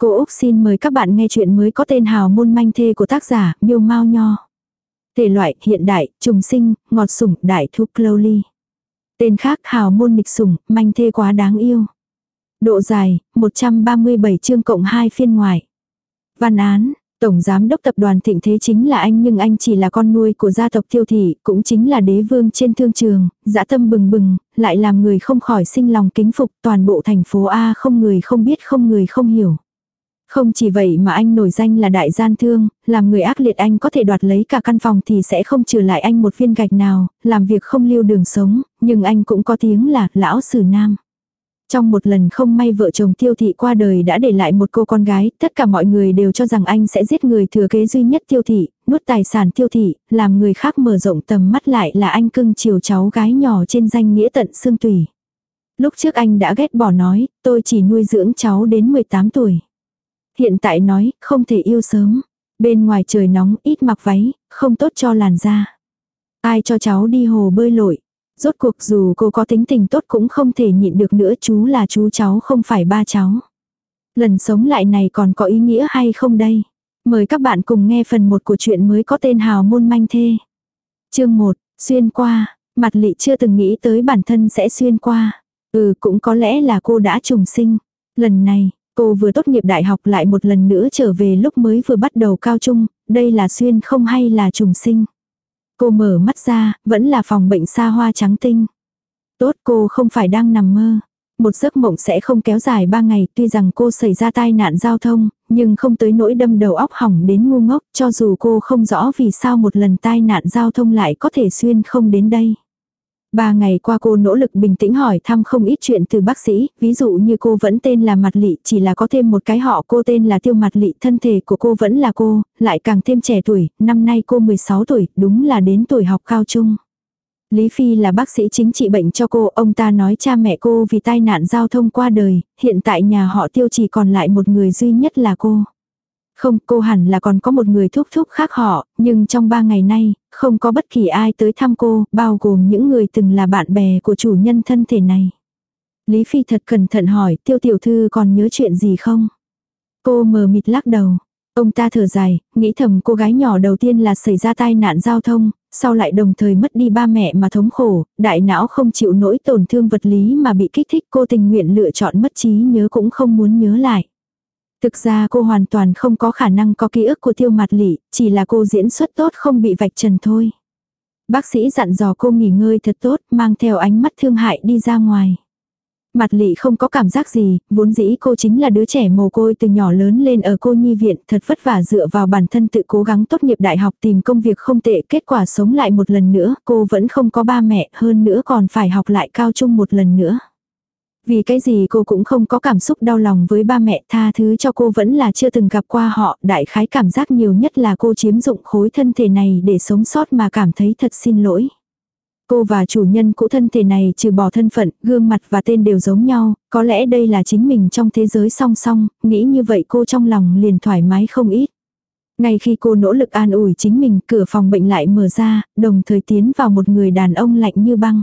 Cô Úc xin mời các bạn nghe chuyện mới có tên hào môn manh thê của tác giả Miêu Mao Nho. Thể loại hiện đại, trùng sinh, ngọt sủng, đại thúc Clowly. Tên khác hào môn Nịch sủng, manh thê quá đáng yêu. Độ dài, 137 chương cộng 2 phiên ngoài. Văn án, Tổng giám đốc tập đoàn Thịnh Thế chính là anh nhưng anh chỉ là con nuôi của gia tộc Tiêu Thị, cũng chính là đế vương trên thương trường, dã tâm bừng bừng, lại làm người không khỏi sinh lòng kính phục toàn bộ thành phố A không người không biết không người không hiểu. Không chỉ vậy mà anh nổi danh là đại gian thương, làm người ác liệt anh có thể đoạt lấy cả căn phòng thì sẽ không trừ lại anh một viên gạch nào, làm việc không lưu đường sống, nhưng anh cũng có tiếng là lão sử nam. Trong một lần không may vợ chồng tiêu thị qua đời đã để lại một cô con gái, tất cả mọi người đều cho rằng anh sẽ giết người thừa kế duy nhất tiêu thị, nuốt tài sản tiêu thị, làm người khác mở rộng tầm mắt lại là anh cưng chiều cháu gái nhỏ trên danh nghĩa tận xương tùy. Lúc trước anh đã ghét bỏ nói, tôi chỉ nuôi dưỡng cháu đến 18 tuổi. Hiện tại nói, không thể yêu sớm. Bên ngoài trời nóng, ít mặc váy, không tốt cho làn da. Ai cho cháu đi hồ bơi lội. Rốt cuộc dù cô có tính tình tốt cũng không thể nhịn được nữa chú là chú cháu không phải ba cháu. Lần sống lại này còn có ý nghĩa hay không đây? Mời các bạn cùng nghe phần 1 của chuyện mới có tên Hào Môn Manh Thê. Chương 1, xuyên qua, mặt lị chưa từng nghĩ tới bản thân sẽ xuyên qua. Ừ cũng có lẽ là cô đã trùng sinh. Lần này, Cô vừa tốt nghiệp đại học lại một lần nữa trở về lúc mới vừa bắt đầu cao trung, đây là xuyên không hay là trùng sinh. Cô mở mắt ra, vẫn là phòng bệnh xa hoa trắng tinh. Tốt cô không phải đang nằm mơ. Một giấc mộng sẽ không kéo dài ba ngày tuy rằng cô xảy ra tai nạn giao thông, nhưng không tới nỗi đâm đầu óc hỏng đến ngu ngốc cho dù cô không rõ vì sao một lần tai nạn giao thông lại có thể xuyên không đến đây. Ba ngày qua cô nỗ lực bình tĩnh hỏi thăm không ít chuyện từ bác sĩ, ví dụ như cô vẫn tên là Mặt Lị, chỉ là có thêm một cái họ cô tên là Tiêu Mặt Lị, thân thể của cô vẫn là cô, lại càng thêm trẻ tuổi, năm nay cô 16 tuổi, đúng là đến tuổi học cao trung. Lý Phi là bác sĩ chính trị bệnh cho cô, ông ta nói cha mẹ cô vì tai nạn giao thông qua đời, hiện tại nhà họ Tiêu chỉ còn lại một người duy nhất là cô. Không, cô hẳn là còn có một người thúc thúc khác họ, nhưng trong ba ngày nay, không có bất kỳ ai tới thăm cô, bao gồm những người từng là bạn bè của chủ nhân thân thể này. Lý Phi thật cẩn thận hỏi, tiêu tiểu thư còn nhớ chuyện gì không? Cô mờ mịt lắc đầu. Ông ta thở dài, nghĩ thầm cô gái nhỏ đầu tiên là xảy ra tai nạn giao thông, sau lại đồng thời mất đi ba mẹ mà thống khổ, đại não không chịu nỗi tổn thương vật lý mà bị kích thích cô tình nguyện lựa chọn mất trí nhớ cũng không muốn nhớ lại. Thực ra cô hoàn toàn không có khả năng có ký ức của tiêu mặt lỷ, chỉ là cô diễn xuất tốt không bị vạch trần thôi. Bác sĩ dặn dò cô nghỉ ngơi thật tốt, mang theo ánh mắt thương hại đi ra ngoài. Mặt lị không có cảm giác gì, vốn dĩ cô chính là đứa trẻ mồ côi từ nhỏ lớn lên ở cô nhi viện, thật vất vả dựa vào bản thân tự cố gắng tốt nghiệp đại học tìm công việc không tệ, kết quả sống lại một lần nữa, cô vẫn không có ba mẹ, hơn nữa còn phải học lại cao trung một lần nữa. Vì cái gì cô cũng không có cảm xúc đau lòng với ba mẹ tha thứ cho cô vẫn là chưa từng gặp qua họ, đại khái cảm giác nhiều nhất là cô chiếm dụng khối thân thể này để sống sót mà cảm thấy thật xin lỗi. Cô và chủ nhân cũ thân thể này trừ bỏ thân phận, gương mặt và tên đều giống nhau, có lẽ đây là chính mình trong thế giới song song, nghĩ như vậy cô trong lòng liền thoải mái không ít. Ngay khi cô nỗ lực an ủi chính mình, cửa phòng bệnh lại mở ra, đồng thời tiến vào một người đàn ông lạnh như băng.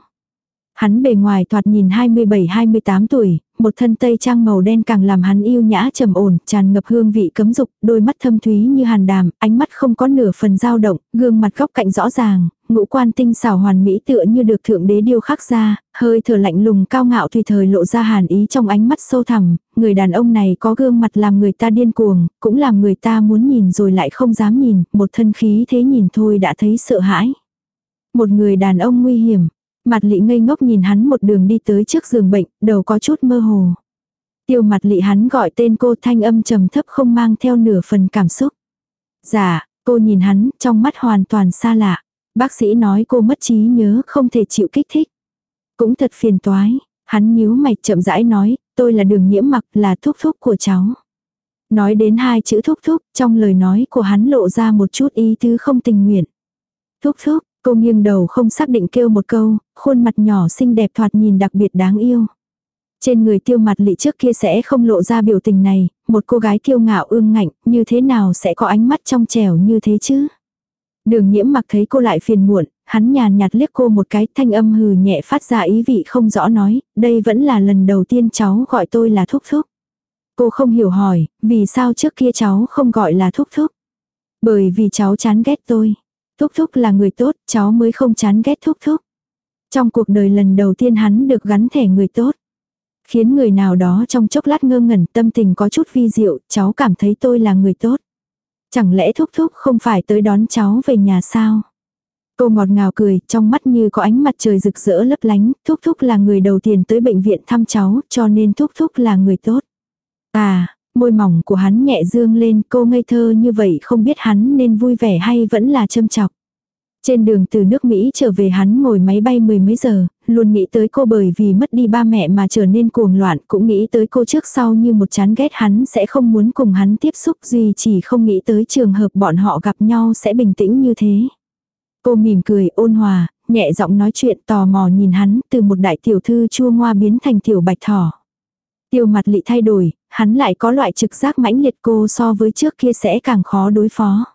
Hắn bề ngoài thoạt nhìn 27-28 tuổi, một thân tây trang màu đen càng làm hắn yêu nhã trầm ổn, tràn ngập hương vị cấm dục, đôi mắt thâm thúy như hàn đàm, ánh mắt không có nửa phần dao động, gương mặt góc cạnh rõ ràng, ngũ quan tinh xảo hoàn mỹ tựa như được thượng đế điêu khắc ra, hơi thở lạnh lùng cao ngạo tùy thời lộ ra hàn ý trong ánh mắt sâu thẳm, người đàn ông này có gương mặt làm người ta điên cuồng, cũng làm người ta muốn nhìn rồi lại không dám nhìn, một thân khí thế nhìn thôi đã thấy sợ hãi. Một người đàn ông nguy hiểm, Mặt lị ngây ngốc nhìn hắn một đường đi tới trước giường bệnh, đầu có chút mơ hồ. Tiêu mặt lị hắn gọi tên cô thanh âm trầm thấp không mang theo nửa phần cảm xúc. Dạ, cô nhìn hắn, trong mắt hoàn toàn xa lạ. Bác sĩ nói cô mất trí nhớ không thể chịu kích thích. Cũng thật phiền toái. Hắn nhíu mày chậm rãi nói, tôi là đường nhiễm mặc là thúc thúc của cháu. Nói đến hai chữ thúc thúc, trong lời nói của hắn lộ ra một chút ý tứ không tình nguyện. Thúc thúc, Cô nghiêng đầu không xác định kêu một câu, khuôn mặt nhỏ xinh đẹp thoạt nhìn đặc biệt đáng yêu. Trên người tiêu mặt lị trước kia sẽ không lộ ra biểu tình này, một cô gái kiêu ngạo ương ngạnh, như thế nào sẽ có ánh mắt trong trẻo như thế chứ? Đường nhiễm mặc thấy cô lại phiền muộn, hắn nhàn nhạt liếc cô một cái thanh âm hừ nhẹ phát ra ý vị không rõ nói, đây vẫn là lần đầu tiên cháu gọi tôi là thúc thúc. Cô không hiểu hỏi, vì sao trước kia cháu không gọi là thúc thúc. Bởi vì cháu chán ghét tôi. Thúc thúc là người tốt, cháu mới không chán ghét thúc thúc. Trong cuộc đời lần đầu tiên hắn được gắn thẻ người tốt. Khiến người nào đó trong chốc lát ngơ ngẩn tâm tình có chút vi diệu, cháu cảm thấy tôi là người tốt. Chẳng lẽ thúc thúc không phải tới đón cháu về nhà sao? Cô ngọt ngào cười, trong mắt như có ánh mặt trời rực rỡ lấp lánh, thúc thúc là người đầu tiên tới bệnh viện thăm cháu, cho nên thúc thúc là người tốt. À, môi mỏng của hắn nhẹ dương lên, cô ngây thơ như vậy không biết hắn nên vui vẻ hay vẫn là châm chọc. Trên đường từ nước Mỹ trở về hắn ngồi máy bay mười mấy giờ, luôn nghĩ tới cô bởi vì mất đi ba mẹ mà trở nên cuồng loạn, cũng nghĩ tới cô trước sau như một chán ghét hắn sẽ không muốn cùng hắn tiếp xúc gì chỉ không nghĩ tới trường hợp bọn họ gặp nhau sẽ bình tĩnh như thế. Cô mỉm cười ôn hòa, nhẹ giọng nói chuyện tò mò nhìn hắn từ một đại tiểu thư chua ngoa biến thành tiểu bạch thỏ. Tiêu mặt lị thay đổi, hắn lại có loại trực giác mãnh liệt cô so với trước kia sẽ càng khó đối phó.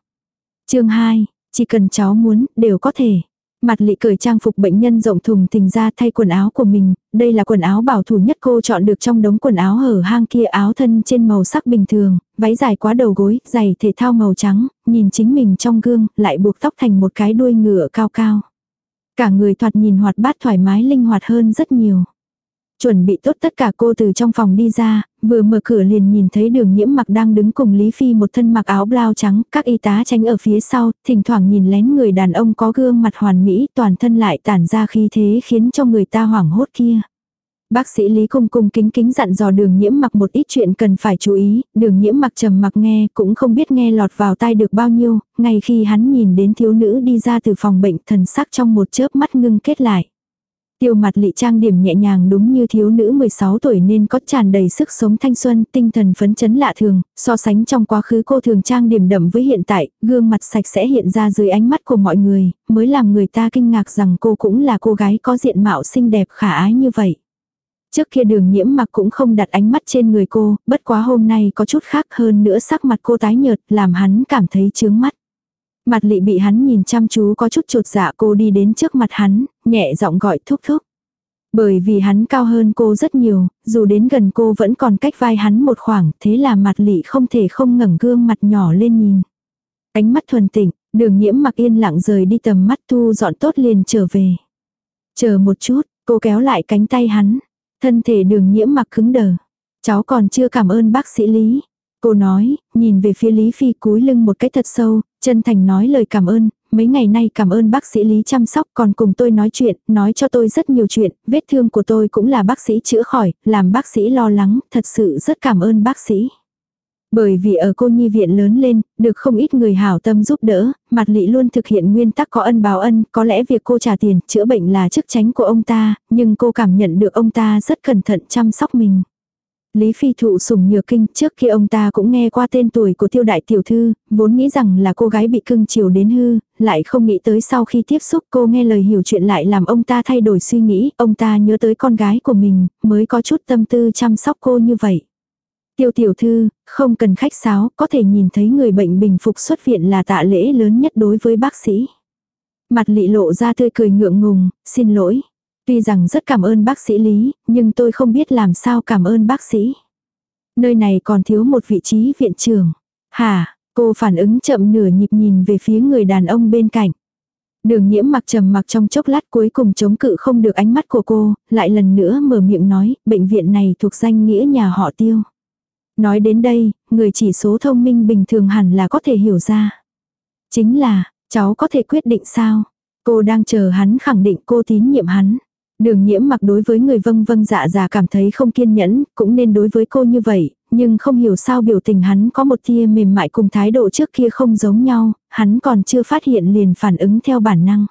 chương 2, chỉ cần cháu muốn, đều có thể. Mặt lị cởi trang phục bệnh nhân rộng thùng thình ra thay quần áo của mình, đây là quần áo bảo thủ nhất cô chọn được trong đống quần áo hở hang kia áo thân trên màu sắc bình thường, váy dài quá đầu gối, giày thể thao màu trắng, nhìn chính mình trong gương, lại buộc tóc thành một cái đuôi ngựa cao cao. Cả người thoạt nhìn hoạt bát thoải mái linh hoạt hơn rất nhiều. Chuẩn bị tốt tất cả cô từ trong phòng đi ra, vừa mở cửa liền nhìn thấy đường nhiễm mặc đang đứng cùng Lý Phi một thân mặc áo blau trắng, các y tá tránh ở phía sau, thỉnh thoảng nhìn lén người đàn ông có gương mặt hoàn mỹ toàn thân lại tản ra khí thế khiến cho người ta hoảng hốt kia. Bác sĩ Lý Cung Cung kính kính dặn dò đường nhiễm mặc một ít chuyện cần phải chú ý, đường nhiễm mặc trầm mặc nghe cũng không biết nghe lọt vào tai được bao nhiêu, ngay khi hắn nhìn đến thiếu nữ đi ra từ phòng bệnh thần sắc trong một chớp mắt ngưng kết lại. Tiêu mặt lị trang điểm nhẹ nhàng đúng như thiếu nữ 16 tuổi nên có tràn đầy sức sống thanh xuân, tinh thần phấn chấn lạ thường, so sánh trong quá khứ cô thường trang điểm đậm với hiện tại, gương mặt sạch sẽ hiện ra dưới ánh mắt của mọi người, mới làm người ta kinh ngạc rằng cô cũng là cô gái có diện mạo xinh đẹp khả ái như vậy. Trước kia đường nhiễm mặc cũng không đặt ánh mắt trên người cô, bất quá hôm nay có chút khác hơn nữa sắc mặt cô tái nhợt làm hắn cảm thấy chướng mắt. Mặt lị bị hắn nhìn chăm chú có chút chột dạ cô đi đến trước mặt hắn, nhẹ giọng gọi thúc thúc. Bởi vì hắn cao hơn cô rất nhiều, dù đến gần cô vẫn còn cách vai hắn một khoảng, thế là mặt lị không thể không ngẩng gương mặt nhỏ lên nhìn. Ánh mắt thuần tịnh, đường nhiễm mặc yên lặng rời đi tầm mắt thu dọn tốt liền trở về. Chờ một chút, cô kéo lại cánh tay hắn. Thân thể đường nhiễm mặc cứng đờ. Cháu còn chưa cảm ơn bác sĩ Lý. Cô nói, nhìn về phía Lý Phi cúi lưng một cái thật sâu, chân thành nói lời cảm ơn, mấy ngày nay cảm ơn bác sĩ Lý chăm sóc còn cùng tôi nói chuyện, nói cho tôi rất nhiều chuyện, vết thương của tôi cũng là bác sĩ chữa khỏi, làm bác sĩ lo lắng, thật sự rất cảm ơn bác sĩ. Bởi vì ở cô nhi viện lớn lên, được không ít người hảo tâm giúp đỡ, mặt lị luôn thực hiện nguyên tắc có ân báo ân, có lẽ việc cô trả tiền, chữa bệnh là chức tránh của ông ta, nhưng cô cảm nhận được ông ta rất cẩn thận chăm sóc mình. Lý Phi thụ sùng nhược kinh trước khi ông ta cũng nghe qua tên tuổi của tiêu đại tiểu thư, vốn nghĩ rằng là cô gái bị cưng chiều đến hư, lại không nghĩ tới sau khi tiếp xúc cô nghe lời hiểu chuyện lại làm ông ta thay đổi suy nghĩ, ông ta nhớ tới con gái của mình, mới có chút tâm tư chăm sóc cô như vậy. Tiêu tiểu thư, không cần khách sáo, có thể nhìn thấy người bệnh bình phục xuất viện là tạ lễ lớn nhất đối với bác sĩ. Mặt lị lộ ra tươi cười ngượng ngùng, xin lỗi. Tuy rằng rất cảm ơn bác sĩ Lý, nhưng tôi không biết làm sao cảm ơn bác sĩ. Nơi này còn thiếu một vị trí viện trưởng. Hả, cô phản ứng chậm nửa nhịp nhìn về phía người đàn ông bên cạnh. Đường nhiễm mặc trầm mặc trong chốc lát cuối cùng chống cự không được ánh mắt của cô, lại lần nữa mở miệng nói, bệnh viện này thuộc danh nghĩa nhà họ tiêu. Nói đến đây, người chỉ số thông minh bình thường hẳn là có thể hiểu ra. Chính là, cháu có thể quyết định sao? Cô đang chờ hắn khẳng định cô tín nhiệm hắn. Đường nhiễm mặc đối với người vâng vâng dạ dạ cảm thấy không kiên nhẫn, cũng nên đối với cô như vậy, nhưng không hiểu sao biểu tình hắn có một tia mềm mại cùng thái độ trước kia không giống nhau, hắn còn chưa phát hiện liền phản ứng theo bản năng.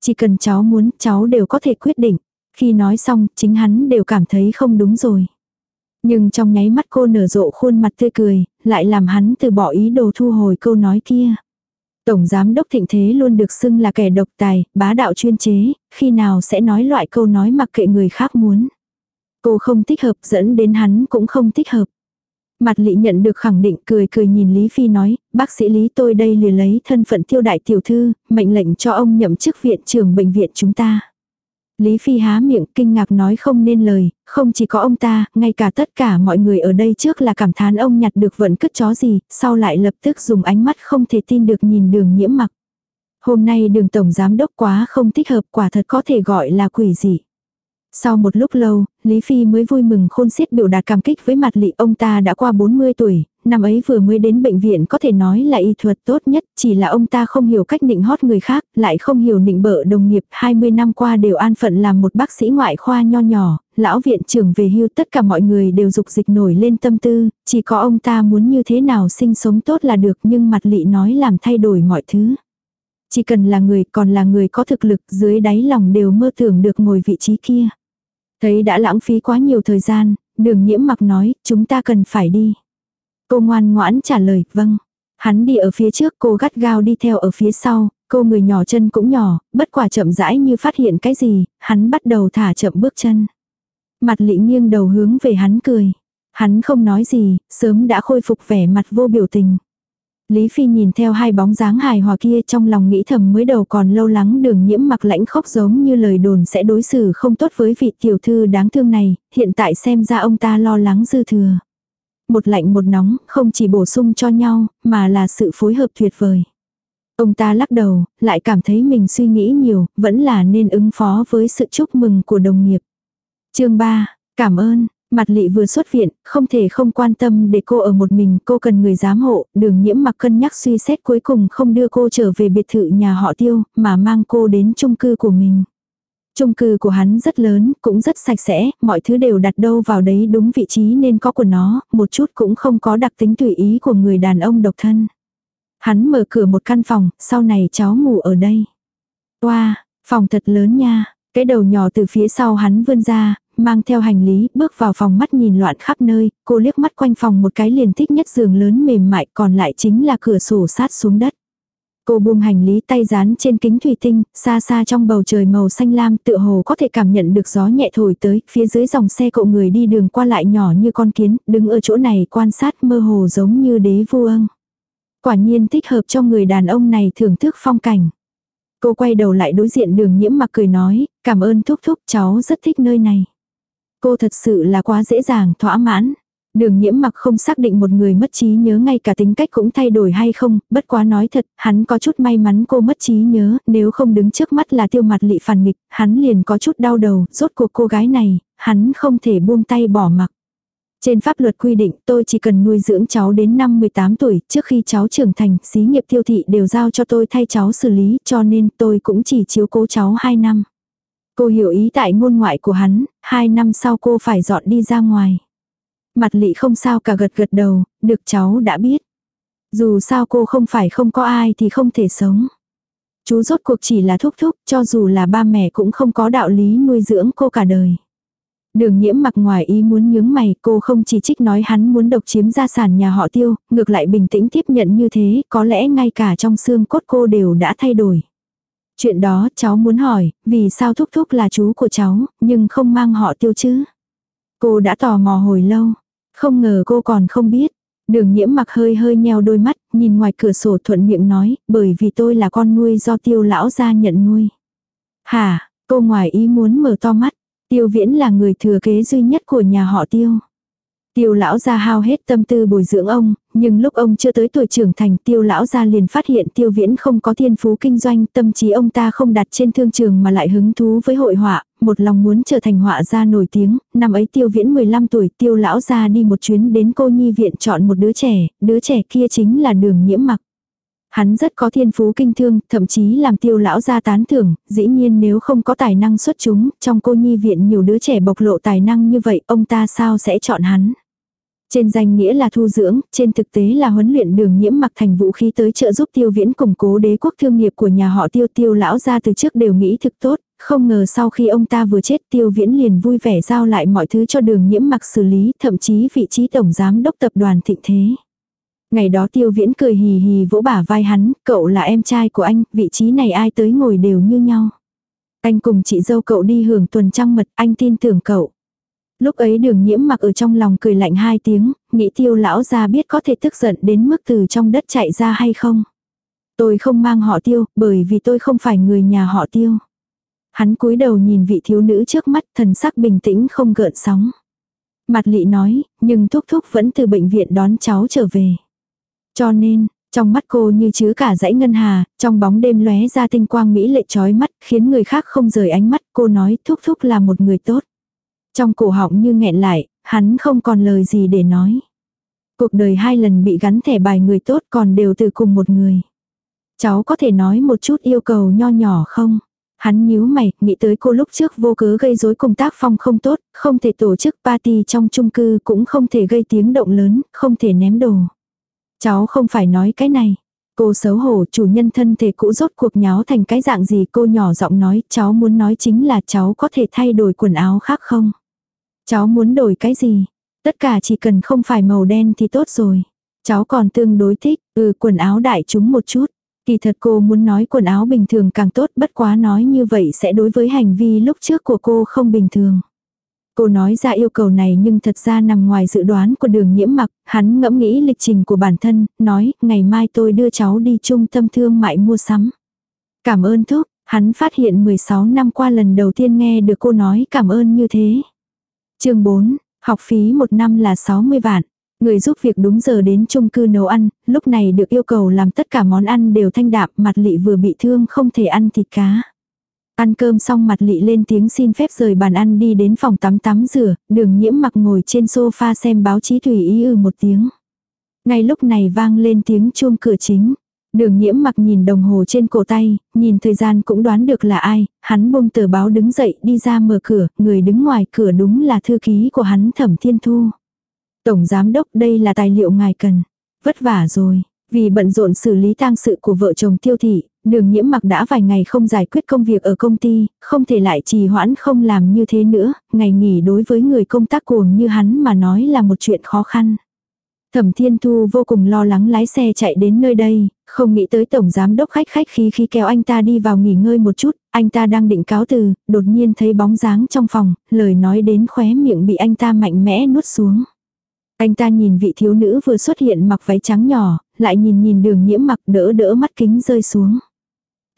Chỉ cần cháu muốn, cháu đều có thể quyết định. Khi nói xong, chính hắn đều cảm thấy không đúng rồi. Nhưng trong nháy mắt cô nở rộ khuôn mặt tươi cười, lại làm hắn từ bỏ ý đồ thu hồi câu nói kia. Tổng giám đốc thịnh thế luôn được xưng là kẻ độc tài, bá đạo chuyên chế, khi nào sẽ nói loại câu nói mặc kệ người khác muốn. Cô không thích hợp dẫn đến hắn cũng không thích hợp. Mặt lị nhận được khẳng định cười cười nhìn Lý Phi nói, bác sĩ Lý tôi đây lìa lấy thân phận tiêu đại tiểu thư, mệnh lệnh cho ông nhậm chức viện trưởng bệnh viện chúng ta. Lý Phi há miệng kinh ngạc nói không nên lời, không chỉ có ông ta, ngay cả tất cả mọi người ở đây trước là cảm thán ông nhặt được vận cứt chó gì, sau lại lập tức dùng ánh mắt không thể tin được nhìn đường nhiễm mặc. Hôm nay đường tổng giám đốc quá không thích hợp quả thật có thể gọi là quỷ dị. Sau một lúc lâu, Lý Phi mới vui mừng khôn xiết biểu đạt cảm kích với mặt lị ông ta đã qua 40 tuổi, năm ấy vừa mới đến bệnh viện có thể nói là y thuật tốt nhất, chỉ là ông ta không hiểu cách nịnh hót người khác, lại không hiểu nịnh bợ đồng nghiệp, 20 năm qua đều an phận làm một bác sĩ ngoại khoa nho nhỏ, lão viện trưởng về hưu tất cả mọi người đều dục dịch nổi lên tâm tư, chỉ có ông ta muốn như thế nào sinh sống tốt là được nhưng mặt lị nói làm thay đổi mọi thứ. Chỉ cần là người còn là người có thực lực dưới đáy lòng đều mơ tưởng được ngồi vị trí kia. Thấy đã lãng phí quá nhiều thời gian, đường nhiễm mặc nói, chúng ta cần phải đi. Cô ngoan ngoãn trả lời, vâng. Hắn đi ở phía trước, cô gắt gao đi theo ở phía sau, cô người nhỏ chân cũng nhỏ, bất quả chậm rãi như phát hiện cái gì, hắn bắt đầu thả chậm bước chân. Mặt lị nghiêng đầu hướng về hắn cười. Hắn không nói gì, sớm đã khôi phục vẻ mặt vô biểu tình. Lý Phi nhìn theo hai bóng dáng hài hòa kia trong lòng nghĩ thầm mới đầu còn lâu lắng đường nhiễm mặc lãnh khốc giống như lời đồn sẽ đối xử không tốt với vị tiểu thư đáng thương này, hiện tại xem ra ông ta lo lắng dư thừa. Một lạnh một nóng, không chỉ bổ sung cho nhau, mà là sự phối hợp tuyệt vời. Ông ta lắc đầu, lại cảm thấy mình suy nghĩ nhiều, vẫn là nên ứng phó với sự chúc mừng của đồng nghiệp. chương 3, cảm ơn, Mặt lị vừa xuất viện, không thể không quan tâm để cô ở một mình, cô cần người giám hộ, đường nhiễm mặc cân nhắc suy xét cuối cùng không đưa cô trở về biệt thự nhà họ tiêu, mà mang cô đến chung cư của mình. Chung cư của hắn rất lớn, cũng rất sạch sẽ, mọi thứ đều đặt đâu vào đấy đúng vị trí nên có của nó, một chút cũng không có đặc tính tùy ý của người đàn ông độc thân. Hắn mở cửa một căn phòng, sau này cháu ngủ ở đây. Wow, phòng thật lớn nha. Cái đầu nhỏ từ phía sau hắn vươn ra, mang theo hành lý, bước vào phòng mắt nhìn loạn khắp nơi, cô liếc mắt quanh phòng một cái liền thích nhất giường lớn mềm mại còn lại chính là cửa sổ sát xuống đất. Cô buông hành lý tay dán trên kính thủy tinh, xa xa trong bầu trời màu xanh lam tựa hồ có thể cảm nhận được gió nhẹ thổi tới, phía dưới dòng xe cộ người đi đường qua lại nhỏ như con kiến, đứng ở chỗ này quan sát mơ hồ giống như đế vua ưng. Quả nhiên thích hợp cho người đàn ông này thưởng thức phong cảnh. Cô quay đầu lại đối diện đường nhiễm mặc cười nói, cảm ơn thúc thúc cháu rất thích nơi này. Cô thật sự là quá dễ dàng thỏa mãn. Đường nhiễm mặc không xác định một người mất trí nhớ ngay cả tính cách cũng thay đổi hay không, bất quá nói thật, hắn có chút may mắn cô mất trí nhớ, nếu không đứng trước mắt là tiêu mặt lị phản nghịch, hắn liền có chút đau đầu, rốt cuộc cô gái này, hắn không thể buông tay bỏ mặc. Trên pháp luật quy định tôi chỉ cần nuôi dưỡng cháu đến năm 18 tuổi, trước khi cháu trưởng thành, xí nghiệp tiêu thị đều giao cho tôi thay cháu xử lý, cho nên tôi cũng chỉ chiếu cố cháu 2 năm. Cô hiểu ý tại ngôn ngoại của hắn, hai năm sau cô phải dọn đi ra ngoài. Mặt lị không sao cả gật gật đầu, được cháu đã biết. Dù sao cô không phải không có ai thì không thể sống. Chú rốt cuộc chỉ là thúc thúc, cho dù là ba mẹ cũng không có đạo lý nuôi dưỡng cô cả đời. Đường nhiễm mặc ngoài ý muốn nhướng mày, cô không chỉ trích nói hắn muốn độc chiếm gia sản nhà họ tiêu, ngược lại bình tĩnh tiếp nhận như thế, có lẽ ngay cả trong xương cốt cô đều đã thay đổi. Chuyện đó cháu muốn hỏi, vì sao thúc thúc là chú của cháu, nhưng không mang họ tiêu chứ? Cô đã tò mò hồi lâu. Không ngờ cô còn không biết. Đường nhiễm mặc hơi hơi nheo đôi mắt, nhìn ngoài cửa sổ thuận miệng nói, bởi vì tôi là con nuôi do tiêu lão gia nhận nuôi. Hả, cô ngoài ý muốn mở to mắt. Tiêu viễn là người thừa kế duy nhất của nhà họ tiêu. Tiêu lão gia hao hết tâm tư bồi dưỡng ông, nhưng lúc ông chưa tới tuổi trưởng thành tiêu lão gia liền phát hiện tiêu viễn không có thiên phú kinh doanh, tâm trí ông ta không đặt trên thương trường mà lại hứng thú với hội họa, một lòng muốn trở thành họa gia nổi tiếng, năm ấy tiêu viễn 15 tuổi tiêu lão gia đi một chuyến đến cô nhi viện chọn một đứa trẻ, đứa trẻ kia chính là đường nhiễm mặc. Hắn rất có thiên phú kinh thương, thậm chí làm tiêu lão gia tán thưởng, dĩ nhiên nếu không có tài năng xuất chúng, trong cô nhi viện nhiều đứa trẻ bộc lộ tài năng như vậy, ông ta sao sẽ chọn hắn. Trên danh nghĩa là thu dưỡng, trên thực tế là huấn luyện đường nhiễm mặc thành vũ khí tới trợ giúp tiêu viễn củng cố đế quốc thương nghiệp của nhà họ tiêu tiêu lão ra từ trước đều nghĩ thực tốt, không ngờ sau khi ông ta vừa chết tiêu viễn liền vui vẻ giao lại mọi thứ cho đường nhiễm mặc xử lý, thậm chí vị trí tổng giám đốc tập đoàn thịnh thế. Ngày đó tiêu viễn cười hì hì vỗ bả vai hắn, cậu là em trai của anh, vị trí này ai tới ngồi đều như nhau. Anh cùng chị dâu cậu đi hưởng tuần trăng mật, anh tin tưởng cậu. Lúc ấy đường nhiễm mặc ở trong lòng cười lạnh hai tiếng, nghĩ tiêu lão ra biết có thể tức giận đến mức từ trong đất chạy ra hay không. Tôi không mang họ tiêu, bởi vì tôi không phải người nhà họ tiêu. Hắn cúi đầu nhìn vị thiếu nữ trước mắt thần sắc bình tĩnh không gợn sóng. Mặt lị nói, nhưng thúc thúc vẫn từ bệnh viện đón cháu trở về. Cho nên, trong mắt cô như chứa cả dãy ngân hà, trong bóng đêm lóe ra tinh quang mỹ lệ trói mắt, khiến người khác không rời ánh mắt, cô nói thúc thúc là một người tốt. Trong cổ họng như nghẹn lại, hắn không còn lời gì để nói. Cuộc đời hai lần bị gắn thẻ bài người tốt còn đều từ cùng một người. Cháu có thể nói một chút yêu cầu nho nhỏ không? Hắn nhíu mày, nghĩ tới cô lúc trước vô cớ gây rối công tác phong không tốt, không thể tổ chức party trong chung cư cũng không thể gây tiếng động lớn, không thể ném đồ. Cháu không phải nói cái này. Cô xấu hổ chủ nhân thân thể cũ rốt cuộc nháo thành cái dạng gì cô nhỏ giọng nói cháu muốn nói chính là cháu có thể thay đổi quần áo khác không. Cháu muốn đổi cái gì? Tất cả chỉ cần không phải màu đen thì tốt rồi. Cháu còn tương đối thích, ừ quần áo đại chúng một chút. Kỳ thật cô muốn nói quần áo bình thường càng tốt bất quá nói như vậy sẽ đối với hành vi lúc trước của cô không bình thường. Cô nói ra yêu cầu này nhưng thật ra nằm ngoài dự đoán của đường nhiễm mặc, hắn ngẫm nghĩ lịch trình của bản thân, nói ngày mai tôi đưa cháu đi trung tâm thương mại mua sắm. Cảm ơn thúc, hắn phát hiện 16 năm qua lần đầu tiên nghe được cô nói cảm ơn như thế. chương 4, học phí một năm là 60 vạn. Người giúp việc đúng giờ đến chung cư nấu ăn, lúc này được yêu cầu làm tất cả món ăn đều thanh đạm, mặt lị vừa bị thương không thể ăn thịt cá. Ăn cơm xong mặt lị lên tiếng xin phép rời bàn ăn đi đến phòng tắm tắm rửa, đường nhiễm mặc ngồi trên sofa xem báo chí tùy ý ư một tiếng. Ngay lúc này vang lên tiếng chuông cửa chính. Đường nhiễm mặc nhìn đồng hồ trên cổ tay, nhìn thời gian cũng đoán được là ai, hắn buông tờ báo đứng dậy đi ra mở cửa, người đứng ngoài cửa đúng là thư ký của hắn thẩm thiên thu. Tổng giám đốc đây là tài liệu ngài cần. Vất vả rồi, vì bận rộn xử lý tang sự của vợ chồng tiêu thị, đường nhiễm mặc đã vài ngày không giải quyết công việc ở công ty, không thể lại trì hoãn không làm như thế nữa, ngày nghỉ đối với người công tác cuồng như hắn mà nói là một chuyện khó khăn. Thẩm Thiên Thu vô cùng lo lắng lái xe chạy đến nơi đây, không nghĩ tới tổng giám đốc khách khách khí khi kéo anh ta đi vào nghỉ ngơi một chút, anh ta đang định cáo từ, đột nhiên thấy bóng dáng trong phòng, lời nói đến khóe miệng bị anh ta mạnh mẽ nuốt xuống. Anh ta nhìn vị thiếu nữ vừa xuất hiện mặc váy trắng nhỏ, lại nhìn nhìn đường nhiễm mặc đỡ đỡ mắt kính rơi xuống.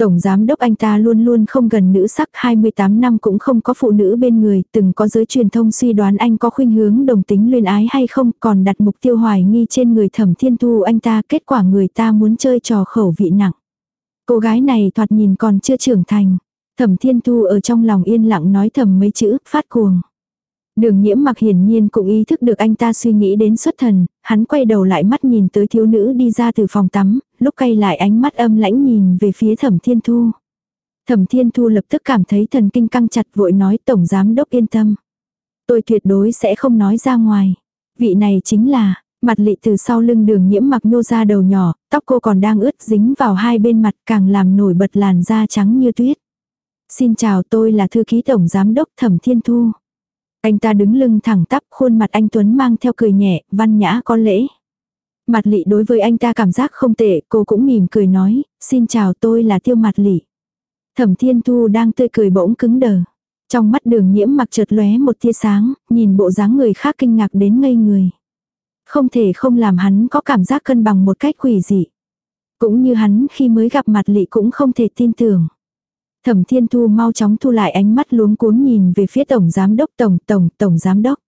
Tổng giám đốc anh ta luôn luôn không gần nữ sắc 28 năm cũng không có phụ nữ bên người, từng có giới truyền thông suy đoán anh có khuynh hướng đồng tính luyên ái hay không, còn đặt mục tiêu hoài nghi trên người thẩm thiên thu anh ta, kết quả người ta muốn chơi trò khẩu vị nặng. Cô gái này thoạt nhìn còn chưa trưởng thành. Thẩm thiên thu ở trong lòng yên lặng nói thầm mấy chữ, phát cuồng. Đường nhiễm mặc hiển nhiên cũng ý thức được anh ta suy nghĩ đến xuất thần, hắn quay đầu lại mắt nhìn tới thiếu nữ đi ra từ phòng tắm, lúc quay lại ánh mắt âm lãnh nhìn về phía thẩm thiên thu. Thẩm thiên thu lập tức cảm thấy thần kinh căng chặt vội nói tổng giám đốc yên tâm. Tôi tuyệt đối sẽ không nói ra ngoài. Vị này chính là, mặt lị từ sau lưng đường nhiễm mặc nhô ra đầu nhỏ, tóc cô còn đang ướt dính vào hai bên mặt càng làm nổi bật làn da trắng như tuyết. Xin chào tôi là thư ký tổng giám đốc thẩm thiên thu. Anh ta đứng lưng thẳng tắp khuôn mặt anh Tuấn mang theo cười nhẹ, văn nhã có lễ. Mặt lị đối với anh ta cảm giác không tệ, cô cũng mỉm cười nói, xin chào tôi là tiêu mặt lị. Thẩm thiên thu đang tươi cười bỗng cứng đờ. Trong mắt đường nhiễm mặc chợt lóe một tia sáng, nhìn bộ dáng người khác kinh ngạc đến ngây người. Không thể không làm hắn có cảm giác cân bằng một cách quỷ dị. Cũng như hắn khi mới gặp mặt lị cũng không thể tin tưởng. Thẩm Thiên Thu mau chóng thu lại ánh mắt luống cuống nhìn về phía Tổng Giám Đốc Tổng Tổng Tổng Giám Đốc.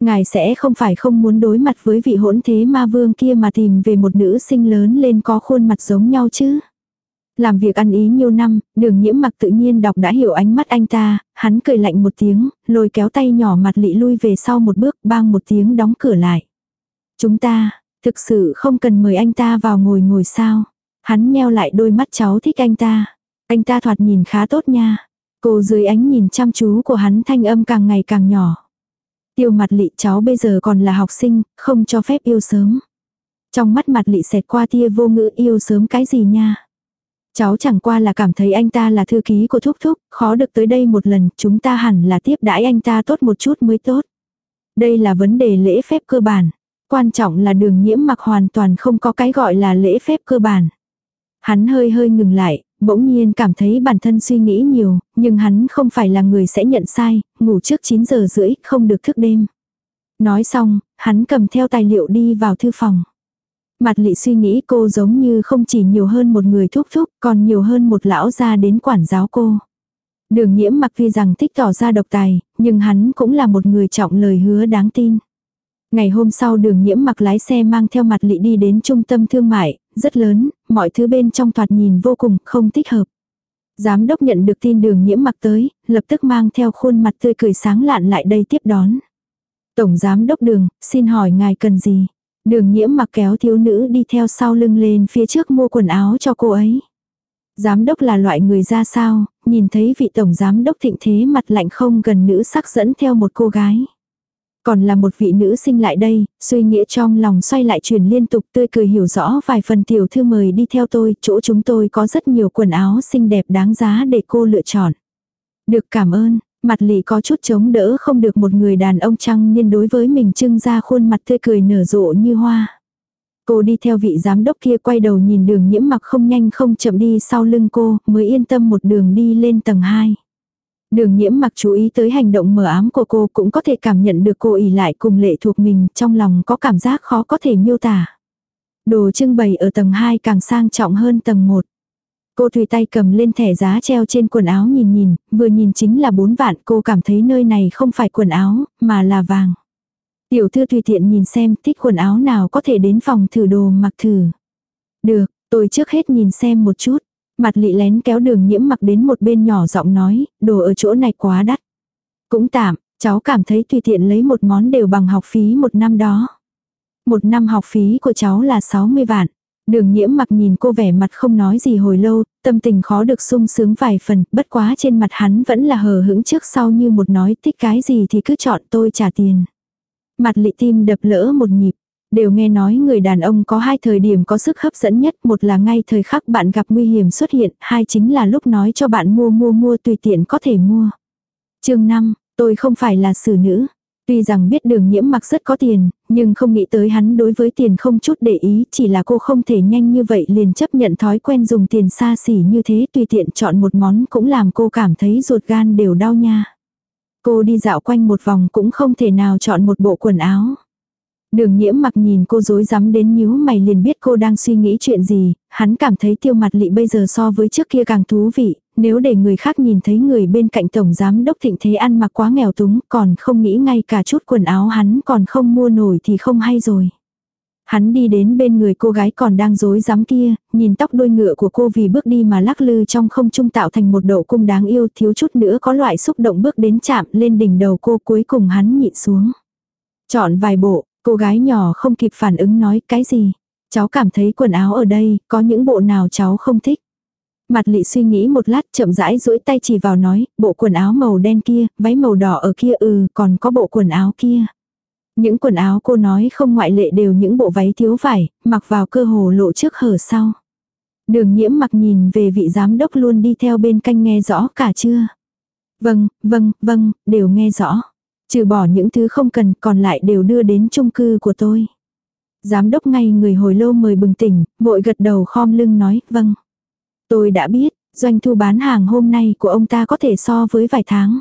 Ngài sẽ không phải không muốn đối mặt với vị hỗn thế ma vương kia mà tìm về một nữ sinh lớn lên có khuôn mặt giống nhau chứ. Làm việc ăn ý nhiều năm, đường nhiễm mặc tự nhiên đọc đã hiểu ánh mắt anh ta, hắn cười lạnh một tiếng, lôi kéo tay nhỏ mặt lị lui về sau một bước, bang một tiếng đóng cửa lại. Chúng ta, thực sự không cần mời anh ta vào ngồi ngồi sao. Hắn nheo lại đôi mắt cháu thích anh ta. Anh ta thoạt nhìn khá tốt nha. Cô dưới ánh nhìn chăm chú của hắn thanh âm càng ngày càng nhỏ. Tiêu mặt lị cháu bây giờ còn là học sinh, không cho phép yêu sớm. Trong mắt mặt lị xẹt qua tia vô ngữ yêu sớm cái gì nha. Cháu chẳng qua là cảm thấy anh ta là thư ký của Thúc Thúc, khó được tới đây một lần, chúng ta hẳn là tiếp đãi anh ta tốt một chút mới tốt. Đây là vấn đề lễ phép cơ bản. Quan trọng là đường nhiễm mặc hoàn toàn không có cái gọi là lễ phép cơ bản. Hắn hơi hơi ngừng lại, bỗng nhiên cảm thấy bản thân suy nghĩ nhiều, nhưng hắn không phải là người sẽ nhận sai, ngủ trước 9 giờ rưỡi, không được thức đêm. Nói xong, hắn cầm theo tài liệu đi vào thư phòng. Mặt lị suy nghĩ cô giống như không chỉ nhiều hơn một người thúc thúc, còn nhiều hơn một lão gia đến quản giáo cô. Đường nhiễm mặc tuy rằng thích tỏ ra độc tài, nhưng hắn cũng là một người trọng lời hứa đáng tin. Ngày hôm sau đường nhiễm mặc lái xe mang theo mặt lị đi đến trung tâm thương mại, rất lớn, mọi thứ bên trong thoạt nhìn vô cùng không thích hợp. Giám đốc nhận được tin đường nhiễm mặc tới, lập tức mang theo khuôn mặt tươi cười sáng lạn lại đây tiếp đón. Tổng giám đốc đường, xin hỏi ngài cần gì? Đường nhiễm mặc kéo thiếu nữ đi theo sau lưng lên phía trước mua quần áo cho cô ấy. Giám đốc là loại người ra sao, nhìn thấy vị tổng giám đốc thịnh thế mặt lạnh không gần nữ sắc dẫn theo một cô gái. Còn là một vị nữ sinh lại đây, suy nghĩa trong lòng xoay lại truyền liên tục tươi cười hiểu rõ vài phần tiểu thư mời đi theo tôi, chỗ chúng tôi có rất nhiều quần áo xinh đẹp đáng giá để cô lựa chọn. Được cảm ơn, mặt lì có chút chống đỡ không được một người đàn ông trăng nên đối với mình trưng ra khuôn mặt tươi cười nở rộ như hoa. Cô đi theo vị giám đốc kia quay đầu nhìn đường nhiễm mặc không nhanh không chậm đi sau lưng cô mới yên tâm một đường đi lên tầng 2. Đường nhiễm mặc chú ý tới hành động mờ ám của cô cũng có thể cảm nhận được cô ỉ lại cùng lệ thuộc mình trong lòng có cảm giác khó có thể miêu tả. Đồ trưng bày ở tầng 2 càng sang trọng hơn tầng 1. Cô tùy tay cầm lên thẻ giá treo trên quần áo nhìn nhìn, vừa nhìn chính là 4 vạn cô cảm thấy nơi này không phải quần áo, mà là vàng. Tiểu thư tùy tiện nhìn xem thích quần áo nào có thể đến phòng thử đồ mặc thử. Được, tôi trước hết nhìn xem một chút. Mặt lị lén kéo đường nhiễm mặc đến một bên nhỏ giọng nói, đồ ở chỗ này quá đắt. Cũng tạm, cháu cảm thấy tùy tiện lấy một món đều bằng học phí một năm đó. Một năm học phí của cháu là 60 vạn. Đường nhiễm mặc nhìn cô vẻ mặt không nói gì hồi lâu, tâm tình khó được sung sướng vài phần, bất quá trên mặt hắn vẫn là hờ hững trước sau như một nói thích cái gì thì cứ chọn tôi trả tiền. Mặt lị tim đập lỡ một nhịp. Đều nghe nói người đàn ông có hai thời điểm có sức hấp dẫn nhất, một là ngay thời khắc bạn gặp nguy hiểm xuất hiện, hai chính là lúc nói cho bạn mua mua mua tùy tiện có thể mua. chương 5, tôi không phải là xử nữ. Tuy rằng biết đường nhiễm mặc rất có tiền, nhưng không nghĩ tới hắn đối với tiền không chút để ý, chỉ là cô không thể nhanh như vậy liền chấp nhận thói quen dùng tiền xa xỉ như thế tùy tiện chọn một món cũng làm cô cảm thấy ruột gan đều đau nha. Cô đi dạo quanh một vòng cũng không thể nào chọn một bộ quần áo. Đường nhiễm mặc nhìn cô dối rắm đến nhíu mày liền biết cô đang suy nghĩ chuyện gì, hắn cảm thấy tiêu mặt lị bây giờ so với trước kia càng thú vị, nếu để người khác nhìn thấy người bên cạnh tổng giám đốc thịnh thế ăn mặc quá nghèo túng còn không nghĩ ngay cả chút quần áo hắn còn không mua nổi thì không hay rồi. Hắn đi đến bên người cô gái còn đang rối rắm kia, nhìn tóc đôi ngựa của cô vì bước đi mà lắc lư trong không trung tạo thành một độ cung đáng yêu thiếu chút nữa có loại xúc động bước đến chạm lên đỉnh đầu cô cuối cùng hắn nhịn xuống. Chọn vài bộ, cô gái nhỏ không kịp phản ứng nói cái gì. Cháu cảm thấy quần áo ở đây, có những bộ nào cháu không thích. Mặt lị suy nghĩ một lát chậm rãi duỗi tay chỉ vào nói, bộ quần áo màu đen kia, váy màu đỏ ở kia ừ, còn có bộ quần áo kia. Những quần áo cô nói không ngoại lệ đều những bộ váy thiếu vải, mặc vào cơ hồ lộ trước hở sau. Đường nhiễm mặc nhìn về vị giám đốc luôn đi theo bên canh nghe rõ cả chưa? Vâng, vâng, vâng, đều nghe rõ. Trừ bỏ những thứ không cần còn lại đều đưa đến chung cư của tôi. Giám đốc ngay người hồi lâu mời bừng tỉnh, vội gật đầu khom lưng nói, vâng. Tôi đã biết, doanh thu bán hàng hôm nay của ông ta có thể so với vài tháng.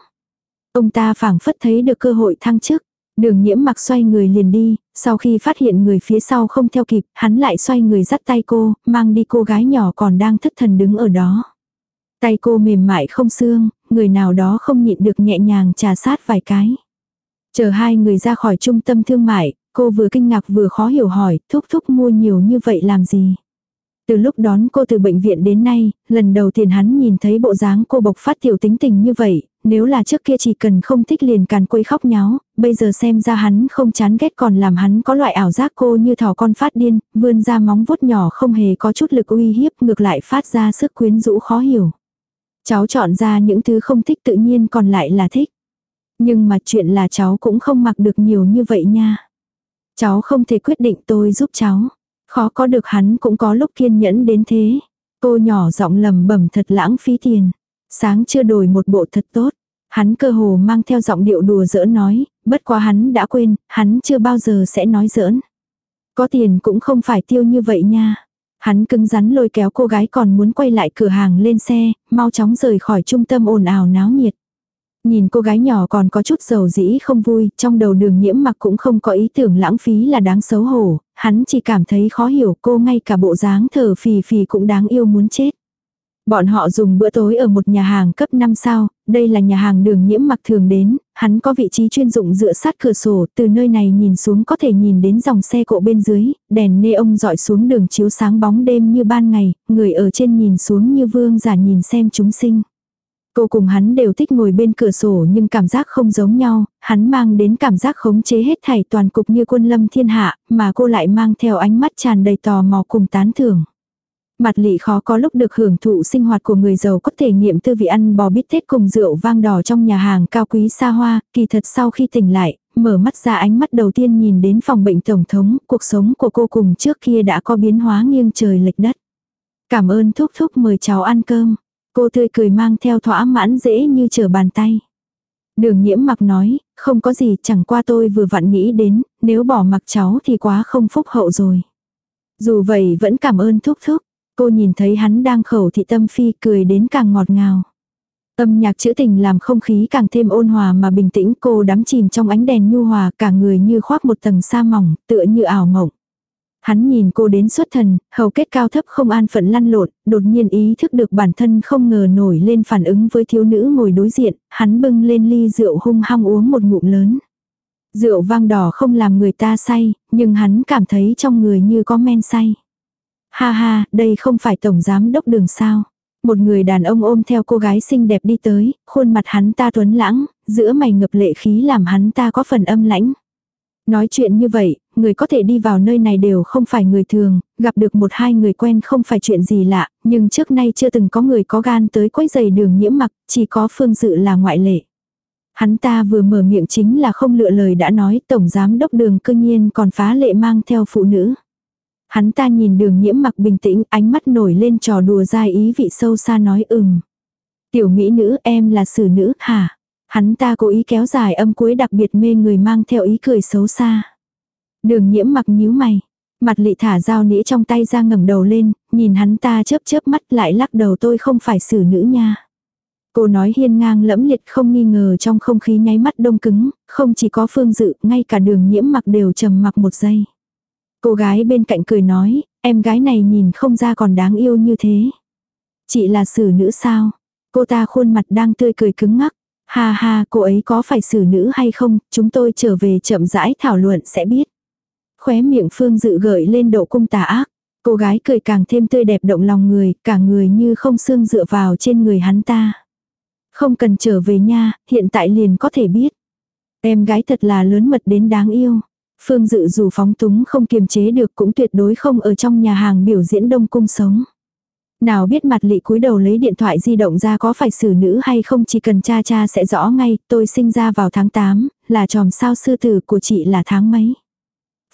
Ông ta phảng phất thấy được cơ hội thăng chức. Đường nhiễm mặc xoay người liền đi, sau khi phát hiện người phía sau không theo kịp, hắn lại xoay người dắt tay cô, mang đi cô gái nhỏ còn đang thất thần đứng ở đó. Tay cô mềm mại không xương, người nào đó không nhịn được nhẹ nhàng trà sát vài cái. Chờ hai người ra khỏi trung tâm thương mại, cô vừa kinh ngạc vừa khó hiểu hỏi, thúc thúc mua nhiều như vậy làm gì. Từ lúc đón cô từ bệnh viện đến nay, lần đầu tiên hắn nhìn thấy bộ dáng cô bộc phát tiểu tính tình như vậy, nếu là trước kia chỉ cần không thích liền càn quấy khóc nháo, bây giờ xem ra hắn không chán ghét còn làm hắn có loại ảo giác cô như thỏ con phát điên, vươn ra móng vuốt nhỏ không hề có chút lực uy hiếp ngược lại phát ra sức quyến rũ khó hiểu. Cháu chọn ra những thứ không thích tự nhiên còn lại là thích. Nhưng mà chuyện là cháu cũng không mặc được nhiều như vậy nha. Cháu không thể quyết định tôi giúp cháu. Khó có được hắn cũng có lúc kiên nhẫn đến thế. Cô nhỏ giọng lầm bẩm thật lãng phí tiền. Sáng chưa đổi một bộ thật tốt. Hắn cơ hồ mang theo giọng điệu đùa giỡn nói, bất quá hắn đã quên, hắn chưa bao giờ sẽ nói giỡn. Có tiền cũng không phải tiêu như vậy nha. Hắn cứng rắn lôi kéo cô gái còn muốn quay lại cửa hàng lên xe, mau chóng rời khỏi trung tâm ồn ào náo nhiệt. Nhìn cô gái nhỏ còn có chút dầu dĩ không vui, trong đầu đường nhiễm mặc cũng không có ý tưởng lãng phí là đáng xấu hổ, hắn chỉ cảm thấy khó hiểu cô ngay cả bộ dáng thở phì phì cũng đáng yêu muốn chết. Bọn họ dùng bữa tối ở một nhà hàng cấp 5 sao, đây là nhà hàng đường nhiễm mặc thường đến, hắn có vị trí chuyên dụng dựa sát cửa sổ, từ nơi này nhìn xuống có thể nhìn đến dòng xe cộ bên dưới, đèn nê ông dọi xuống đường chiếu sáng bóng đêm như ban ngày, người ở trên nhìn xuống như vương giả nhìn xem chúng sinh. Cô cùng hắn đều thích ngồi bên cửa sổ nhưng cảm giác không giống nhau, hắn mang đến cảm giác khống chế hết thảy toàn cục như quân lâm thiên hạ, mà cô lại mang theo ánh mắt tràn đầy tò mò cùng tán thưởng. Mặt lị khó có lúc được hưởng thụ sinh hoạt của người giàu có thể nghiệm tư vị ăn bò bít tết cùng rượu vang đỏ trong nhà hàng cao quý xa hoa, kỳ thật sau khi tỉnh lại, mở mắt ra ánh mắt đầu tiên nhìn đến phòng bệnh tổng thống, cuộc sống của cô cùng trước kia đã có biến hóa nghiêng trời lệch đất. Cảm ơn thúc thúc mời cháu ăn cơm. Cô tươi cười mang theo thỏa mãn dễ như trở bàn tay. Đường nhiễm mặc nói, không có gì chẳng qua tôi vừa vặn nghĩ đến, nếu bỏ mặc cháu thì quá không phúc hậu rồi. Dù vậy vẫn cảm ơn thúc thúc. Cô nhìn thấy hắn đang khẩu thị tâm phi cười đến càng ngọt ngào. Âm nhạc trữ tình làm không khí càng thêm ôn hòa mà bình tĩnh cô đắm chìm trong ánh đèn nhu hòa cả người như khoác một tầng sa mỏng, tựa như ảo mộng. Hắn nhìn cô đến xuất thần, hầu kết cao thấp không an phận lăn lộn, đột nhiên ý thức được bản thân không ngờ nổi lên phản ứng với thiếu nữ ngồi đối diện, hắn bưng lên ly rượu hung hăng uống một ngụm lớn. Rượu vang đỏ không làm người ta say, nhưng hắn cảm thấy trong người như có men say. Ha ha, đây không phải tổng giám đốc đường sao. Một người đàn ông ôm theo cô gái xinh đẹp đi tới, khuôn mặt hắn ta tuấn lãng, giữa mày ngập lệ khí làm hắn ta có phần âm lãnh. Nói chuyện như vậy, người có thể đi vào nơi này đều không phải người thường, gặp được một hai người quen không phải chuyện gì lạ, nhưng trước nay chưa từng có người có gan tới quấy giày đường nhiễm mặc, chỉ có phương dự là ngoại lệ. Hắn ta vừa mở miệng chính là không lựa lời đã nói tổng giám đốc đường cơ nhiên còn phá lệ mang theo phụ nữ. Hắn ta nhìn đường nhiễm mặc bình tĩnh, ánh mắt nổi lên trò đùa dai ý vị sâu xa nói ừm. Tiểu mỹ nữ em là xử nữ, hả? Hắn ta cố ý kéo dài âm cuối đặc biệt mê người mang theo ý cười xấu xa. Đường nhiễm mặc nhíu mày. Mặt lị thả dao nĩa trong tay ra ngẩng đầu lên, nhìn hắn ta chớp chớp mắt lại lắc đầu tôi không phải xử nữ nha. Cô nói hiên ngang lẫm liệt không nghi ngờ trong không khí nháy mắt đông cứng, không chỉ có phương dự, ngay cả đường nhiễm mặc đều trầm mặc một giây. Cô gái bên cạnh cười nói, em gái này nhìn không ra còn đáng yêu như thế. Chị là xử nữ sao? Cô ta khuôn mặt đang tươi cười cứng ngắc. Ha ha, cô ấy có phải xử nữ hay không, chúng tôi trở về chậm rãi thảo luận sẽ biết. Khóe miệng Phương Dự gợi lên độ cung tà ác. Cô gái cười càng thêm tươi đẹp động lòng người, cả người như không xương dựa vào trên người hắn ta. Không cần trở về nha, hiện tại liền có thể biết. Em gái thật là lớn mật đến đáng yêu. Phương Dự dù phóng túng không kiềm chế được cũng tuyệt đối không ở trong nhà hàng biểu diễn đông cung sống. Nào biết mặt lị cúi đầu lấy điện thoại di động ra có phải xử nữ hay không chỉ cần cha cha sẽ rõ ngay, tôi sinh ra vào tháng 8, là tròm sao sư tử của chị là tháng mấy.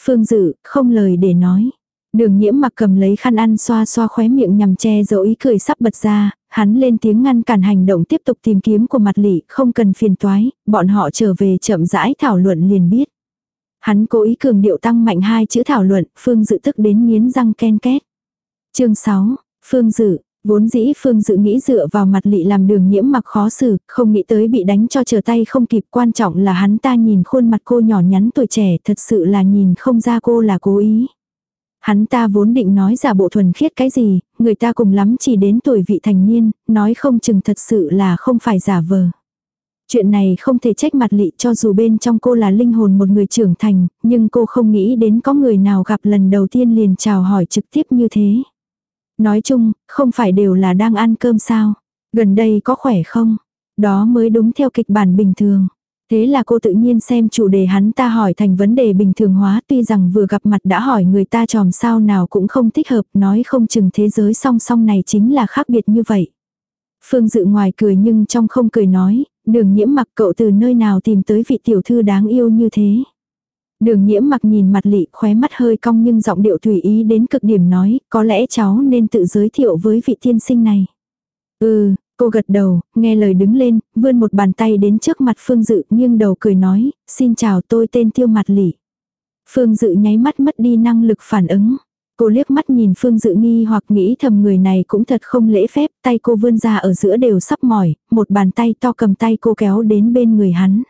Phương Dự, không lời để nói. Đường nhiễm mặc cầm lấy khăn ăn xoa xoa khóe miệng nhằm che giấu ý cười sắp bật ra, hắn lên tiếng ngăn cản hành động tiếp tục tìm kiếm của mặt lị, không cần phiền toái, bọn họ trở về chậm rãi thảo luận liền biết. Hắn cố ý cường điệu tăng mạnh hai chữ thảo luận, Phương Dự tức đến nghiến răng ken két. chương 6, Phương Dự, vốn dĩ Phương Dự nghĩ dựa vào mặt lị làm đường nhiễm mặc khó xử, không nghĩ tới bị đánh cho trở tay không kịp quan trọng là hắn ta nhìn khuôn mặt cô nhỏ nhắn tuổi trẻ thật sự là nhìn không ra cô là cố ý. Hắn ta vốn định nói giả bộ thuần khiết cái gì, người ta cùng lắm chỉ đến tuổi vị thành niên, nói không chừng thật sự là không phải giả vờ. Chuyện này không thể trách mặt lị cho dù bên trong cô là linh hồn một người trưởng thành, nhưng cô không nghĩ đến có người nào gặp lần đầu tiên liền chào hỏi trực tiếp như thế. Nói chung, không phải đều là đang ăn cơm sao. Gần đây có khỏe không? Đó mới đúng theo kịch bản bình thường. Thế là cô tự nhiên xem chủ đề hắn ta hỏi thành vấn đề bình thường hóa tuy rằng vừa gặp mặt đã hỏi người ta tròm sao nào cũng không thích hợp nói không chừng thế giới song song này chính là khác biệt như vậy. Phương dự ngoài cười nhưng trong không cười nói, đường nhiễm mặc cậu từ nơi nào tìm tới vị tiểu thư đáng yêu như thế. Đường nhiễm mặc nhìn mặt lị khóe mắt hơi cong nhưng giọng điệu tùy ý đến cực điểm nói, có lẽ cháu nên tự giới thiệu với vị tiên sinh này. Ừ, cô gật đầu, nghe lời đứng lên, vươn một bàn tay đến trước mặt Phương Dự nghiêng đầu cười nói, xin chào tôi tên tiêu mặt lị. Phương Dự nháy mắt mất đi năng lực phản ứng. Cô liếc mắt nhìn Phương Dự nghi hoặc nghĩ thầm người này cũng thật không lễ phép, tay cô vươn ra ở giữa đều sắp mỏi, một bàn tay to cầm tay cô kéo đến bên người hắn.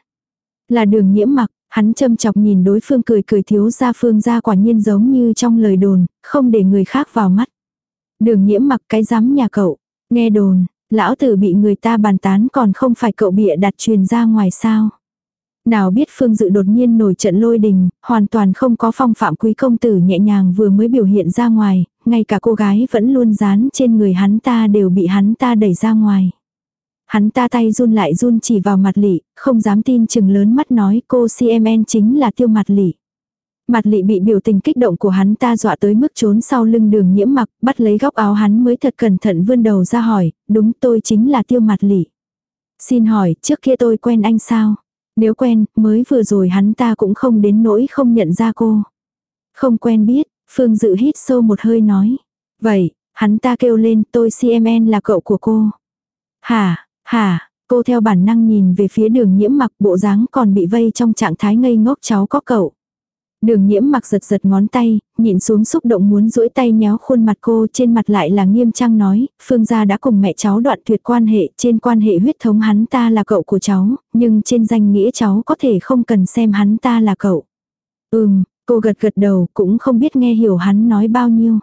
Là đường nhiễm mặc, hắn châm chọc nhìn đối phương cười cười thiếu ra phương ra quả nhiên giống như trong lời đồn, không để người khác vào mắt. Đường nhiễm mặc cái giám nhà cậu. Nghe đồn, lão tử bị người ta bàn tán còn không phải cậu bịa đặt truyền ra ngoài sao. Nào biết Phương Dự đột nhiên nổi trận lôi đình, hoàn toàn không có phong phạm quý công tử nhẹ nhàng vừa mới biểu hiện ra ngoài, ngay cả cô gái vẫn luôn dán trên người hắn ta đều bị hắn ta đẩy ra ngoài. Hắn ta tay run lại run chỉ vào mặt lị, không dám tin chừng lớn mắt nói cô CMN chính là tiêu mặt lị. Mặt lị bị biểu tình kích động của hắn ta dọa tới mức trốn sau lưng đường nhiễm mặc, bắt lấy góc áo hắn mới thật cẩn thận vươn đầu ra hỏi, đúng tôi chính là tiêu mặt lị. Xin hỏi, trước kia tôi quen anh sao? Nếu quen, mới vừa rồi hắn ta cũng không đến nỗi không nhận ra cô. Không quen biết, Phương Dự hít sâu một hơi nói. Vậy, hắn ta kêu lên tôi CMN là cậu của cô. Hả, hả, cô theo bản năng nhìn về phía đường nhiễm mặc bộ dáng còn bị vây trong trạng thái ngây ngốc cháu có cậu. Đường nhiễm mặc giật giật ngón tay, nhịn xuống xúc động muốn duỗi tay nhéo khuôn mặt cô trên mặt lại là nghiêm trang nói, phương gia đã cùng mẹ cháu đoạn tuyệt quan hệ, trên quan hệ huyết thống hắn ta là cậu của cháu, nhưng trên danh nghĩa cháu có thể không cần xem hắn ta là cậu. Ừm, cô gật gật đầu cũng không biết nghe hiểu hắn nói bao nhiêu.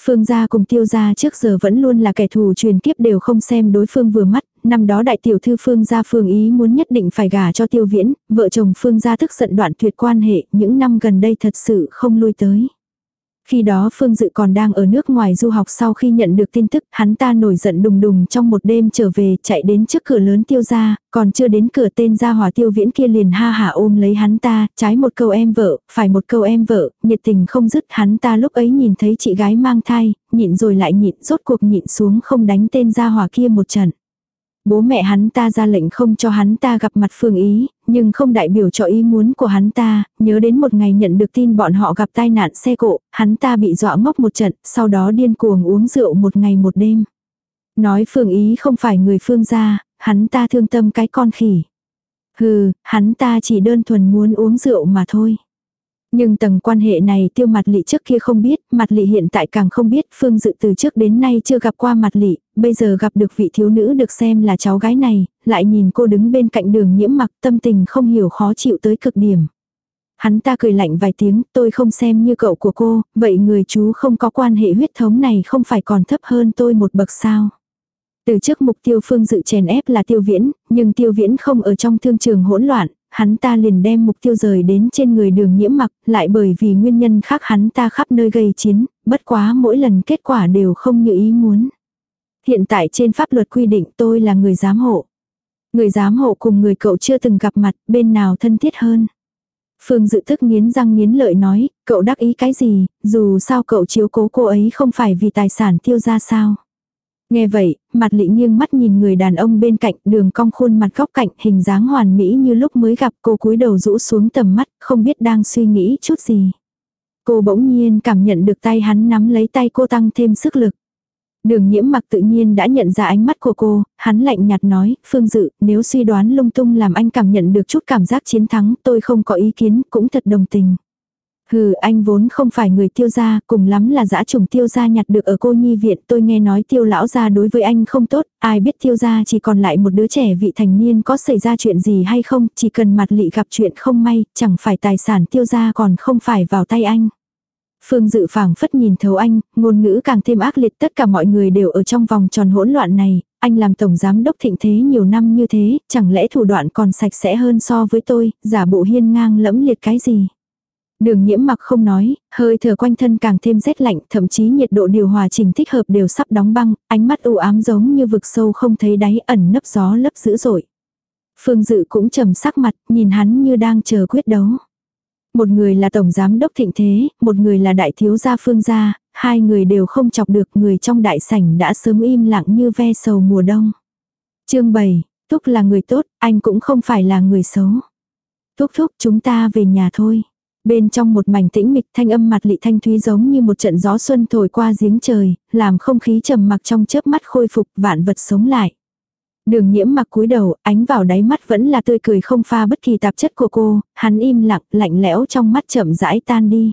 Phương gia cùng tiêu gia trước giờ vẫn luôn là kẻ thù truyền kiếp đều không xem đối phương vừa mắt, năm đó đại tiểu thư Phương gia Phương ý muốn nhất định phải gả cho tiêu viễn, vợ chồng Phương gia thức giận đoạn tuyệt quan hệ, những năm gần đây thật sự không lui tới. Khi đó Phương Dự còn đang ở nước ngoài du học sau khi nhận được tin tức, hắn ta nổi giận đùng đùng trong một đêm trở về, chạy đến trước cửa lớn tiêu gia, còn chưa đến cửa tên gia hỏa tiêu viễn kia liền ha hả ôm lấy hắn ta, trái một câu em vợ, phải một câu em vợ, nhiệt tình không dứt hắn ta lúc ấy nhìn thấy chị gái mang thai, nhịn rồi lại nhịn, rốt cuộc nhịn xuống không đánh tên gia hỏa kia một trận. Bố mẹ hắn ta ra lệnh không cho hắn ta gặp mặt Phương Ý, nhưng không đại biểu cho ý muốn của hắn ta, nhớ đến một ngày nhận được tin bọn họ gặp tai nạn xe cộ, hắn ta bị dọa ngốc một trận, sau đó điên cuồng uống rượu một ngày một đêm. Nói Phương Ý không phải người Phương gia, hắn ta thương tâm cái con khỉ. Hừ, hắn ta chỉ đơn thuần muốn uống rượu mà thôi. Nhưng tầng quan hệ này tiêu mặt lị trước kia không biết, mặt lị hiện tại càng không biết, phương dự từ trước đến nay chưa gặp qua mặt lị, bây giờ gặp được vị thiếu nữ được xem là cháu gái này, lại nhìn cô đứng bên cạnh đường nhiễm mặc tâm tình không hiểu khó chịu tới cực điểm. Hắn ta cười lạnh vài tiếng, tôi không xem như cậu của cô, vậy người chú không có quan hệ huyết thống này không phải còn thấp hơn tôi một bậc sao. Từ trước mục tiêu phương dự chèn ép là tiêu viễn, nhưng tiêu viễn không ở trong thương trường hỗn loạn, hắn ta liền đem mục tiêu rời đến trên người đường nhiễm mặc, lại bởi vì nguyên nhân khác hắn ta khắp nơi gây chiến, bất quá mỗi lần kết quả đều không như ý muốn. Hiện tại trên pháp luật quy định tôi là người giám hộ. Người giám hộ cùng người cậu chưa từng gặp mặt, bên nào thân thiết hơn. Phương dự thức nghiến răng nghiến lợi nói, cậu đắc ý cái gì, dù sao cậu chiếu cố cô ấy không phải vì tài sản tiêu ra sao. Nghe vậy, mặt lị nghiêng mắt nhìn người đàn ông bên cạnh đường cong khuôn mặt góc cạnh hình dáng hoàn mỹ như lúc mới gặp cô cúi đầu rũ xuống tầm mắt, không biết đang suy nghĩ chút gì. Cô bỗng nhiên cảm nhận được tay hắn nắm lấy tay cô tăng thêm sức lực. Đường nhiễm mặc tự nhiên đã nhận ra ánh mắt của cô, hắn lạnh nhạt nói, Phương Dự, nếu suy đoán lung tung làm anh cảm nhận được chút cảm giác chiến thắng, tôi không có ý kiến, cũng thật đồng tình. Hừ, anh vốn không phải người tiêu gia, cùng lắm là dã trùng tiêu gia nhặt được ở cô nhi viện. Tôi nghe nói tiêu lão gia đối với anh không tốt, ai biết tiêu gia chỉ còn lại một đứa trẻ vị thành niên có xảy ra chuyện gì hay không, chỉ cần mặt lị gặp chuyện không may, chẳng phải tài sản tiêu gia còn không phải vào tay anh. Phương dự phảng phất nhìn thấu anh, ngôn ngữ càng thêm ác liệt tất cả mọi người đều ở trong vòng tròn hỗn loạn này, anh làm tổng giám đốc thịnh thế nhiều năm như thế, chẳng lẽ thủ đoạn còn sạch sẽ hơn so với tôi, giả bộ hiên ngang lẫm liệt cái gì. Đường nhiễm mặc không nói, hơi thở quanh thân càng thêm rét lạnh, thậm chí nhiệt độ điều hòa chỉnh thích hợp đều sắp đóng băng, ánh mắt u ám giống như vực sâu không thấy đáy ẩn nấp gió lấp dữ dội. Phương Dự cũng trầm sắc mặt, nhìn hắn như đang chờ quyết đấu. Một người là tổng giám đốc thịnh thế, một người là đại thiếu gia phương gia, hai người đều không chọc được người trong đại sảnh đã sớm im lặng như ve sầu mùa đông. Chương 7, Thúc là người tốt, anh cũng không phải là người xấu. Thúc thúc chúng ta về nhà thôi. Bên trong một mảnh tĩnh mịch thanh âm mặt lị thanh thúy giống như một trận gió xuân thổi qua giếng trời, làm không khí trầm mặc trong chớp mắt khôi phục vạn vật sống lại. Đường nhiễm mặc cúi đầu, ánh vào đáy mắt vẫn là tươi cười không pha bất kỳ tạp chất của cô, hắn im lặng, lạnh lẽo trong mắt chậm rãi tan đi.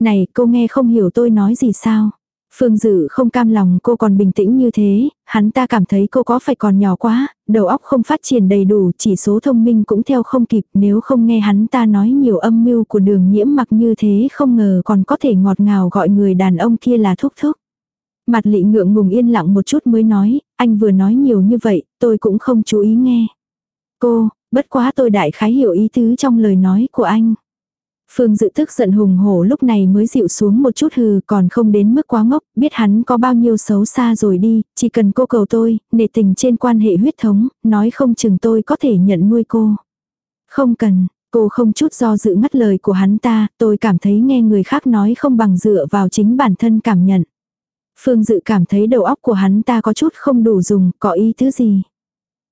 Này, cô nghe không hiểu tôi nói gì sao? Phương Dự không cam lòng cô còn bình tĩnh như thế, hắn ta cảm thấy cô có phải còn nhỏ quá, đầu óc không phát triển đầy đủ, chỉ số thông minh cũng theo không kịp nếu không nghe hắn ta nói nhiều âm mưu của đường nhiễm mặc như thế không ngờ còn có thể ngọt ngào gọi người đàn ông kia là thúc thúc. Mặt lị ngượng ngùng yên lặng một chút mới nói, anh vừa nói nhiều như vậy, tôi cũng không chú ý nghe. Cô, bất quá tôi đại khái hiểu ý tứ trong lời nói của anh. Phương dự tức giận hùng hổ lúc này mới dịu xuống một chút hừ còn không đến mức quá ngốc, biết hắn có bao nhiêu xấu xa rồi đi, chỉ cần cô cầu tôi, nể tình trên quan hệ huyết thống, nói không chừng tôi có thể nhận nuôi cô. Không cần, cô không chút do dự ngắt lời của hắn ta, tôi cảm thấy nghe người khác nói không bằng dựa vào chính bản thân cảm nhận. Phương dự cảm thấy đầu óc của hắn ta có chút không đủ dùng, có ý thứ gì.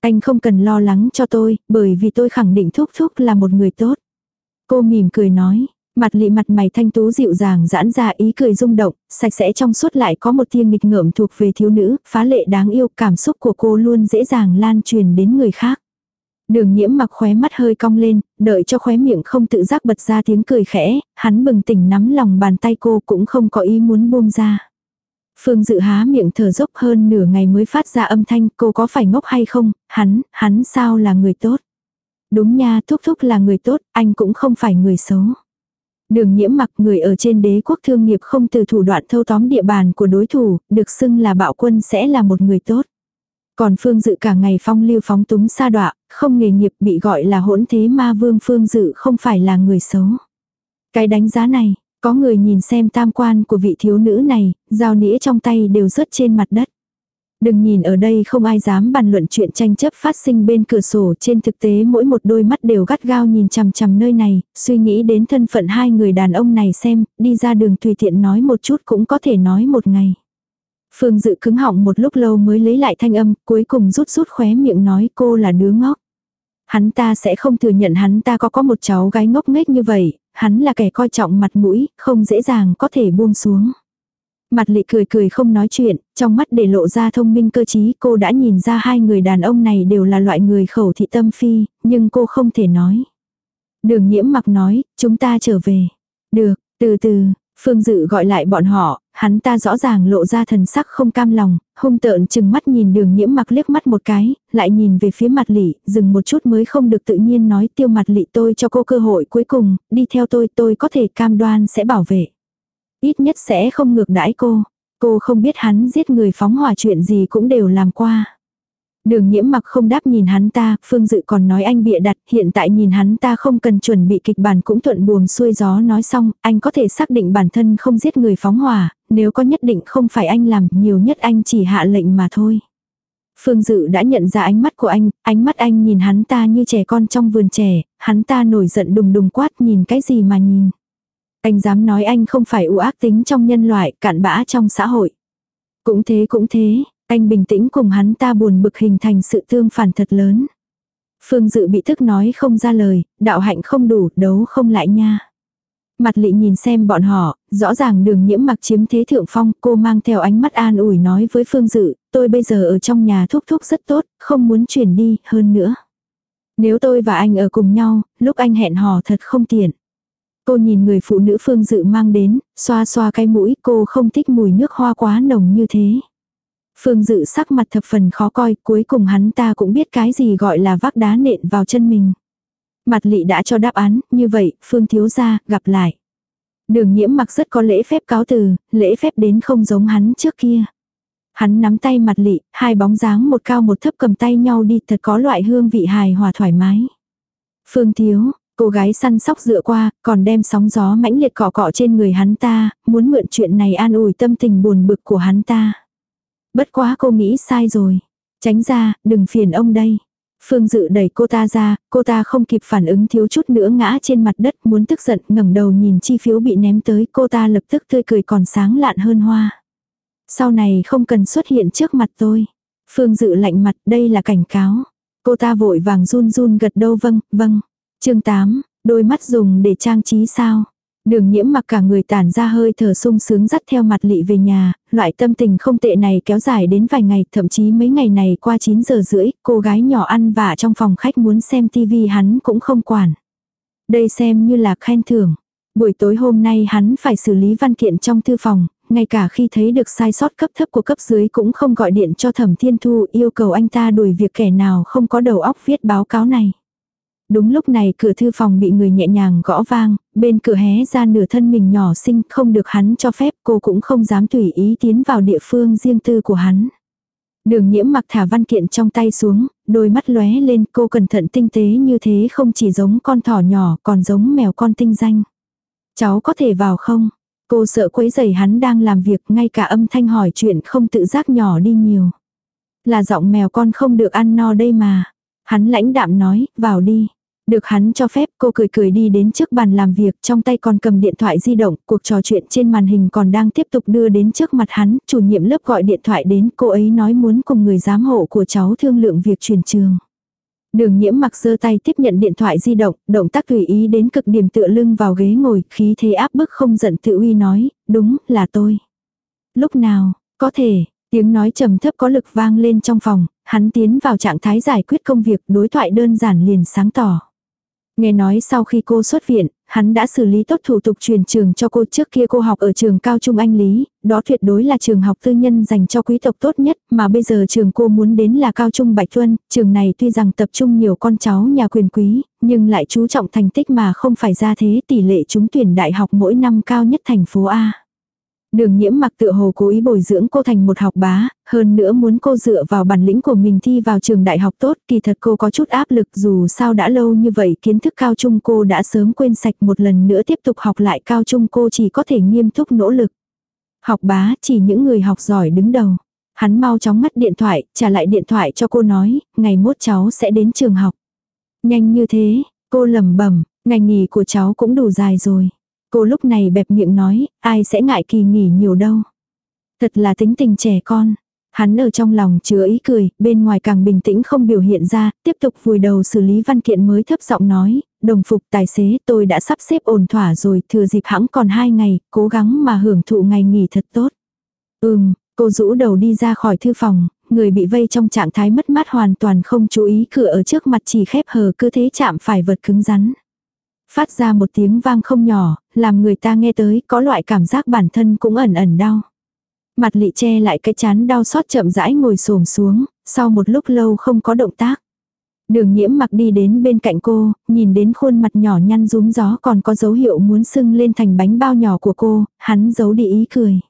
Anh không cần lo lắng cho tôi, bởi vì tôi khẳng định Thúc Thúc là một người tốt. Cô mỉm cười nói, mặt lị mặt mày thanh tú dịu dàng giãn ra ý cười rung động, sạch sẽ trong suốt lại có một tia nghịch ngợm thuộc về thiếu nữ, phá lệ đáng yêu, cảm xúc của cô luôn dễ dàng lan truyền đến người khác. Đường nhiễm mặc khóe mắt hơi cong lên, đợi cho khóe miệng không tự giác bật ra tiếng cười khẽ, hắn bừng tỉnh nắm lòng bàn tay cô cũng không có ý muốn buông ra. Phương dự há miệng thở dốc hơn nửa ngày mới phát ra âm thanh cô có phải ngốc hay không, hắn, hắn sao là người tốt. Đúng nha, thúc thúc là người tốt, anh cũng không phải người xấu. Đường nhiễm mặc người ở trên đế quốc thương nghiệp không từ thủ đoạn thâu tóm địa bàn của đối thủ, được xưng là bạo quân sẽ là một người tốt. Còn Phương Dự cả ngày phong lưu phóng túng xa đọa, không nghề nghiệp bị gọi là hỗn thế ma vương Phương Dự không phải là người xấu. Cái đánh giá này, có người nhìn xem tam quan của vị thiếu nữ này, dao nĩa trong tay đều rớt trên mặt đất. Đừng nhìn ở đây không ai dám bàn luận chuyện tranh chấp phát sinh bên cửa sổ trên thực tế mỗi một đôi mắt đều gắt gao nhìn chằm chằm nơi này, suy nghĩ đến thân phận hai người đàn ông này xem, đi ra đường tùy tiện nói một chút cũng có thể nói một ngày. Phương dự cứng họng một lúc lâu mới lấy lại thanh âm, cuối cùng rút rút khóe miệng nói cô là đứa ngốc. Hắn ta sẽ không thừa nhận hắn ta có có một cháu gái ngốc nghếch như vậy, hắn là kẻ coi trọng mặt mũi, không dễ dàng có thể buông xuống. Mặt lị cười cười không nói chuyện, trong mắt để lộ ra thông minh cơ trí cô đã nhìn ra hai người đàn ông này đều là loại người khẩu thị tâm phi, nhưng cô không thể nói. Đường nhiễm mặc nói, chúng ta trở về. Được, từ từ, Phương Dự gọi lại bọn họ, hắn ta rõ ràng lộ ra thần sắc không cam lòng, hung tợn chừng mắt nhìn đường nhiễm mặc liếc mắt một cái, lại nhìn về phía mặt lị, dừng một chút mới không được tự nhiên nói tiêu mặt lị tôi cho cô cơ hội cuối cùng, đi theo tôi tôi có thể cam đoan sẽ bảo vệ. Ít nhất sẽ không ngược đãi cô. Cô không biết hắn giết người phóng hỏa chuyện gì cũng đều làm qua. Đường nhiễm mặc không đáp nhìn hắn ta, Phương Dự còn nói anh bịa đặt, hiện tại nhìn hắn ta không cần chuẩn bị kịch bản cũng thuận buồm xuôi gió nói xong, anh có thể xác định bản thân không giết người phóng hỏa, nếu có nhất định không phải anh làm, nhiều nhất anh chỉ hạ lệnh mà thôi. Phương Dự đã nhận ra ánh mắt của anh, ánh mắt anh nhìn hắn ta như trẻ con trong vườn trẻ, hắn ta nổi giận đùng đùng quát nhìn cái gì mà nhìn. Anh dám nói anh không phải u ác tính trong nhân loại, cạn bã trong xã hội. Cũng thế cũng thế, anh bình tĩnh cùng hắn ta buồn bực hình thành sự tương phản thật lớn. Phương Dự bị thức nói không ra lời, đạo hạnh không đủ, đấu không lại nha. Mặt lị nhìn xem bọn họ, rõ ràng đường nhiễm mặc chiếm thế thượng phong, cô mang theo ánh mắt an ủi nói với Phương Dự, tôi bây giờ ở trong nhà thúc thúc rất tốt, không muốn chuyển đi, hơn nữa. Nếu tôi và anh ở cùng nhau, lúc anh hẹn hò thật không tiện. Cô nhìn người phụ nữ Phương Dự mang đến, xoa xoa cái mũi cô không thích mùi nước hoa quá nồng như thế. Phương Dự sắc mặt thập phần khó coi, cuối cùng hắn ta cũng biết cái gì gọi là vác đá nện vào chân mình. Mặt lị đã cho đáp án, như vậy, Phương thiếu gia, gặp lại. Đường nhiễm mặc rất có lễ phép cáo từ, lễ phép đến không giống hắn trước kia. Hắn nắm tay mặt lị, hai bóng dáng một cao một thấp cầm tay nhau đi thật có loại hương vị hài hòa thoải mái. Phương thiếu, cô gái săn sóc dựa qua, còn đem sóng gió mãnh liệt cọ cọ trên người hắn ta, muốn mượn chuyện này an ủi tâm tình buồn bực của hắn ta. Bất quá cô nghĩ sai rồi. Tránh ra, đừng phiền ông đây. Phương Dự đẩy cô ta ra, cô ta không kịp phản ứng thiếu chút nữa ngã trên mặt đất muốn tức giận ngẩng đầu nhìn chi phiếu bị ném tới cô ta lập tức tươi cười còn sáng lạn hơn hoa. Sau này không cần xuất hiện trước mặt tôi. Phương Dự lạnh mặt đây là cảnh cáo. Cô ta vội vàng run run gật đầu vâng, vâng chương 8, đôi mắt dùng để trang trí sao. Đường nhiễm mặc cả người tản ra hơi thở sung sướng dắt theo mặt lị về nhà, loại tâm tình không tệ này kéo dài đến vài ngày, thậm chí mấy ngày này qua 9 giờ rưỡi, cô gái nhỏ ăn vả trong phòng khách muốn xem tivi hắn cũng không quản. Đây xem như là khen thưởng. Buổi tối hôm nay hắn phải xử lý văn kiện trong thư phòng, ngay cả khi thấy được sai sót cấp thấp của cấp dưới cũng không gọi điện cho thẩm thiên thu yêu cầu anh ta đuổi việc kẻ nào không có đầu óc viết báo cáo này. Đúng lúc này cửa thư phòng bị người nhẹ nhàng gõ vang, bên cửa hé ra nửa thân mình nhỏ xinh không được hắn cho phép cô cũng không dám tùy ý tiến vào địa phương riêng tư của hắn. Đường nhiễm mặc thả văn kiện trong tay xuống, đôi mắt lóe lên cô cẩn thận tinh tế như thế không chỉ giống con thỏ nhỏ còn giống mèo con tinh danh. Cháu có thể vào không? Cô sợ quấy giày hắn đang làm việc ngay cả âm thanh hỏi chuyện không tự giác nhỏ đi nhiều. Là giọng mèo con không được ăn no đây mà. Hắn lãnh đạm nói, vào đi. Được hắn cho phép cô cười cười đi đến trước bàn làm việc trong tay còn cầm điện thoại di động, cuộc trò chuyện trên màn hình còn đang tiếp tục đưa đến trước mặt hắn, chủ nhiệm lớp gọi điện thoại đến, cô ấy nói muốn cùng người giám hộ của cháu thương lượng việc chuyển trường. Đường nhiễm mặc giơ tay tiếp nhận điện thoại di động, động tác tùy ý đến cực điểm tựa lưng vào ghế ngồi, khí thế áp bức không giận tự uy nói, đúng, là tôi. Lúc nào, có thể, tiếng nói trầm thấp có lực vang lên trong phòng, hắn tiến vào trạng thái giải quyết công việc đối thoại đơn giản liền sáng tỏ. Nghe nói sau khi cô xuất viện, hắn đã xử lý tốt thủ tục truyền trường cho cô trước kia cô học ở trường cao trung Anh Lý, đó tuyệt đối là trường học tư nhân dành cho quý tộc tốt nhất, mà bây giờ trường cô muốn đến là cao trung Bạch Tuân, trường này tuy rằng tập trung nhiều con cháu nhà quyền quý, nhưng lại chú trọng thành tích mà không phải ra thế tỷ lệ trúng tuyển đại học mỗi năm cao nhất thành phố A. Đường nhiễm mặc tựa hồ cố ý bồi dưỡng cô thành một học bá, hơn nữa muốn cô dựa vào bản lĩnh của mình thi vào trường đại học tốt, kỳ thật cô có chút áp lực dù sao đã lâu như vậy kiến thức cao trung cô đã sớm quên sạch một lần nữa tiếp tục học lại cao trung cô chỉ có thể nghiêm túc nỗ lực. Học bá chỉ những người học giỏi đứng đầu. Hắn mau chóng ngắt điện thoại, trả lại điện thoại cho cô nói, ngày mốt cháu sẽ đến trường học. Nhanh như thế, cô lẩm bẩm, ngành nghỉ của cháu cũng đủ dài rồi. Cô lúc này bẹp miệng nói, ai sẽ ngại kỳ nghỉ nhiều đâu. Thật là tính tình trẻ con. Hắn ở trong lòng chứa ý cười, bên ngoài càng bình tĩnh không biểu hiện ra, tiếp tục vùi đầu xử lý văn kiện mới thấp giọng nói, đồng phục tài xế tôi đã sắp xếp ổn thỏa rồi, thừa dịp hãng còn hai ngày, cố gắng mà hưởng thụ ngày nghỉ thật tốt. Ừm, cô rũ đầu đi ra khỏi thư phòng, người bị vây trong trạng thái mất mát hoàn toàn không chú ý cửa ở trước mặt chỉ khép hờ cứ thế chạm phải vật cứng rắn phát ra một tiếng vang không nhỏ, làm người ta nghe tới có loại cảm giác bản thân cũng ẩn ẩn đau. Mặt lị che lại cái chán đau xót chậm rãi ngồi xổm xuống, sau một lúc lâu không có động tác. Đường nhiễm mặc đi đến bên cạnh cô, nhìn đến khuôn mặt nhỏ nhăn rúm gió còn có dấu hiệu muốn sưng lên thành bánh bao nhỏ của cô, hắn giấu đi ý cười.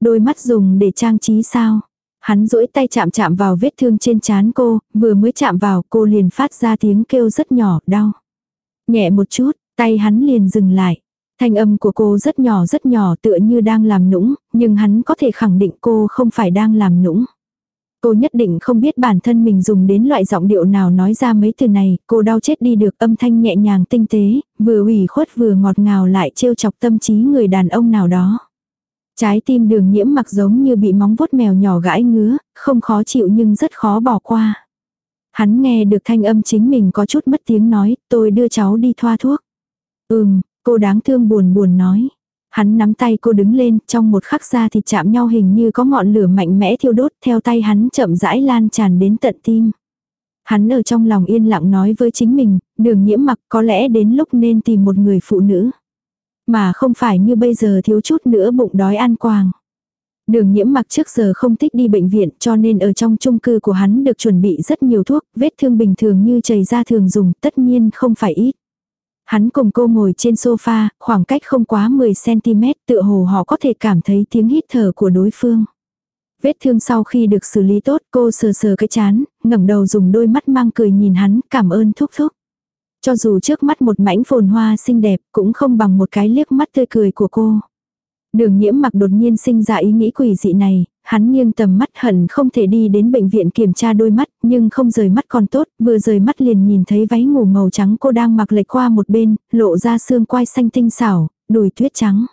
Đôi mắt dùng để trang trí sao. Hắn duỗi tay chạm chạm vào vết thương trên chán cô, vừa mới chạm vào cô liền phát ra tiếng kêu rất nhỏ, đau. Nhẹ một chút, tay hắn liền dừng lại. Thanh âm của cô rất nhỏ rất nhỏ tựa như đang làm nũng, nhưng hắn có thể khẳng định cô không phải đang làm nũng. Cô nhất định không biết bản thân mình dùng đến loại giọng điệu nào nói ra mấy từ này, cô đau chết đi được âm thanh nhẹ nhàng tinh tế, vừa ủy khuất vừa ngọt ngào lại trêu chọc tâm trí người đàn ông nào đó. Trái tim đường nhiễm mặc giống như bị móng vuốt mèo nhỏ gãi ngứa, không khó chịu nhưng rất khó bỏ qua. Hắn nghe được thanh âm chính mình có chút mất tiếng nói, tôi đưa cháu đi thoa thuốc. Ừm, cô đáng thương buồn buồn nói. Hắn nắm tay cô đứng lên, trong một khắc ra thì chạm nhau hình như có ngọn lửa mạnh mẽ thiêu đốt theo tay hắn chậm rãi lan tràn đến tận tim. Hắn ở trong lòng yên lặng nói với chính mình, đường nhiễm mặc có lẽ đến lúc nên tìm một người phụ nữ. Mà không phải như bây giờ thiếu chút nữa bụng đói ăn quàng. Đường nhiễm mặc trước giờ không thích đi bệnh viện cho nên ở trong chung cư của hắn được chuẩn bị rất nhiều thuốc, vết thương bình thường như chảy ra thường dùng tất nhiên không phải ít. Hắn cùng cô ngồi trên sofa, khoảng cách không quá 10cm tựa hồ họ có thể cảm thấy tiếng hít thở của đối phương. Vết thương sau khi được xử lý tốt cô sờ sờ cái chán, ngẩng đầu dùng đôi mắt mang cười nhìn hắn cảm ơn thúc thúc. Cho dù trước mắt một mảnh phồn hoa xinh đẹp cũng không bằng một cái liếc mắt tươi cười của cô. Đường nhiễm mặc đột nhiên sinh ra ý nghĩ quỷ dị này, hắn nghiêng tầm mắt hận không thể đi đến bệnh viện kiểm tra đôi mắt, nhưng không rời mắt còn tốt, vừa rời mắt liền nhìn thấy váy ngủ màu trắng cô đang mặc lệch qua một bên, lộ ra xương quai xanh tinh xảo, đùi tuyết trắng.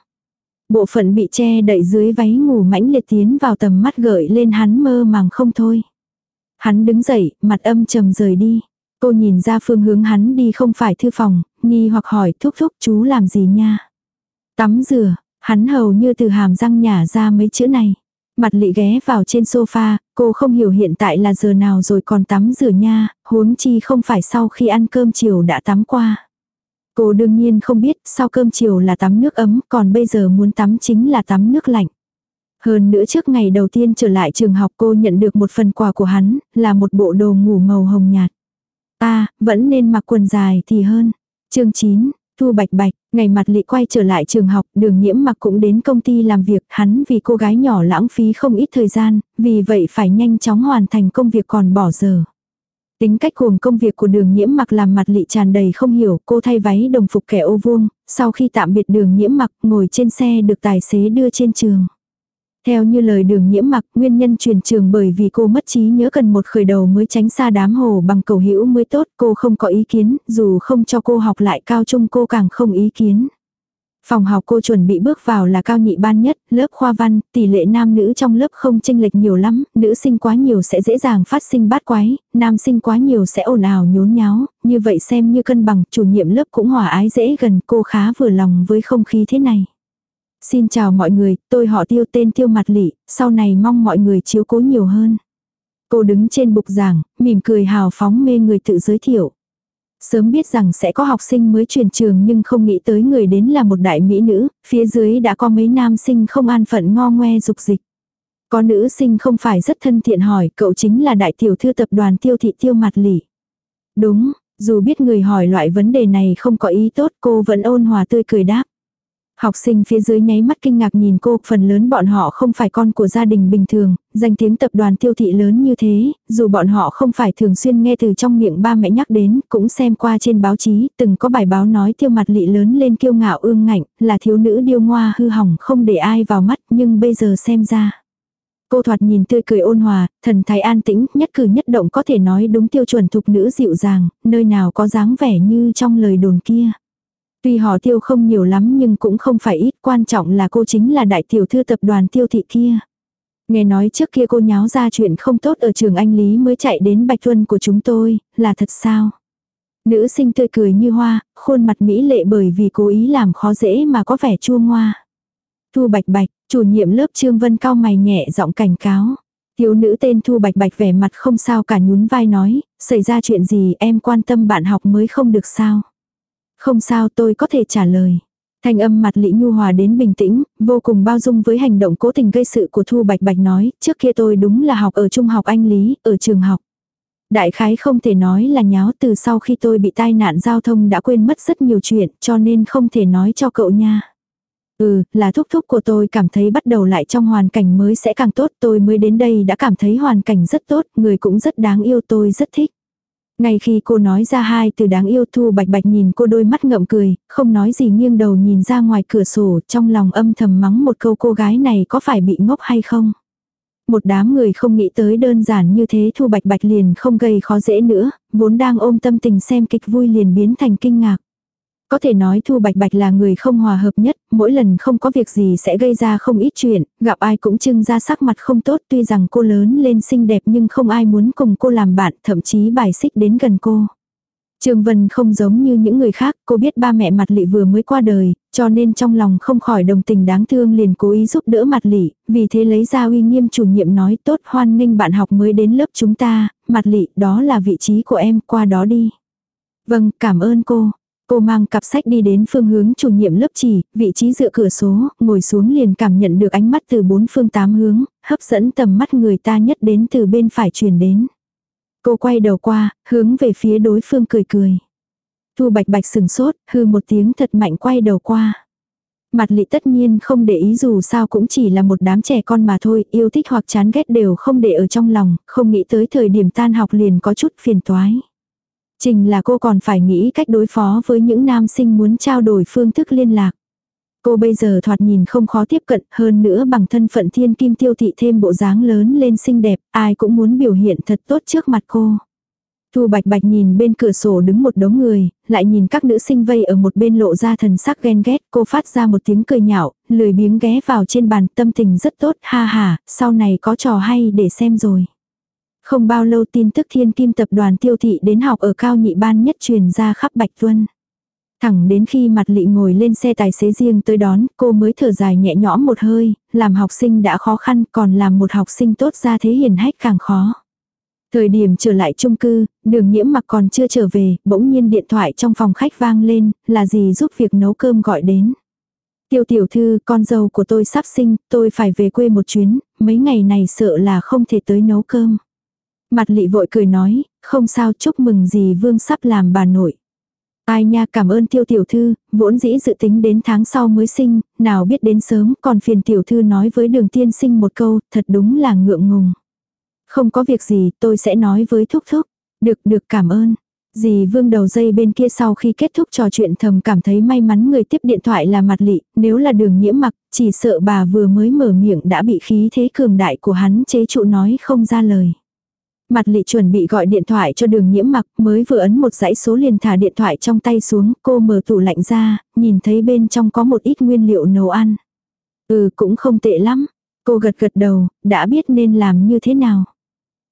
Bộ phận bị che đậy dưới váy ngủ mãnh liệt tiến vào tầm mắt gợi lên hắn mơ màng không thôi. Hắn đứng dậy, mặt âm trầm rời đi. Cô nhìn ra phương hướng hắn đi không phải thư phòng, nghi hoặc hỏi thúc thúc chú làm gì nha. Tắm rửa, Hắn hầu như từ hàm răng nhả ra mấy chữ này. Mặt lị ghé vào trên sofa, cô không hiểu hiện tại là giờ nào rồi còn tắm rửa nha, huống chi không phải sau khi ăn cơm chiều đã tắm qua. Cô đương nhiên không biết sau cơm chiều là tắm nước ấm, còn bây giờ muốn tắm chính là tắm nước lạnh. Hơn nữa trước ngày đầu tiên trở lại trường học cô nhận được một phần quà của hắn, là một bộ đồ ngủ màu hồng nhạt. Ta, vẫn nên mặc quần dài thì hơn. chương 9, Thu Bạch Bạch, ngày mặt lị quay trở lại trường học, đường nhiễm mặc cũng đến công ty làm việc, hắn vì cô gái nhỏ lãng phí không ít thời gian, vì vậy phải nhanh chóng hoàn thành công việc còn bỏ giờ. Tính cách cuồng công việc của đường nhiễm mặc làm mặt lị tràn đầy không hiểu, cô thay váy đồng phục kẻ ô vuông, sau khi tạm biệt đường nhiễm mặc ngồi trên xe được tài xế đưa trên trường. Theo như lời đường nhiễm mặc, nguyên nhân truyền trường bởi vì cô mất trí nhớ cần một khởi đầu mới tránh xa đám hồ bằng cầu hữu mới tốt, cô không có ý kiến, dù không cho cô học lại cao trung cô càng không ý kiến. Phòng học cô chuẩn bị bước vào là cao nhị ban nhất, lớp khoa văn, tỷ lệ nam nữ trong lớp không chênh lệch nhiều lắm, nữ sinh quá nhiều sẽ dễ dàng phát sinh bát quái, nam sinh quá nhiều sẽ ồn ào nhốn nháo, như vậy xem như cân bằng, chủ nhiệm lớp cũng hòa ái dễ gần, cô khá vừa lòng với không khí thế này. Xin chào mọi người, tôi họ tiêu tên tiêu mặt lị, sau này mong mọi người chiếu cố nhiều hơn. Cô đứng trên bục giảng, mỉm cười hào phóng mê người tự giới thiệu. Sớm biết rằng sẽ có học sinh mới chuyển trường nhưng không nghĩ tới người đến là một đại mỹ nữ, phía dưới đã có mấy nam sinh không an phận ngo ngoe dục dịch. Có nữ sinh không phải rất thân thiện hỏi cậu chính là đại tiểu thư tập đoàn tiêu thị tiêu mặt lị. Đúng, dù biết người hỏi loại vấn đề này không có ý tốt cô vẫn ôn hòa tươi cười đáp. Học sinh phía dưới nháy mắt kinh ngạc nhìn cô, phần lớn bọn họ không phải con của gia đình bình thường, danh tiếng tập đoàn tiêu thị lớn như thế, dù bọn họ không phải thường xuyên nghe từ trong miệng ba mẹ nhắc đến, cũng xem qua trên báo chí, từng có bài báo nói tiêu mặt lị lớn lên kiêu ngạo ương ngạnh, là thiếu nữ điêu ngoa hư hỏng không để ai vào mắt, nhưng bây giờ xem ra. Cô thoạt nhìn tươi cười ôn hòa, thần thái an tĩnh, nhất cử nhất động có thể nói đúng tiêu chuẩn thục nữ dịu dàng, nơi nào có dáng vẻ như trong lời đồn kia. Tuy họ tiêu không nhiều lắm nhưng cũng không phải ít, quan trọng là cô chính là đại tiểu thư tập đoàn tiêu thị kia. Nghe nói trước kia cô nháo ra chuyện không tốt ở trường Anh Lý mới chạy đến Bạch Tuân của chúng tôi, là thật sao? Nữ sinh tươi cười như hoa, khuôn mặt mỹ lệ bởi vì cố ý làm khó dễ mà có vẻ chua ngoa. Thu Bạch Bạch, chủ nhiệm lớp Trương Vân cao mày nhẹ giọng cảnh cáo. Thiếu nữ tên Thu Bạch Bạch vẻ mặt không sao cả nhún vai nói, xảy ra chuyện gì em quan tâm bạn học mới không được sao. Không sao tôi có thể trả lời. Thanh âm mặt Lý nhu hòa đến bình tĩnh, vô cùng bao dung với hành động cố tình gây sự của Thu Bạch Bạch nói, trước kia tôi đúng là học ở trung học Anh Lý, ở trường học. Đại khái không thể nói là nháo từ sau khi tôi bị tai nạn giao thông đã quên mất rất nhiều chuyện cho nên không thể nói cho cậu nha. Ừ, là thúc thúc của tôi cảm thấy bắt đầu lại trong hoàn cảnh mới sẽ càng tốt tôi mới đến đây đã cảm thấy hoàn cảnh rất tốt, người cũng rất đáng yêu tôi rất thích. Ngay khi cô nói ra hai từ đáng yêu Thu Bạch Bạch nhìn cô đôi mắt ngậm cười, không nói gì nghiêng đầu nhìn ra ngoài cửa sổ trong lòng âm thầm mắng một câu cô gái này có phải bị ngốc hay không. Một đám người không nghĩ tới đơn giản như thế Thu Bạch Bạch liền không gây khó dễ nữa, vốn đang ôm tâm tình xem kịch vui liền biến thành kinh ngạc. Có thể nói Thu Bạch Bạch là người không hòa hợp nhất, mỗi lần không có việc gì sẽ gây ra không ít chuyện, gặp ai cũng trưng ra sắc mặt không tốt tuy rằng cô lớn lên xinh đẹp nhưng không ai muốn cùng cô làm bạn, thậm chí bài xích đến gần cô. Trương Vân không giống như những người khác, cô biết ba mẹ mặt lị vừa mới qua đời, cho nên trong lòng không khỏi đồng tình đáng thương liền cố ý giúp đỡ mặt lị, vì thế lấy ra uy nghiêm chủ nhiệm nói tốt hoan nghênh bạn học mới đến lớp chúng ta, mặt lị đó là vị trí của em, qua đó đi. Vâng, cảm ơn cô. Cô mang cặp sách đi đến phương hướng chủ nhiệm lớp chỉ, vị trí dựa cửa số, ngồi xuống liền cảm nhận được ánh mắt từ bốn phương tám hướng, hấp dẫn tầm mắt người ta nhất đến từ bên phải truyền đến. Cô quay đầu qua, hướng về phía đối phương cười cười. Thu bạch bạch sừng sốt, hư một tiếng thật mạnh quay đầu qua. Mặt lị tất nhiên không để ý dù sao cũng chỉ là một đám trẻ con mà thôi, yêu thích hoặc chán ghét đều không để ở trong lòng, không nghĩ tới thời điểm tan học liền có chút phiền toái. Trình là cô còn phải nghĩ cách đối phó với những nam sinh muốn trao đổi phương thức liên lạc. Cô bây giờ thoạt nhìn không khó tiếp cận, hơn nữa bằng thân phận thiên kim tiêu thị thêm bộ dáng lớn lên xinh đẹp, ai cũng muốn biểu hiện thật tốt trước mặt cô. Thu bạch bạch nhìn bên cửa sổ đứng một đống người, lại nhìn các nữ sinh vây ở một bên lộ ra thần sắc ghen ghét, cô phát ra một tiếng cười nhạo, lười biếng ghé vào trên bàn tâm tình rất tốt, ha ha, sau này có trò hay để xem rồi. Không bao lâu tin tức thiên kim tập đoàn tiêu thị đến học ở cao nhị ban nhất truyền ra khắp Bạch Tuân. Thẳng đến khi mặt lị ngồi lên xe tài xế riêng tới đón, cô mới thở dài nhẹ nhõm một hơi, làm học sinh đã khó khăn còn làm một học sinh tốt ra thế hiền hách càng khó. Thời điểm trở lại chung cư, đường nhiễm mặc còn chưa trở về, bỗng nhiên điện thoại trong phòng khách vang lên, là gì giúp việc nấu cơm gọi đến. Tiêu tiểu thư, con dâu của tôi sắp sinh, tôi phải về quê một chuyến, mấy ngày này sợ là không thể tới nấu cơm. Mặt lị vội cười nói, không sao chúc mừng gì vương sắp làm bà nội. Ai nha cảm ơn tiêu tiểu thư, vốn dĩ dự tính đến tháng sau mới sinh, nào biết đến sớm còn phiền tiểu thư nói với đường tiên sinh một câu, thật đúng là ngượng ngùng. Không có việc gì tôi sẽ nói với thúc thúc. Được được cảm ơn. Dì vương đầu dây bên kia sau khi kết thúc trò chuyện thầm cảm thấy may mắn người tiếp điện thoại là mặt lị, nếu là đường nhiễm mặc, chỉ sợ bà vừa mới mở miệng đã bị khí thế cường đại của hắn chế trụ nói không ra lời. Mặt lị chuẩn bị gọi điện thoại cho đường nhiễm mặc mới vừa ấn một dãy số liền thả điện thoại trong tay xuống, cô mở tủ lạnh ra, nhìn thấy bên trong có một ít nguyên liệu nấu ăn. Ừ cũng không tệ lắm. Cô gật gật đầu, đã biết nên làm như thế nào.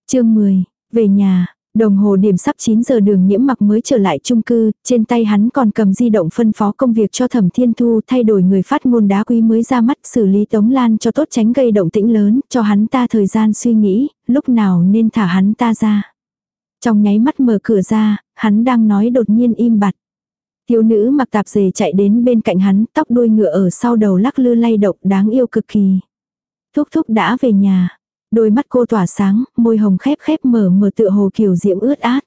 chương 10, về nhà, Đồng hồ điểm sắp 9 giờ đường nhiễm mặc mới trở lại chung cư, trên tay hắn còn cầm di động phân phó công việc cho thẩm thiên thu thay đổi người phát ngôn đá quý mới ra mắt xử lý tống lan cho tốt tránh gây động tĩnh lớn, cho hắn ta thời gian suy nghĩ, lúc nào nên thả hắn ta ra. Trong nháy mắt mở cửa ra, hắn đang nói đột nhiên im bặt. Thiếu nữ mặc tạp dề chạy đến bên cạnh hắn, tóc đuôi ngựa ở sau đầu lắc lư lay động đáng yêu cực kỳ. Thúc thúc đã về nhà, Đôi mắt cô tỏa sáng, môi hồng khép khép mở mở tựa hồ kiều diễm ướt át.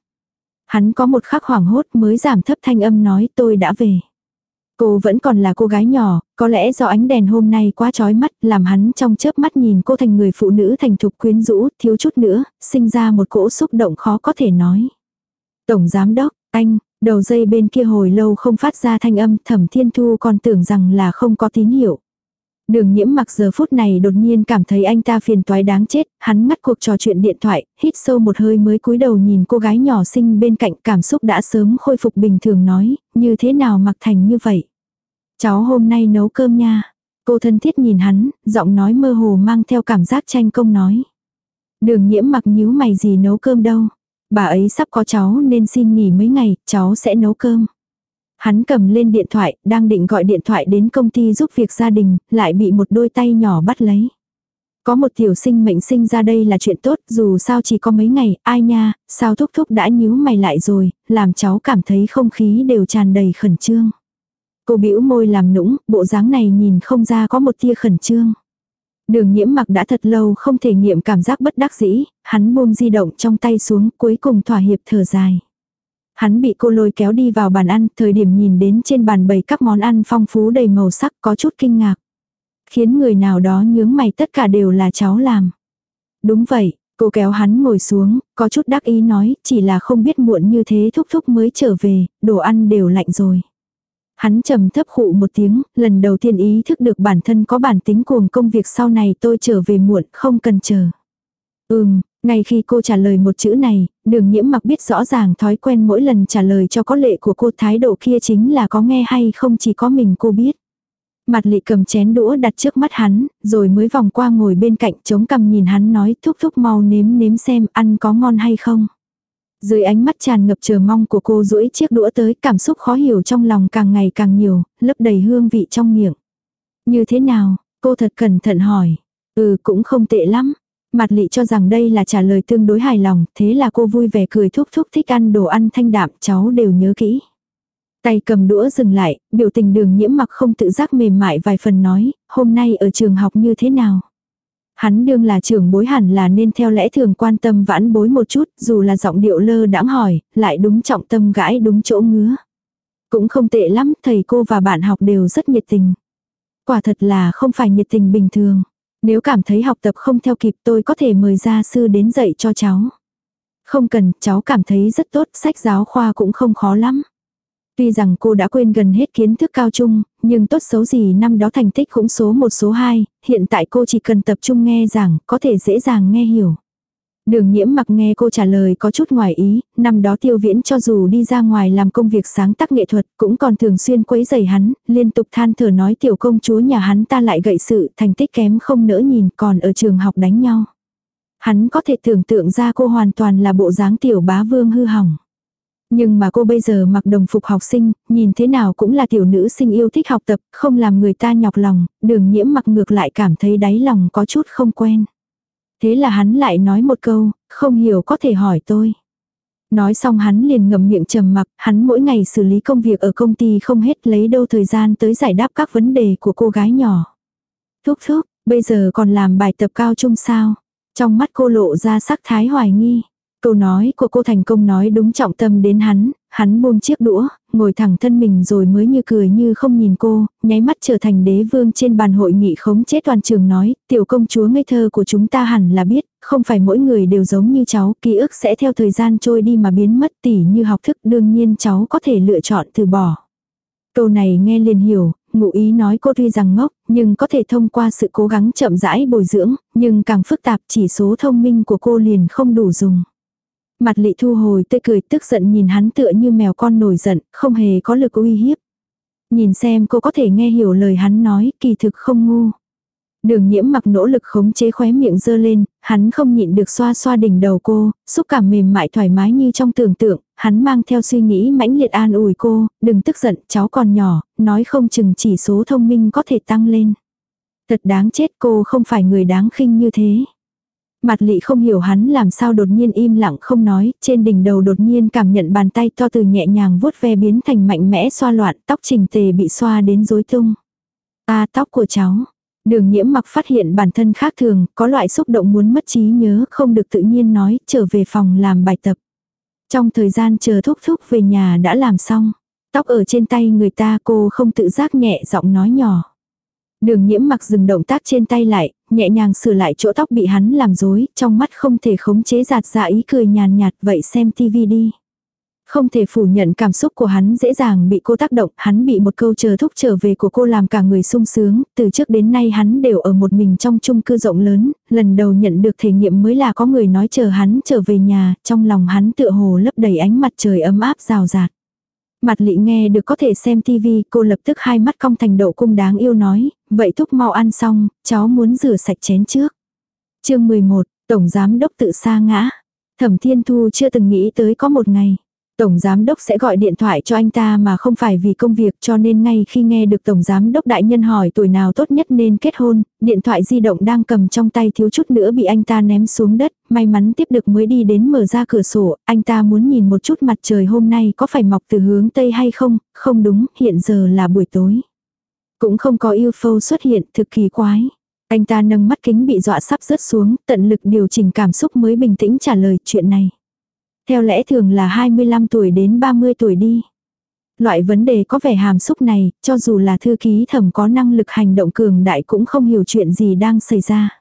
Hắn có một khắc hoảng hốt mới giảm thấp thanh âm nói tôi đã về. Cô vẫn còn là cô gái nhỏ, có lẽ do ánh đèn hôm nay quá chói mắt, làm hắn trong chớp mắt nhìn cô thành người phụ nữ thành thục quyến rũ, thiếu chút nữa, sinh ra một cỗ xúc động khó có thể nói. Tổng giám đốc, anh, đầu dây bên kia hồi lâu không phát ra thanh âm, thẩm thiên thu còn tưởng rằng là không có tín hiệu. Đường nhiễm mặc giờ phút này đột nhiên cảm thấy anh ta phiền toái đáng chết, hắn ngắt cuộc trò chuyện điện thoại, hít sâu một hơi mới cúi đầu nhìn cô gái nhỏ xinh bên cạnh cảm xúc đã sớm khôi phục bình thường nói, như thế nào mặc thành như vậy. Cháu hôm nay nấu cơm nha. Cô thân thiết nhìn hắn, giọng nói mơ hồ mang theo cảm giác tranh công nói. Đường nhiễm mặc nhíu mày gì nấu cơm đâu. Bà ấy sắp có cháu nên xin nghỉ mấy ngày, cháu sẽ nấu cơm. Hắn cầm lên điện thoại, đang định gọi điện thoại đến công ty giúp việc gia đình, lại bị một đôi tay nhỏ bắt lấy. Có một tiểu sinh mệnh sinh ra đây là chuyện tốt, dù sao chỉ có mấy ngày, ai nha, sao thúc thúc đã nhíu mày lại rồi, làm cháu cảm thấy không khí đều tràn đầy khẩn trương. Cô bĩu môi làm nũng, bộ dáng này nhìn không ra có một tia khẩn trương. Đường nhiễm mặc đã thật lâu không thể nghiệm cảm giác bất đắc dĩ, hắn buông di động trong tay xuống cuối cùng thỏa hiệp thở dài. Hắn bị cô lôi kéo đi vào bàn ăn, thời điểm nhìn đến trên bàn bày các món ăn phong phú đầy màu sắc có chút kinh ngạc. Khiến người nào đó nhướng mày tất cả đều là cháu làm. Đúng vậy, cô kéo hắn ngồi xuống, có chút đắc ý nói, chỉ là không biết muộn như thế thúc thúc mới trở về, đồ ăn đều lạnh rồi. Hắn trầm thấp khụ một tiếng, lần đầu tiên ý thức được bản thân có bản tính cuồng công việc sau này tôi trở về muộn, không cần chờ. Ừm, ngay khi cô trả lời một chữ này, đường nhiễm mặc biết rõ ràng thói quen mỗi lần trả lời cho có lệ của cô thái độ kia chính là có nghe hay không chỉ có mình cô biết. Mặt lị cầm chén đũa đặt trước mắt hắn, rồi mới vòng qua ngồi bên cạnh chống cằm nhìn hắn nói thúc thúc mau nếm nếm xem ăn có ngon hay không. Dưới ánh mắt tràn ngập chờ mong của cô duỗi chiếc đũa tới cảm xúc khó hiểu trong lòng càng ngày càng nhiều, lấp đầy hương vị trong miệng. Như thế nào, cô thật cẩn thận hỏi. Ừ cũng không tệ lắm, mạt lị cho rằng đây là trả lời tương đối hài lòng, thế là cô vui vẻ cười thúc thúc thích ăn đồ ăn thanh đạm, cháu đều nhớ kỹ. Tay cầm đũa dừng lại, biểu tình đường nhiễm mặc không tự giác mềm mại vài phần nói, hôm nay ở trường học như thế nào. Hắn đương là trưởng bối hẳn là nên theo lẽ thường quan tâm vãn bối một chút, dù là giọng điệu lơ đãng hỏi, lại đúng trọng tâm gãi đúng chỗ ngứa. Cũng không tệ lắm, thầy cô và bạn học đều rất nhiệt tình. Quả thật là không phải nhiệt tình bình thường. Nếu cảm thấy học tập không theo kịp tôi có thể mời gia sư đến dạy cho cháu. Không cần, cháu cảm thấy rất tốt, sách giáo khoa cũng không khó lắm. Tuy rằng cô đã quên gần hết kiến thức cao trung, nhưng tốt xấu gì năm đó thành tích cũng số một số hai, hiện tại cô chỉ cần tập trung nghe giảng, có thể dễ dàng nghe hiểu. Đường nhiễm mặc nghe cô trả lời có chút ngoài ý, năm đó tiêu viễn cho dù đi ra ngoài làm công việc sáng tác nghệ thuật cũng còn thường xuyên quấy giày hắn, liên tục than thở nói tiểu công chúa nhà hắn ta lại gậy sự thành tích kém không nỡ nhìn còn ở trường học đánh nhau. Hắn có thể tưởng tượng ra cô hoàn toàn là bộ dáng tiểu bá vương hư hỏng. Nhưng mà cô bây giờ mặc đồng phục học sinh, nhìn thế nào cũng là tiểu nữ sinh yêu thích học tập, không làm người ta nhọc lòng, đường nhiễm mặc ngược lại cảm thấy đáy lòng có chút không quen. Thế là hắn lại nói một câu, không hiểu có thể hỏi tôi. Nói xong hắn liền ngậm miệng trầm mặc, hắn mỗi ngày xử lý công việc ở công ty không hết lấy đâu thời gian tới giải đáp các vấn đề của cô gái nhỏ. Thúc thúc, bây giờ còn làm bài tập cao trung sao? Trong mắt cô lộ ra sắc thái hoài nghi. Câu nói của cô thành công nói đúng trọng tâm đến hắn, hắn buông chiếc đũa, ngồi thẳng thân mình rồi mới như cười như không nhìn cô, nháy mắt trở thành đế vương trên bàn hội nghị khống chế toàn trường nói, tiểu công chúa ngây thơ của chúng ta hẳn là biết, không phải mỗi người đều giống như cháu, ký ức sẽ theo thời gian trôi đi mà biến mất tỉ như học thức đương nhiên cháu có thể lựa chọn từ bỏ. Câu này nghe liền hiểu, ngụ ý nói cô tuy rằng ngốc, nhưng có thể thông qua sự cố gắng chậm rãi bồi dưỡng, nhưng càng phức tạp chỉ số thông minh của cô liền không đủ dùng. Mặt lị thu hồi tươi cười tức giận nhìn hắn tựa như mèo con nổi giận, không hề có lực uy hiếp. Nhìn xem cô có thể nghe hiểu lời hắn nói, kỳ thực không ngu. Đường nhiễm mặc nỗ lực khống chế khóe miệng dơ lên, hắn không nhịn được xoa xoa đỉnh đầu cô, xúc cảm mềm mại thoải mái như trong tưởng tượng, hắn mang theo suy nghĩ mãnh liệt an ủi cô, đừng tức giận, cháu còn nhỏ, nói không chừng chỉ số thông minh có thể tăng lên. Thật đáng chết cô không phải người đáng khinh như thế. Mặt lị không hiểu hắn làm sao đột nhiên im lặng không nói, trên đỉnh đầu đột nhiên cảm nhận bàn tay to từ nhẹ nhàng vuốt ve biến thành mạnh mẽ xoa loạn, tóc trình tề bị xoa đến rối tung. À tóc của cháu. Đường nhiễm mặc phát hiện bản thân khác thường, có loại xúc động muốn mất trí nhớ không được tự nhiên nói, trở về phòng làm bài tập. Trong thời gian chờ thúc thúc về nhà đã làm xong. Tóc ở trên tay người ta cô không tự giác nhẹ giọng nói nhỏ. Đường nhiễm mặc dừng động tác trên tay lại, nhẹ nhàng sửa lại chỗ tóc bị hắn làm rối, trong mắt không thể khống chế giạt ra ý cười nhàn nhạt vậy xem tivi đi. Không thể phủ nhận cảm xúc của hắn dễ dàng bị cô tác động, hắn bị một câu chờ thúc trở về của cô làm cả người sung sướng, từ trước đến nay hắn đều ở một mình trong chung cư rộng lớn, lần đầu nhận được thể nghiệm mới là có người nói chờ hắn trở về nhà, trong lòng hắn tựa hồ lấp đầy ánh mặt trời ấm áp rào rạt. Mặt lị nghe được có thể xem tivi, cô lập tức hai mắt cong thành độ cung đáng yêu nói, vậy thúc mau ăn xong, cháu muốn rửa sạch chén trước. chương 11, Tổng Giám Đốc tự sa ngã. Thẩm Thiên Thu chưa từng nghĩ tới có một ngày. Tổng Giám Đốc sẽ gọi điện thoại cho anh ta mà không phải vì công việc cho nên ngay khi nghe được Tổng Giám Đốc đại nhân hỏi tuổi nào tốt nhất nên kết hôn, điện thoại di động đang cầm trong tay thiếu chút nữa bị anh ta ném xuống đất, may mắn tiếp được mới đi đến mở ra cửa sổ, anh ta muốn nhìn một chút mặt trời hôm nay có phải mọc từ hướng Tây hay không, không đúng, hiện giờ là buổi tối. Cũng không có UFO xuất hiện, thực kỳ quái. Anh ta nâng mắt kính bị dọa sắp rớt xuống, tận lực điều chỉnh cảm xúc mới bình tĩnh trả lời chuyện này. Theo lẽ thường là 25 tuổi đến 30 tuổi đi. Loại vấn đề có vẻ hàm xúc này, cho dù là thư ký thẩm có năng lực hành động cường đại cũng không hiểu chuyện gì đang xảy ra.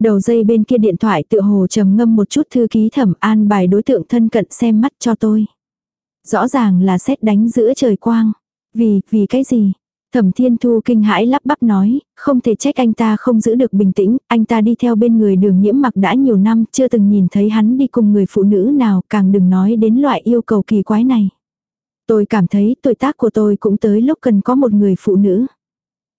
Đầu dây bên kia điện thoại tự hồ trầm ngâm một chút thư ký thẩm an bài đối tượng thân cận xem mắt cho tôi. Rõ ràng là xét đánh giữa trời quang. Vì, vì cái gì? Thẩm Thiên Thu kinh hãi lắp bắp nói, không thể trách anh ta không giữ được bình tĩnh, anh ta đi theo bên người đường nhiễm mặc đã nhiều năm, chưa từng nhìn thấy hắn đi cùng người phụ nữ nào, càng đừng nói đến loại yêu cầu kỳ quái này. Tôi cảm thấy tuổi tác của tôi cũng tới lúc cần có một người phụ nữ.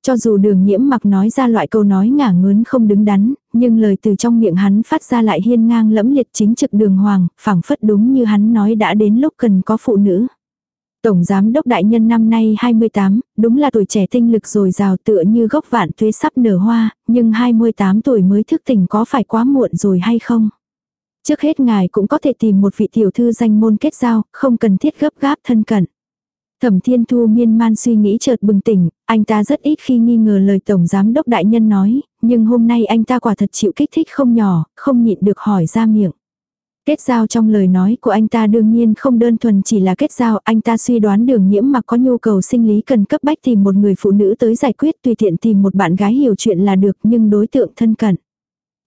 Cho dù đường nhiễm mặc nói ra loại câu nói ngả ngớn không đứng đắn, nhưng lời từ trong miệng hắn phát ra lại hiên ngang lẫm liệt chính trực đường hoàng, phảng phất đúng như hắn nói đã đến lúc cần có phụ nữ. Tổng giám đốc đại nhân năm nay 28, đúng là tuổi trẻ tinh lực rồi rào tựa như gốc vạn tuế sắp nở hoa, nhưng 28 tuổi mới thức tỉnh có phải quá muộn rồi hay không? Trước hết ngài cũng có thể tìm một vị tiểu thư danh môn kết giao, không cần thiết gấp gáp thân cận. Thẩm Thiên Thu miên man suy nghĩ chợt bừng tỉnh, anh ta rất ít khi nghi ngờ lời Tổng Giám Đốc Đại Nhân nói, nhưng hôm nay anh ta quả thật chịu kích thích không nhỏ, không nhịn được hỏi ra miệng. Kết giao trong lời nói của anh ta đương nhiên không đơn thuần chỉ là kết giao, anh ta suy đoán đường nhiễm mặc có nhu cầu sinh lý cần cấp bách tìm một người phụ nữ tới giải quyết tùy tiện tìm một bạn gái hiểu chuyện là được nhưng đối tượng thân cận.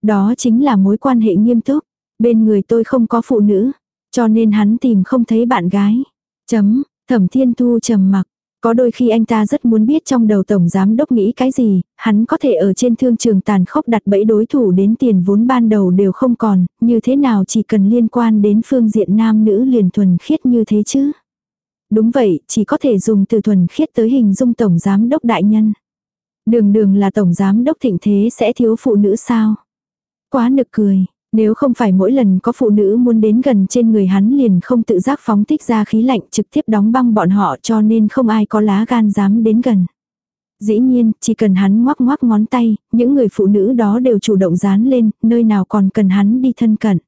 Đó chính là mối quan hệ nghiêm túc. Bên người tôi không có phụ nữ, cho nên hắn tìm không thấy bạn gái. Chấm, thẩm thiên thu trầm mặc, có đôi khi anh ta rất muốn biết trong đầu tổng giám đốc nghĩ cái gì, hắn có thể ở trên thương trường tàn khốc đặt bẫy đối thủ đến tiền vốn ban đầu đều không còn, như thế nào chỉ cần liên quan đến phương diện nam nữ liền thuần khiết như thế chứ. Đúng vậy, chỉ có thể dùng từ thuần khiết tới hình dung tổng giám đốc đại nhân. Đường đường là tổng giám đốc thịnh thế sẽ thiếu phụ nữ sao? Quá nực cười, nếu không phải mỗi lần có phụ nữ muốn đến gần trên người hắn liền không tự giác phóng tích ra khí lạnh trực tiếp đóng băng bọn họ cho nên không ai có lá gan dám đến gần. Dĩ nhiên, chỉ cần hắn ngoắc ngoắc ngón tay, những người phụ nữ đó đều chủ động dán lên, nơi nào còn cần hắn đi thân cận.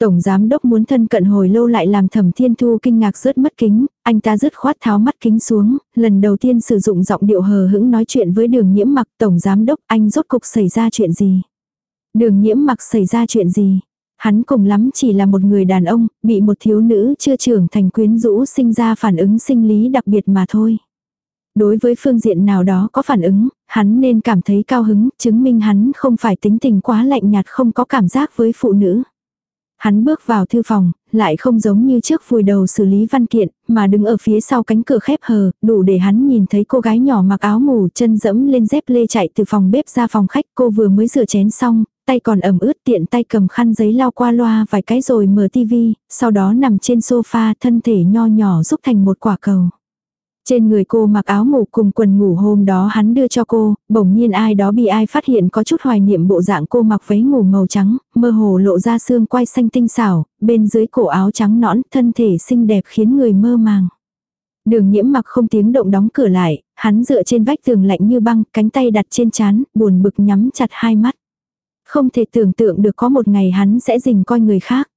Tổng giám đốc muốn thân cận hồi lâu lại làm thẩm thiên thu kinh ngạc rớt mất kính, anh ta rứt khoát tháo mắt kính xuống, lần đầu tiên sử dụng giọng điệu hờ hững nói chuyện với đường nhiễm mặc tổng giám đốc anh rốt cục xảy ra chuyện gì. Đường nhiễm mặc xảy ra chuyện gì? Hắn cùng lắm chỉ là một người đàn ông, bị một thiếu nữ chưa trưởng thành quyến rũ sinh ra phản ứng sinh lý đặc biệt mà thôi. Đối với phương diện nào đó có phản ứng, hắn nên cảm thấy cao hứng, chứng minh hắn không phải tính tình quá lạnh nhạt không có cảm giác với phụ nữ. Hắn bước vào thư phòng, lại không giống như trước vùi đầu xử lý văn kiện, mà đứng ở phía sau cánh cửa khép hờ, đủ để hắn nhìn thấy cô gái nhỏ mặc áo ngủ chân dẫm lên dép lê chạy từ phòng bếp ra phòng khách. Cô vừa mới rửa chén xong, tay còn ẩm ướt tiện tay cầm khăn giấy lau qua loa vài cái rồi mở tivi, sau đó nằm trên sofa thân thể nho nhỏ giúp thành một quả cầu. Trên người cô mặc áo ngủ cùng quần ngủ hôm đó hắn đưa cho cô, bỗng nhiên ai đó bị ai phát hiện có chút hoài niệm bộ dạng cô mặc váy ngủ màu trắng, mơ hồ lộ ra xương quai xanh tinh xảo, bên dưới cổ áo trắng nõn, thân thể xinh đẹp khiến người mơ màng. Đường nhiễm mặc không tiếng động đóng cửa lại, hắn dựa trên vách tường lạnh như băng, cánh tay đặt trên chán, buồn bực nhắm chặt hai mắt. Không thể tưởng tượng được có một ngày hắn sẽ dình coi người khác.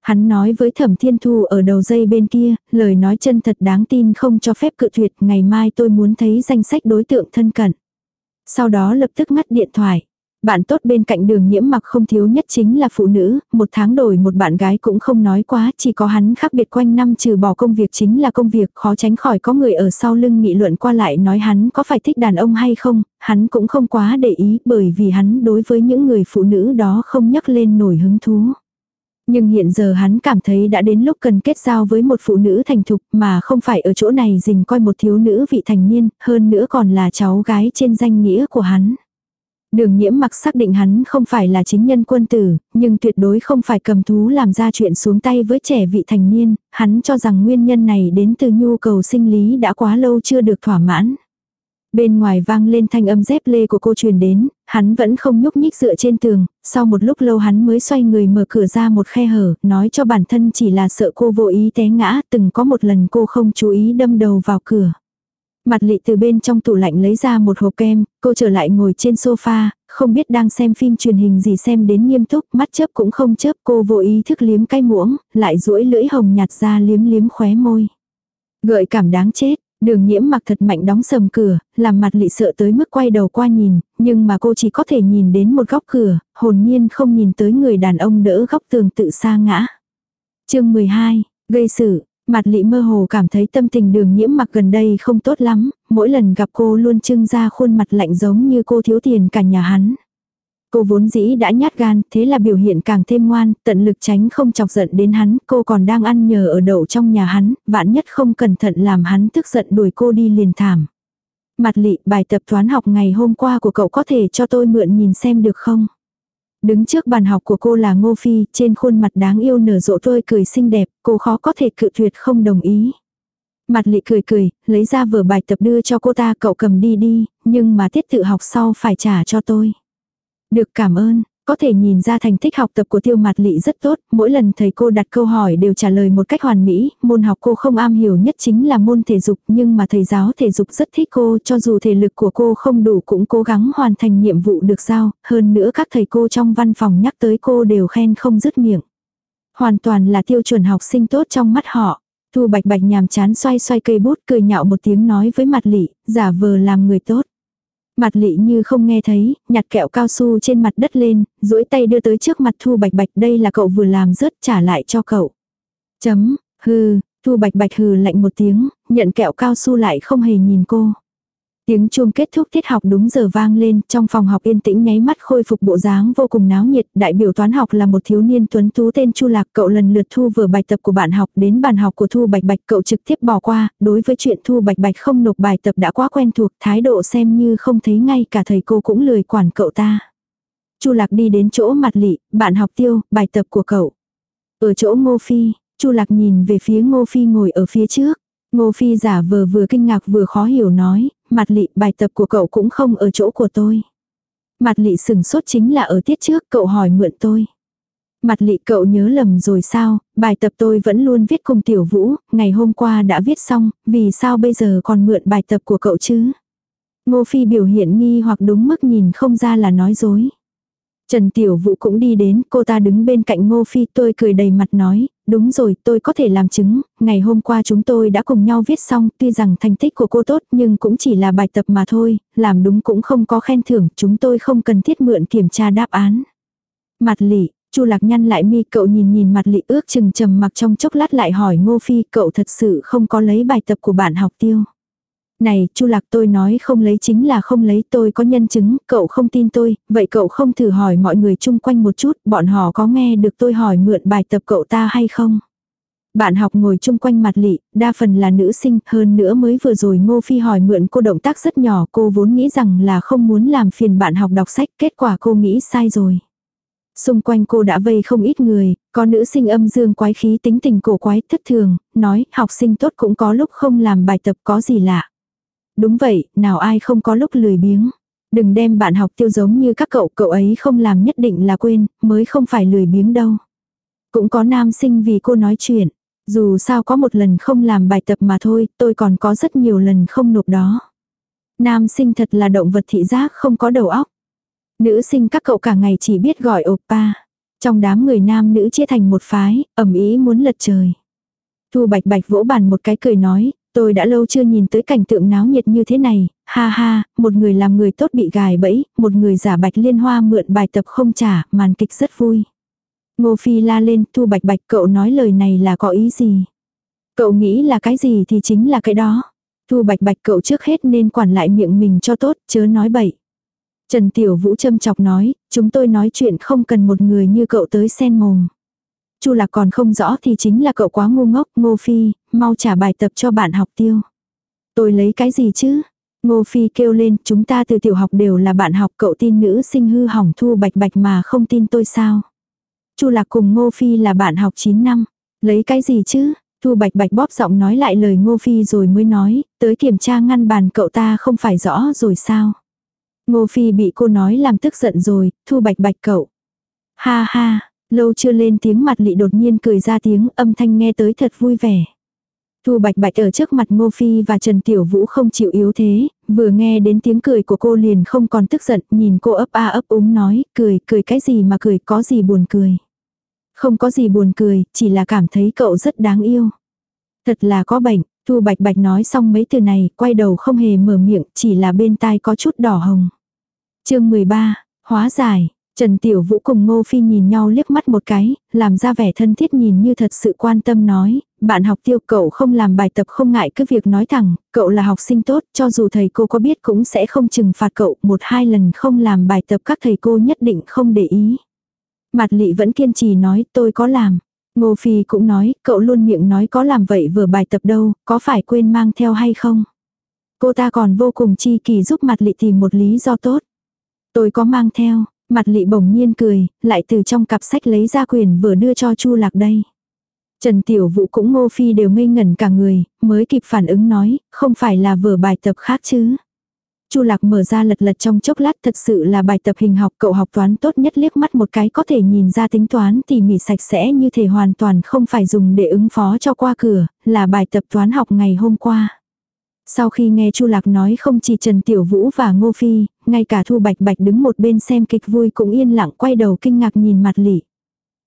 Hắn nói với thẩm thiên thu ở đầu dây bên kia, lời nói chân thật đáng tin không cho phép cự tuyệt, ngày mai tôi muốn thấy danh sách đối tượng thân cận. Sau đó lập tức ngắt điện thoại. Bạn tốt bên cạnh đường nhiễm mặc không thiếu nhất chính là phụ nữ, một tháng đổi một bạn gái cũng không nói quá, chỉ có hắn khác biệt quanh năm trừ bỏ công việc chính là công việc, khó tránh khỏi có người ở sau lưng nghị luận qua lại nói hắn có phải thích đàn ông hay không, hắn cũng không quá để ý bởi vì hắn đối với những người phụ nữ đó không nhắc lên nổi hứng thú. Nhưng hiện giờ hắn cảm thấy đã đến lúc cần kết giao với một phụ nữ thành thục mà không phải ở chỗ này dình coi một thiếu nữ vị thành niên, hơn nữa còn là cháu gái trên danh nghĩa của hắn. Đường nhiễm mặc xác định hắn không phải là chính nhân quân tử, nhưng tuyệt đối không phải cầm thú làm ra chuyện xuống tay với trẻ vị thành niên, hắn cho rằng nguyên nhân này đến từ nhu cầu sinh lý đã quá lâu chưa được thỏa mãn. Bên ngoài vang lên thanh âm dép lê của cô truyền đến, hắn vẫn không nhúc nhích dựa trên tường, sau một lúc lâu hắn mới xoay người mở cửa ra một khe hở, nói cho bản thân chỉ là sợ cô vô ý té ngã, từng có một lần cô không chú ý đâm đầu vào cửa. Mặt lị từ bên trong tủ lạnh lấy ra một hộp kem, cô trở lại ngồi trên sofa, không biết đang xem phim truyền hình gì xem đến nghiêm túc, mắt chớp cũng không chớp cô vô ý thức liếm cái muỗng, lại duỗi lưỡi hồng nhạt ra liếm liếm khóe môi. Gợi cảm đáng chết, Đường nhiễm mặc thật mạnh đóng sầm cửa, làm mặt lị sợ tới mức quay đầu qua nhìn, nhưng mà cô chỉ có thể nhìn đến một góc cửa, hồn nhiên không nhìn tới người đàn ông đỡ góc tường tự xa ngã. chương 12, gây sự, mặt lị mơ hồ cảm thấy tâm tình đường nhiễm mặc gần đây không tốt lắm, mỗi lần gặp cô luôn trưng ra khuôn mặt lạnh giống như cô thiếu tiền cả nhà hắn. Cô vốn dĩ đã nhát gan, thế là biểu hiện càng thêm ngoan, tận lực tránh không chọc giận đến hắn, cô còn đang ăn nhờ ở đậu trong nhà hắn, vạn nhất không cẩn thận làm hắn tức giận đuổi cô đi liền thảm. Mặt lị, bài tập toán học ngày hôm qua của cậu có thể cho tôi mượn nhìn xem được không? Đứng trước bàn học của cô là Ngô Phi, trên khuôn mặt đáng yêu nở rộ tôi cười xinh đẹp, cô khó có thể cự tuyệt không đồng ý. Mặt lị cười cười, lấy ra vở bài tập đưa cho cô ta cậu cầm đi đi, nhưng mà tiết tự học sau phải trả cho tôi. Được cảm ơn, có thể nhìn ra thành tích học tập của tiêu mặt lị rất tốt, mỗi lần thầy cô đặt câu hỏi đều trả lời một cách hoàn mỹ, môn học cô không am hiểu nhất chính là môn thể dục nhưng mà thầy giáo thể dục rất thích cô cho dù thể lực của cô không đủ cũng cố gắng hoàn thành nhiệm vụ được giao, hơn nữa các thầy cô trong văn phòng nhắc tới cô đều khen không dứt miệng. Hoàn toàn là tiêu chuẩn học sinh tốt trong mắt họ. Thu bạch bạch nhàm chán xoay xoay cây bút cười nhạo một tiếng nói với mặt lị, giả vờ làm người tốt. Mặt lị như không nghe thấy, nhặt kẹo cao su trên mặt đất lên, duỗi tay đưa tới trước mặt Thu Bạch Bạch đây là cậu vừa làm rớt trả lại cho cậu. Chấm, hừ Thu Bạch Bạch hừ lạnh một tiếng, nhận kẹo cao su lại không hề nhìn cô. Tiếng chuông kết thúc tiết học đúng giờ vang lên, trong phòng học yên tĩnh nháy mắt khôi phục bộ dáng vô cùng náo nhiệt, đại biểu toán học là một thiếu niên tuấn tú tên Chu Lạc, cậu lần lượt thu vừa bài tập của bạn học đến bàn học của Thu Bạch Bạch, cậu trực tiếp bỏ qua, đối với chuyện Thu Bạch Bạch không nộp bài tập đã quá quen thuộc, thái độ xem như không thấy ngay cả thầy cô cũng lười quản cậu ta. Chu Lạc đi đến chỗ mặt lị, bạn học tiêu, bài tập của cậu. Ở chỗ Ngô Phi, Chu Lạc nhìn về phía Ngô Phi ngồi ở phía trước. Ngô Phi giả vờ vừa kinh ngạc vừa khó hiểu nói, mặt lị bài tập của cậu cũng không ở chỗ của tôi. Mặt lị sừng sốt chính là ở tiết trước cậu hỏi mượn tôi. Mặt lị cậu nhớ lầm rồi sao, bài tập tôi vẫn luôn viết cùng tiểu vũ, ngày hôm qua đã viết xong, vì sao bây giờ còn mượn bài tập của cậu chứ? Ngô Phi biểu hiện nghi hoặc đúng mức nhìn không ra là nói dối. Trần Tiểu Vũ cũng đi đến, cô ta đứng bên cạnh Ngô Phi tôi cười đầy mặt nói, đúng rồi tôi có thể làm chứng, ngày hôm qua chúng tôi đã cùng nhau viết xong, tuy rằng thành tích của cô tốt nhưng cũng chỉ là bài tập mà thôi, làm đúng cũng không có khen thưởng, chúng tôi không cần thiết mượn kiểm tra đáp án. Mặt lị, Chu Lạc nhăn lại mi cậu nhìn nhìn mặt lị ước chừng trầm mặc trong chốc lát lại hỏi Ngô Phi cậu thật sự không có lấy bài tập của bạn học tiêu. Này, Chu Lạc tôi nói không lấy chính là không lấy tôi có nhân chứng, cậu không tin tôi, vậy cậu không thử hỏi mọi người chung quanh một chút, bọn họ có nghe được tôi hỏi mượn bài tập cậu ta hay không? Bạn học ngồi chung quanh mặt lị, đa phần là nữ sinh, hơn nữa mới vừa rồi Ngô Phi hỏi mượn cô động tác rất nhỏ, cô vốn nghĩ rằng là không muốn làm phiền bạn học đọc sách, kết quả cô nghĩ sai rồi. Xung quanh cô đã vây không ít người, có nữ sinh âm dương quái khí tính tình cổ quái thất thường, nói học sinh tốt cũng có lúc không làm bài tập có gì lạ. Đúng vậy, nào ai không có lúc lười biếng. Đừng đem bạn học tiêu giống như các cậu, cậu ấy không làm nhất định là quên, mới không phải lười biếng đâu. Cũng có nam sinh vì cô nói chuyện. Dù sao có một lần không làm bài tập mà thôi, tôi còn có rất nhiều lần không nộp đó. Nam sinh thật là động vật thị giác không có đầu óc. Nữ sinh các cậu cả ngày chỉ biết gọi oppa. Trong đám người nam nữ chia thành một phái, ẩm ý muốn lật trời. Thu bạch bạch vỗ bàn một cái cười nói, tôi đã lâu chưa nhìn tới cảnh tượng náo nhiệt như thế này, ha ha, một người làm người tốt bị gài bẫy, một người giả bạch liên hoa mượn bài tập không trả, màn kịch rất vui. Ngô Phi la lên, Thu Bạch Bạch cậu nói lời này là có ý gì? Cậu nghĩ là cái gì thì chính là cái đó. Thu Bạch Bạch cậu trước hết nên quản lại miệng mình cho tốt, chớ nói bậy. Trần Tiểu Vũ châm chọc nói, chúng tôi nói chuyện không cần một người như cậu tới sen mồm. Chu Lạc còn không rõ thì chính là cậu quá ngu ngốc, Ngô Phi, mau trả bài tập cho bạn học tiêu. Tôi lấy cái gì chứ? Ngô Phi kêu lên, chúng ta từ tiểu học đều là bạn học cậu tin nữ sinh hư hỏng thu bạch bạch mà không tin tôi sao? Chu Lạc cùng Ngô Phi là bạn học 9 năm. Lấy cái gì chứ? Thu Bạch Bạch bóp giọng nói lại lời Ngô Phi rồi mới nói, tới kiểm tra ngăn bàn cậu ta không phải rõ rồi sao? Ngô Phi bị cô nói làm tức giận rồi, Thu Bạch Bạch cậu. Ha ha, lâu chưa lên tiếng mặt lị đột nhiên cười ra tiếng âm thanh nghe tới thật vui vẻ. Thu Bạch Bạch ở trước mặt Ngô Phi và Trần Tiểu Vũ không chịu yếu thế, vừa nghe đến tiếng cười của cô liền không còn tức giận, nhìn cô ấp a ấp úng nói, cười, cười cái gì mà cười, có gì buồn cười. Không có gì buồn cười, chỉ là cảm thấy cậu rất đáng yêu. Thật là có bệnh, Thu Bạch Bạch nói xong mấy từ này, quay đầu không hề mở miệng, chỉ là bên tai có chút đỏ hồng. chương 13, hóa giải, Trần Tiểu Vũ cùng Ngô Phi nhìn nhau liếc mắt một cái, làm ra vẻ thân thiết nhìn như thật sự quan tâm nói, bạn học tiêu cậu không làm bài tập không ngại cứ việc nói thẳng, cậu là học sinh tốt, cho dù thầy cô có biết cũng sẽ không trừng phạt cậu, một hai lần không làm bài tập các thầy cô nhất định không để ý. Mặt lị vẫn kiên trì nói tôi có làm. Ngô Phi cũng nói, cậu luôn miệng nói có làm vậy vừa bài tập đâu, có phải quên mang theo hay không? Cô ta còn vô cùng chi kỳ giúp mặt lị tìm một lý do tốt. Tôi có mang theo, mặt lị bỗng nhiên cười, lại từ trong cặp sách lấy ra quyền vừa đưa cho Chu Lạc đây. Trần Tiểu Vũ cũng Ngô Phi đều ngây ngẩn cả người, mới kịp phản ứng nói, không phải là vừa bài tập khác chứ. Chu Lạc mở ra lật lật trong chốc lát thật sự là bài tập hình học cậu học toán tốt nhất liếc mắt một cái có thể nhìn ra tính toán tỉ mỉ sạch sẽ như thể hoàn toàn không phải dùng để ứng phó cho qua cửa, là bài tập toán học ngày hôm qua. Sau khi nghe Chu Lạc nói không chỉ Trần Tiểu Vũ và Ngô Phi, ngay cả Thu Bạch Bạch đứng một bên xem kịch vui cũng yên lặng quay đầu kinh ngạc nhìn mặt lị.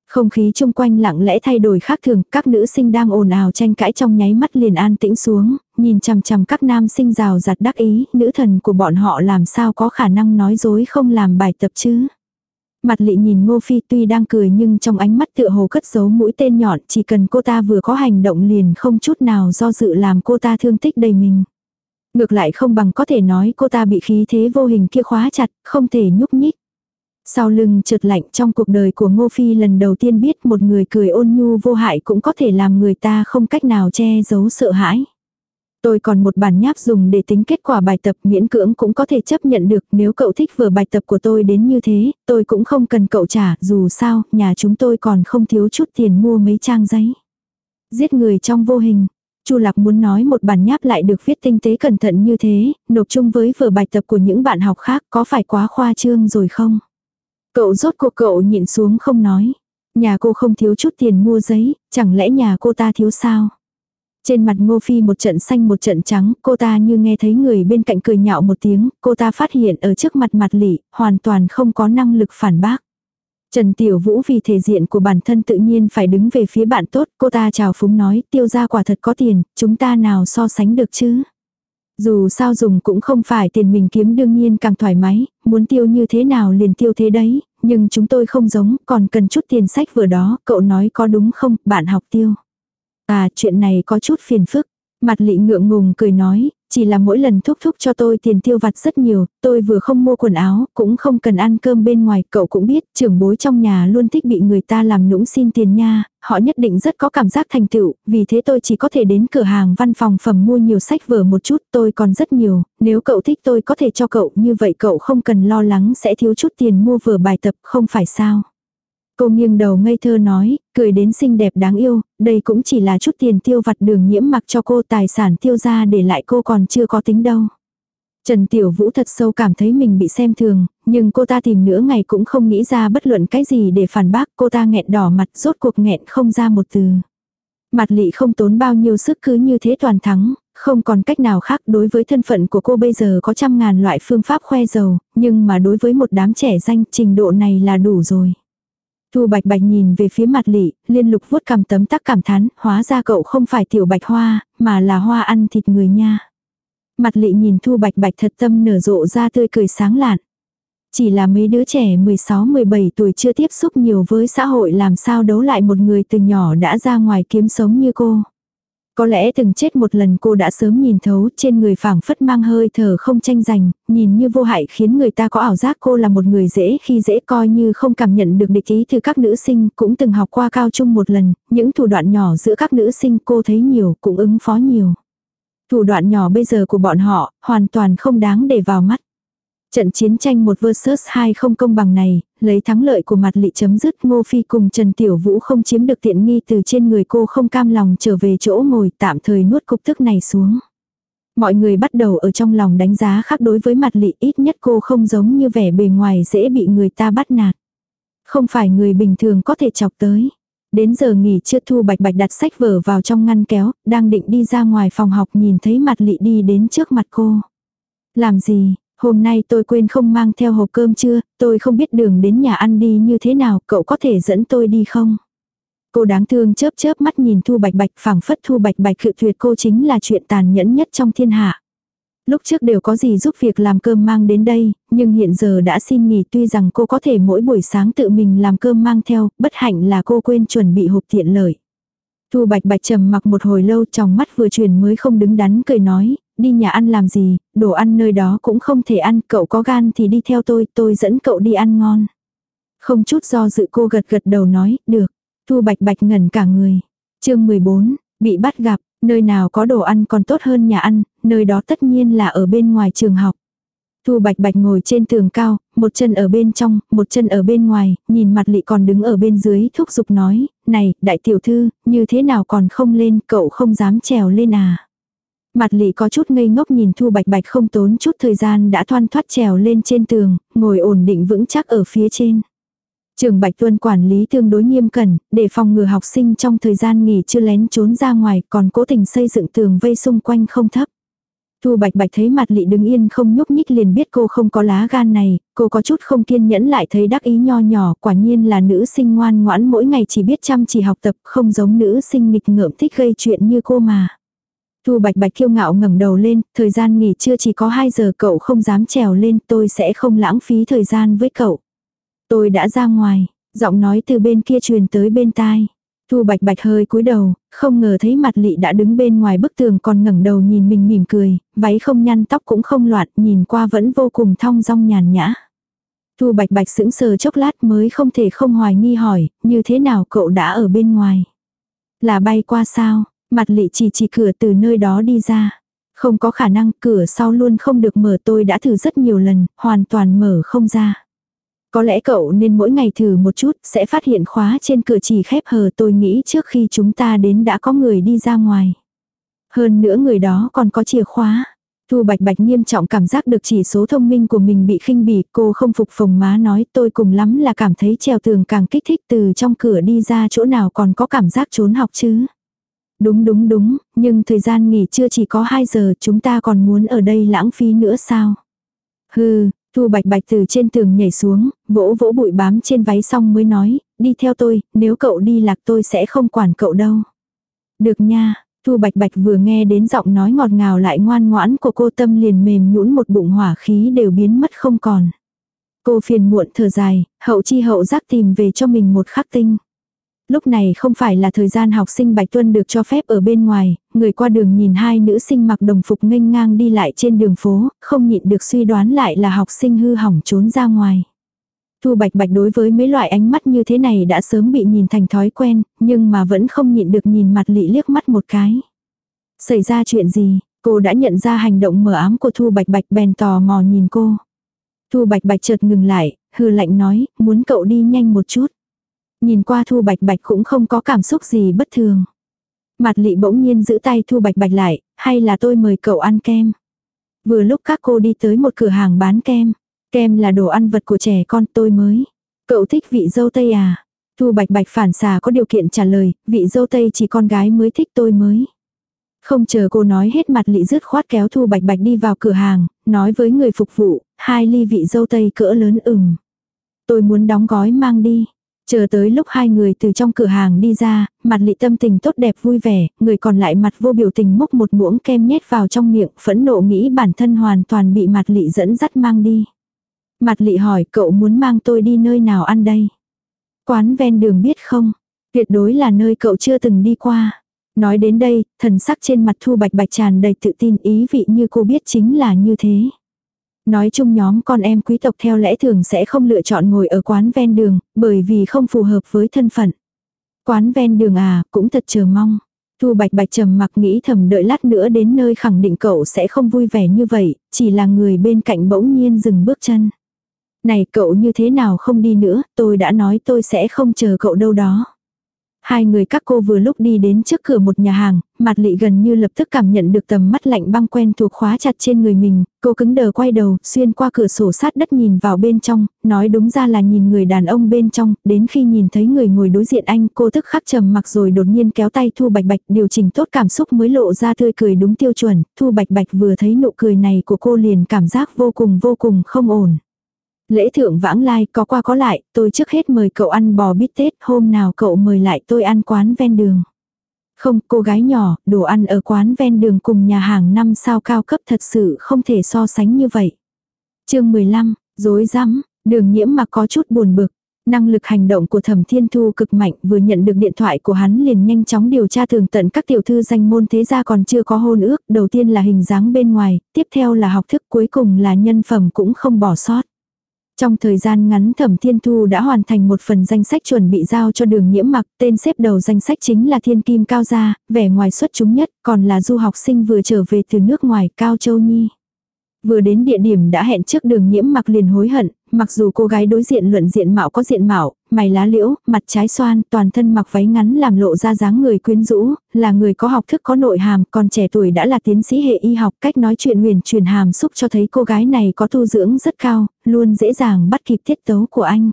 Không khí chung quanh lặng lẽ thay đổi khác thường, các nữ sinh đang ồn ào tranh cãi trong nháy mắt liền an tĩnh xuống, nhìn chằm chằm các nam sinh rào giặt đắc ý, nữ thần của bọn họ làm sao có khả năng nói dối không làm bài tập chứ. Mặt lị nhìn Ngô Phi tuy đang cười nhưng trong ánh mắt tựa hồ cất giấu mũi tên nhọn chỉ cần cô ta vừa có hành động liền không chút nào do dự làm cô ta thương tích đầy mình. Ngược lại không bằng có thể nói cô ta bị khí thế vô hình kia khóa chặt, không thể nhúc nhích. Sau lưng trượt lạnh trong cuộc đời của Ngô Phi lần đầu tiên biết một người cười ôn nhu vô hại cũng có thể làm người ta không cách nào che giấu sợ hãi. Tôi còn một bản nháp dùng để tính kết quả bài tập miễn cưỡng cũng có thể chấp nhận được nếu cậu thích vừa bài tập của tôi đến như thế, tôi cũng không cần cậu trả, dù sao, nhà chúng tôi còn không thiếu chút tiền mua mấy trang giấy. Giết người trong vô hình. Chu Lạc muốn nói một bản nháp lại được viết tinh tế cẩn thận như thế, nộp chung với vừa bài tập của những bạn học khác có phải quá khoa trương rồi không? Cậu rốt cuộc cậu nhịn xuống không nói. Nhà cô không thiếu chút tiền mua giấy, chẳng lẽ nhà cô ta thiếu sao? Trên mặt Ngô Phi một trận xanh một trận trắng, cô ta như nghe thấy người bên cạnh cười nhạo một tiếng, cô ta phát hiện ở trước mặt mặt lỉ, hoàn toàn không có năng lực phản bác. Trần Tiểu Vũ vì thể diện của bản thân tự nhiên phải đứng về phía bạn tốt, cô ta chào phúng nói, tiêu gia quả thật có tiền, chúng ta nào so sánh được chứ. Dù sao dùng cũng không phải tiền mình kiếm đương nhiên càng thoải mái, muốn tiêu như thế nào liền tiêu thế đấy, nhưng chúng tôi không giống, còn cần chút tiền sách vừa đó, cậu nói có đúng không, bạn học tiêu. À, chuyện này có chút phiền phức. Mặt lị ngượng ngùng cười nói, chỉ là mỗi lần thúc thúc cho tôi tiền tiêu vặt rất nhiều, tôi vừa không mua quần áo, cũng không cần ăn cơm bên ngoài, cậu cũng biết, trưởng bối trong nhà luôn thích bị người ta làm nũng xin tiền nha, họ nhất định rất có cảm giác thành tựu, vì thế tôi chỉ có thể đến cửa hàng văn phòng phẩm mua nhiều sách vở một chút, tôi còn rất nhiều, nếu cậu thích tôi có thể cho cậu, như vậy cậu không cần lo lắng sẽ thiếu chút tiền mua vừa bài tập, không phải sao. Cô nghiêng đầu ngây thơ nói, cười đến xinh đẹp đáng yêu, đây cũng chỉ là chút tiền tiêu vặt đường nhiễm mặc cho cô tài sản tiêu ra để lại cô còn chưa có tính đâu. Trần Tiểu Vũ thật sâu cảm thấy mình bị xem thường, nhưng cô ta tìm nửa ngày cũng không nghĩ ra bất luận cái gì để phản bác, cô ta nghẹn đỏ mặt rốt cuộc nghẹn không ra một từ. Mặt lị không tốn bao nhiêu sức cứ như thế toàn thắng, không còn cách nào khác đối với thân phận của cô bây giờ có trăm ngàn loại phương pháp khoe giàu, nhưng mà đối với một đám trẻ danh trình độ này là đủ rồi. Thu bạch bạch nhìn về phía mặt lị, liên lục vuốt cầm tấm tắc cảm thán, hóa ra cậu không phải tiểu bạch hoa, mà là hoa ăn thịt người nha. Mặt lị nhìn thu bạch bạch thật tâm nở rộ ra tươi cười sáng lạn. Chỉ là mấy đứa trẻ 16-17 tuổi chưa tiếp xúc nhiều với xã hội làm sao đấu lại một người từ nhỏ đã ra ngoài kiếm sống như cô. Có lẽ từng chết một lần cô đã sớm nhìn thấu trên người phảng phất mang hơi thở không tranh giành, nhìn như vô hại khiến người ta có ảo giác cô là một người dễ khi dễ coi như không cảm nhận được địch ý từ các nữ sinh cũng từng học qua cao trung một lần, những thủ đoạn nhỏ giữa các nữ sinh cô thấy nhiều cũng ứng phó nhiều. Thủ đoạn nhỏ bây giờ của bọn họ hoàn toàn không đáng để vào mắt. Trận chiến tranh một versus hai không công bằng này, lấy thắng lợi của mặt lị chấm dứt Ngô Phi cùng Trần Tiểu Vũ không chiếm được tiện nghi từ trên người cô không cam lòng trở về chỗ ngồi tạm thời nuốt cục tức này xuống. Mọi người bắt đầu ở trong lòng đánh giá khác đối với mặt lị ít nhất cô không giống như vẻ bề ngoài dễ bị người ta bắt nạt. Không phải người bình thường có thể chọc tới. Đến giờ nghỉ chưa thu bạch bạch đặt sách vở vào trong ngăn kéo, đang định đi ra ngoài phòng học nhìn thấy mặt lị đi đến trước mặt cô. Làm gì, Hôm nay tôi quên không mang theo hộp cơm chưa, tôi không biết đường đến nhà ăn đi như thế nào, cậu có thể dẫn tôi đi không? Cô đáng thương chớp chớp mắt nhìn Thu Bạch Bạch phảng phất Thu Bạch Bạch cự tuyệt cô chính là chuyện tàn nhẫn nhất trong thiên hạ. Lúc trước đều có gì giúp việc làm cơm mang đến đây, nhưng hiện giờ đã xin nghỉ tuy rằng cô có thể mỗi buổi sáng tự mình làm cơm mang theo, bất hạnh là cô quên chuẩn bị hộp tiện lợi. Thu Bạch Bạch trầm mặc một hồi lâu trong mắt vừa chuyển mới không đứng đắn cười nói, đi nhà ăn làm gì, đồ ăn nơi đó cũng không thể ăn, cậu có gan thì đi theo tôi, tôi dẫn cậu đi ăn ngon. Không chút do dự cô gật gật đầu nói, được. Thu bạch bạch ngẩn cả người. chương 14, bị bắt gặp, nơi nào có đồ ăn còn tốt hơn nhà ăn, nơi đó tất nhiên là ở bên ngoài trường học. Thu bạch bạch ngồi trên tường cao, một chân ở bên trong, một chân ở bên ngoài, nhìn mặt lị còn đứng ở bên dưới, thúc giục nói, này, đại tiểu thư, như thế nào còn không lên, cậu không dám trèo lên à. Mặt lị có chút ngây ngốc nhìn Thu Bạch Bạch không tốn chút thời gian đã thoăn thoát trèo lên trên tường, ngồi ổn định vững chắc ở phía trên. Trường Bạch Tuân quản lý tương đối nghiêm cẩn, để phòng ngừa học sinh trong thời gian nghỉ chưa lén trốn ra ngoài còn cố tình xây dựng tường vây xung quanh không thấp. Thu Bạch Bạch thấy mặt lị đứng yên không nhúc nhích liền biết cô không có lá gan này, cô có chút không kiên nhẫn lại thấy đắc ý nho nhỏ, quả nhiên là nữ sinh ngoan ngoãn mỗi ngày chỉ biết chăm chỉ học tập, không giống nữ sinh nghịch ngợm thích gây chuyện như cô mà. Thu Bạch Bạch kiêu ngạo ngẩng đầu lên, thời gian nghỉ trưa chỉ có 2 giờ cậu không dám trèo lên, tôi sẽ không lãng phí thời gian với cậu. Tôi đã ra ngoài, giọng nói từ bên kia truyền tới bên tai. Thu Bạch Bạch hơi cúi đầu, không ngờ thấy mặt lị đã đứng bên ngoài bức tường còn ngẩng đầu nhìn mình mỉm cười, váy không nhăn tóc cũng không loạn, nhìn qua vẫn vô cùng thong dong nhàn nhã. Thu Bạch Bạch sững sờ chốc lát mới không thể không hoài nghi hỏi, như thế nào cậu đã ở bên ngoài? Là bay qua sao? Mặt lị chỉ chỉ cửa từ nơi đó đi ra. Không có khả năng cửa sau luôn không được mở tôi đã thử rất nhiều lần, hoàn toàn mở không ra. Có lẽ cậu nên mỗi ngày thử một chút, sẽ phát hiện khóa trên cửa chỉ khép hờ tôi nghĩ trước khi chúng ta đến đã có người đi ra ngoài. Hơn nữa người đó còn có chìa khóa. Thu Bạch Bạch nghiêm trọng cảm giác được chỉ số thông minh của mình bị khinh bỉ, cô không phục phồng má nói tôi cùng lắm là cảm thấy treo tường càng kích thích từ trong cửa đi ra chỗ nào còn có cảm giác trốn học chứ. Đúng đúng đúng, nhưng thời gian nghỉ chưa chỉ có 2 giờ chúng ta còn muốn ở đây lãng phí nữa sao? Hừ, Thu Bạch Bạch từ trên tường nhảy xuống, vỗ vỗ bụi bám trên váy xong mới nói, đi theo tôi, nếu cậu đi lạc tôi sẽ không quản cậu đâu. Được nha, Thu Bạch Bạch vừa nghe đến giọng nói ngọt ngào lại ngoan ngoãn của cô tâm liền mềm nhũn một bụng hỏa khí đều biến mất không còn. Cô phiền muộn thở dài, hậu chi hậu giác tìm về cho mình một khắc tinh. Lúc này không phải là thời gian học sinh Bạch Tuân được cho phép ở bên ngoài, người qua đường nhìn hai nữ sinh mặc đồng phục nghênh ngang đi lại trên đường phố, không nhịn được suy đoán lại là học sinh hư hỏng trốn ra ngoài. Thu Bạch Bạch đối với mấy loại ánh mắt như thế này đã sớm bị nhìn thành thói quen, nhưng mà vẫn không nhịn được nhìn mặt lị liếc mắt một cái. Xảy ra chuyện gì, cô đã nhận ra hành động mở ám của Thu Bạch Bạch bèn tò mò nhìn cô. Thu Bạch Bạch chợt ngừng lại, hư lạnh nói, muốn cậu đi nhanh một chút. Nhìn qua Thu Bạch Bạch cũng không có cảm xúc gì bất thường. Mặt lị bỗng nhiên giữ tay Thu Bạch Bạch lại, hay là tôi mời cậu ăn kem. Vừa lúc các cô đi tới một cửa hàng bán kem. Kem là đồ ăn vật của trẻ con tôi mới. Cậu thích vị dâu tây à? Thu Bạch Bạch phản xà có điều kiện trả lời, vị dâu tây chỉ con gái mới thích tôi mới. Không chờ cô nói hết mặt lị dứt khoát kéo Thu Bạch Bạch đi vào cửa hàng, nói với người phục vụ, hai ly vị dâu tây cỡ lớn ửng. Tôi muốn đóng gói mang đi. Chờ tới lúc hai người từ trong cửa hàng đi ra, mặt lị tâm tình tốt đẹp vui vẻ, người còn lại mặt vô biểu tình múc một muỗng kem nhét vào trong miệng, phẫn nộ nghĩ bản thân hoàn toàn bị mặt lị dẫn dắt mang đi. Mặt lị hỏi cậu muốn mang tôi đi nơi nào ăn đây? Quán ven đường biết không? Tuyệt đối là nơi cậu chưa từng đi qua. Nói đến đây, thần sắc trên mặt thu bạch bạch tràn đầy tự tin ý vị như cô biết chính là như thế. Nói chung nhóm con em quý tộc theo lẽ thường sẽ không lựa chọn ngồi ở quán ven đường, bởi vì không phù hợp với thân phận. Quán ven đường à, cũng thật chờ mong. Thu bạch bạch trầm mặc nghĩ thầm đợi lát nữa đến nơi khẳng định cậu sẽ không vui vẻ như vậy, chỉ là người bên cạnh bỗng nhiên dừng bước chân. Này cậu như thế nào không đi nữa, tôi đã nói tôi sẽ không chờ cậu đâu đó. Hai người các cô vừa lúc đi đến trước cửa một nhà hàng, mặt lị gần như lập tức cảm nhận được tầm mắt lạnh băng quen thuộc khóa chặt trên người mình, cô cứng đờ quay đầu, xuyên qua cửa sổ sát đất nhìn vào bên trong, nói đúng ra là nhìn người đàn ông bên trong, đến khi nhìn thấy người ngồi đối diện anh, cô tức khắc trầm mặc rồi đột nhiên kéo tay Thu Bạch Bạch, điều chỉnh tốt cảm xúc mới lộ ra tươi cười đúng tiêu chuẩn, Thu Bạch Bạch vừa thấy nụ cười này của cô liền cảm giác vô cùng vô cùng không ổn. Lễ thượng vãng lai có qua có lại, tôi trước hết mời cậu ăn bò bít tết, hôm nào cậu mời lại tôi ăn quán ven đường. Không, cô gái nhỏ, đồ ăn ở quán ven đường cùng nhà hàng năm sao cao cấp thật sự không thể so sánh như vậy. chương 15, dối rắm đường nhiễm mà có chút buồn bực. Năng lực hành động của thẩm thiên thu cực mạnh vừa nhận được điện thoại của hắn liền nhanh chóng điều tra tường tận các tiểu thư danh môn thế gia còn chưa có hôn ước. Đầu tiên là hình dáng bên ngoài, tiếp theo là học thức cuối cùng là nhân phẩm cũng không bỏ sót. Trong thời gian ngắn Thẩm Thiên Thu đã hoàn thành một phần danh sách chuẩn bị giao cho đường nhiễm mặc, tên xếp đầu danh sách chính là Thiên Kim Cao Gia, vẻ ngoài xuất chúng nhất, còn là du học sinh vừa trở về từ nước ngoài Cao Châu Nhi. Vừa đến địa điểm đã hẹn trước đường nhiễm mặc liền hối hận, mặc dù cô gái đối diện luận diện mạo có diện mạo, mày lá liễu, mặt trái xoan, toàn thân mặc váy ngắn làm lộ ra dáng người quyến rũ, là người có học thức có nội hàm, còn trẻ tuổi đã là tiến sĩ hệ y học, cách nói chuyện huyền truyền hàm xúc cho thấy cô gái này có tu dưỡng rất cao, luôn dễ dàng bắt kịp tiết tấu của anh.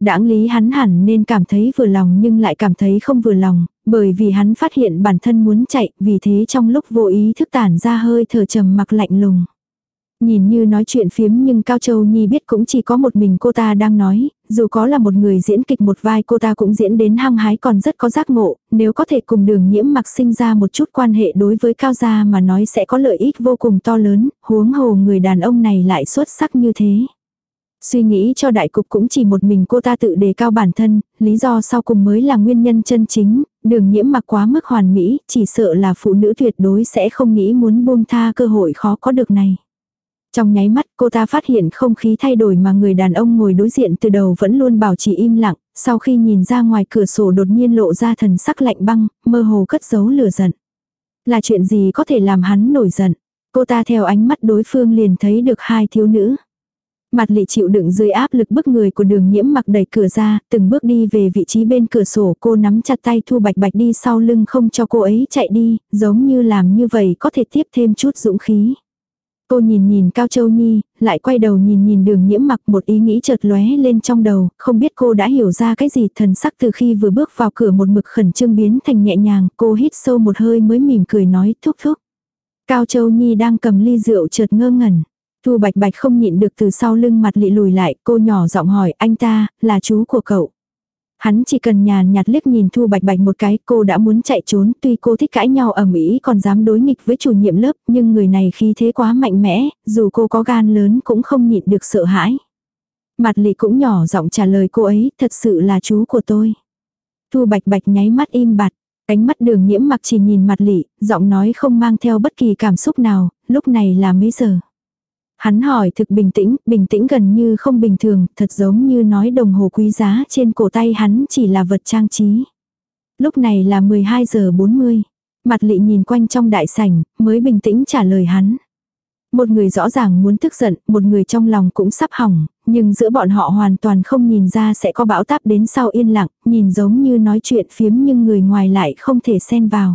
Đãng lý hắn hẳn nên cảm thấy vừa lòng nhưng lại cảm thấy không vừa lòng, bởi vì hắn phát hiện bản thân muốn chạy, vì thế trong lúc vô ý thức tản ra hơi thở trầm mặc lạnh lùng. Nhìn như nói chuyện phiếm nhưng Cao Châu Nhi biết cũng chỉ có một mình cô ta đang nói, dù có là một người diễn kịch một vai cô ta cũng diễn đến hăng hái còn rất có giác ngộ, nếu có thể cùng đường nhiễm mặc sinh ra một chút quan hệ đối với Cao Gia mà nói sẽ có lợi ích vô cùng to lớn, huống hồ người đàn ông này lại xuất sắc như thế. Suy nghĩ cho đại cục cũng chỉ một mình cô ta tự đề cao bản thân, lý do sau cùng mới là nguyên nhân chân chính, đường nhiễm mặc quá mức hoàn mỹ, chỉ sợ là phụ nữ tuyệt đối sẽ không nghĩ muốn buông tha cơ hội khó có được này. Trong nháy mắt cô ta phát hiện không khí thay đổi mà người đàn ông ngồi đối diện từ đầu vẫn luôn bảo trì im lặng, sau khi nhìn ra ngoài cửa sổ đột nhiên lộ ra thần sắc lạnh băng, mơ hồ cất giấu lửa giận. Là chuyện gì có thể làm hắn nổi giận? Cô ta theo ánh mắt đối phương liền thấy được hai thiếu nữ. Mặt lị chịu đựng dưới áp lực bức người của đường nhiễm mặc đẩy cửa ra, từng bước đi về vị trí bên cửa sổ cô nắm chặt tay thu bạch bạch đi sau lưng không cho cô ấy chạy đi, giống như làm như vậy có thể tiếp thêm chút dũng khí. Cô nhìn nhìn Cao Châu Nhi, lại quay đầu nhìn nhìn đường nhiễm mặc một ý nghĩ chợt lóe lên trong đầu, không biết cô đã hiểu ra cái gì thần sắc từ khi vừa bước vào cửa một mực khẩn trương biến thành nhẹ nhàng, cô hít sâu một hơi mới mỉm cười nói thúc thúc. Cao Châu Nhi đang cầm ly rượu chợt ngơ ngẩn. Thu Bạch Bạch không nhịn được từ sau lưng mặt lị lùi lại, cô nhỏ giọng hỏi anh ta, là chú của cậu. Hắn chỉ cần nhàn nhạt liếc nhìn Thu Bạch Bạch một cái, cô đã muốn chạy trốn, tuy cô thích cãi nhau ở Mỹ còn dám đối nghịch với chủ nhiệm lớp, nhưng người này khí thế quá mạnh mẽ, dù cô có gan lớn cũng không nhịn được sợ hãi. Mặt lị cũng nhỏ giọng trả lời cô ấy, thật sự là chú của tôi. Thu bạch bạch nháy mắt im bặt, ánh mắt đường nhiễm mặc chỉ nhìn mặt lị, giọng nói không mang theo bất kỳ cảm xúc nào, lúc này là mấy giờ. Hắn hỏi thực bình tĩnh, bình tĩnh gần như không bình thường, thật giống như nói đồng hồ quý giá trên cổ tay hắn chỉ là vật trang trí. Lúc này là 12 giờ 40. Mặt lị nhìn quanh trong đại sảnh, mới bình tĩnh trả lời hắn. Một người rõ ràng muốn tức giận, một người trong lòng cũng sắp hỏng, nhưng giữa bọn họ hoàn toàn không nhìn ra sẽ có bão táp đến sau yên lặng, nhìn giống như nói chuyện phiếm nhưng người ngoài lại không thể xen vào.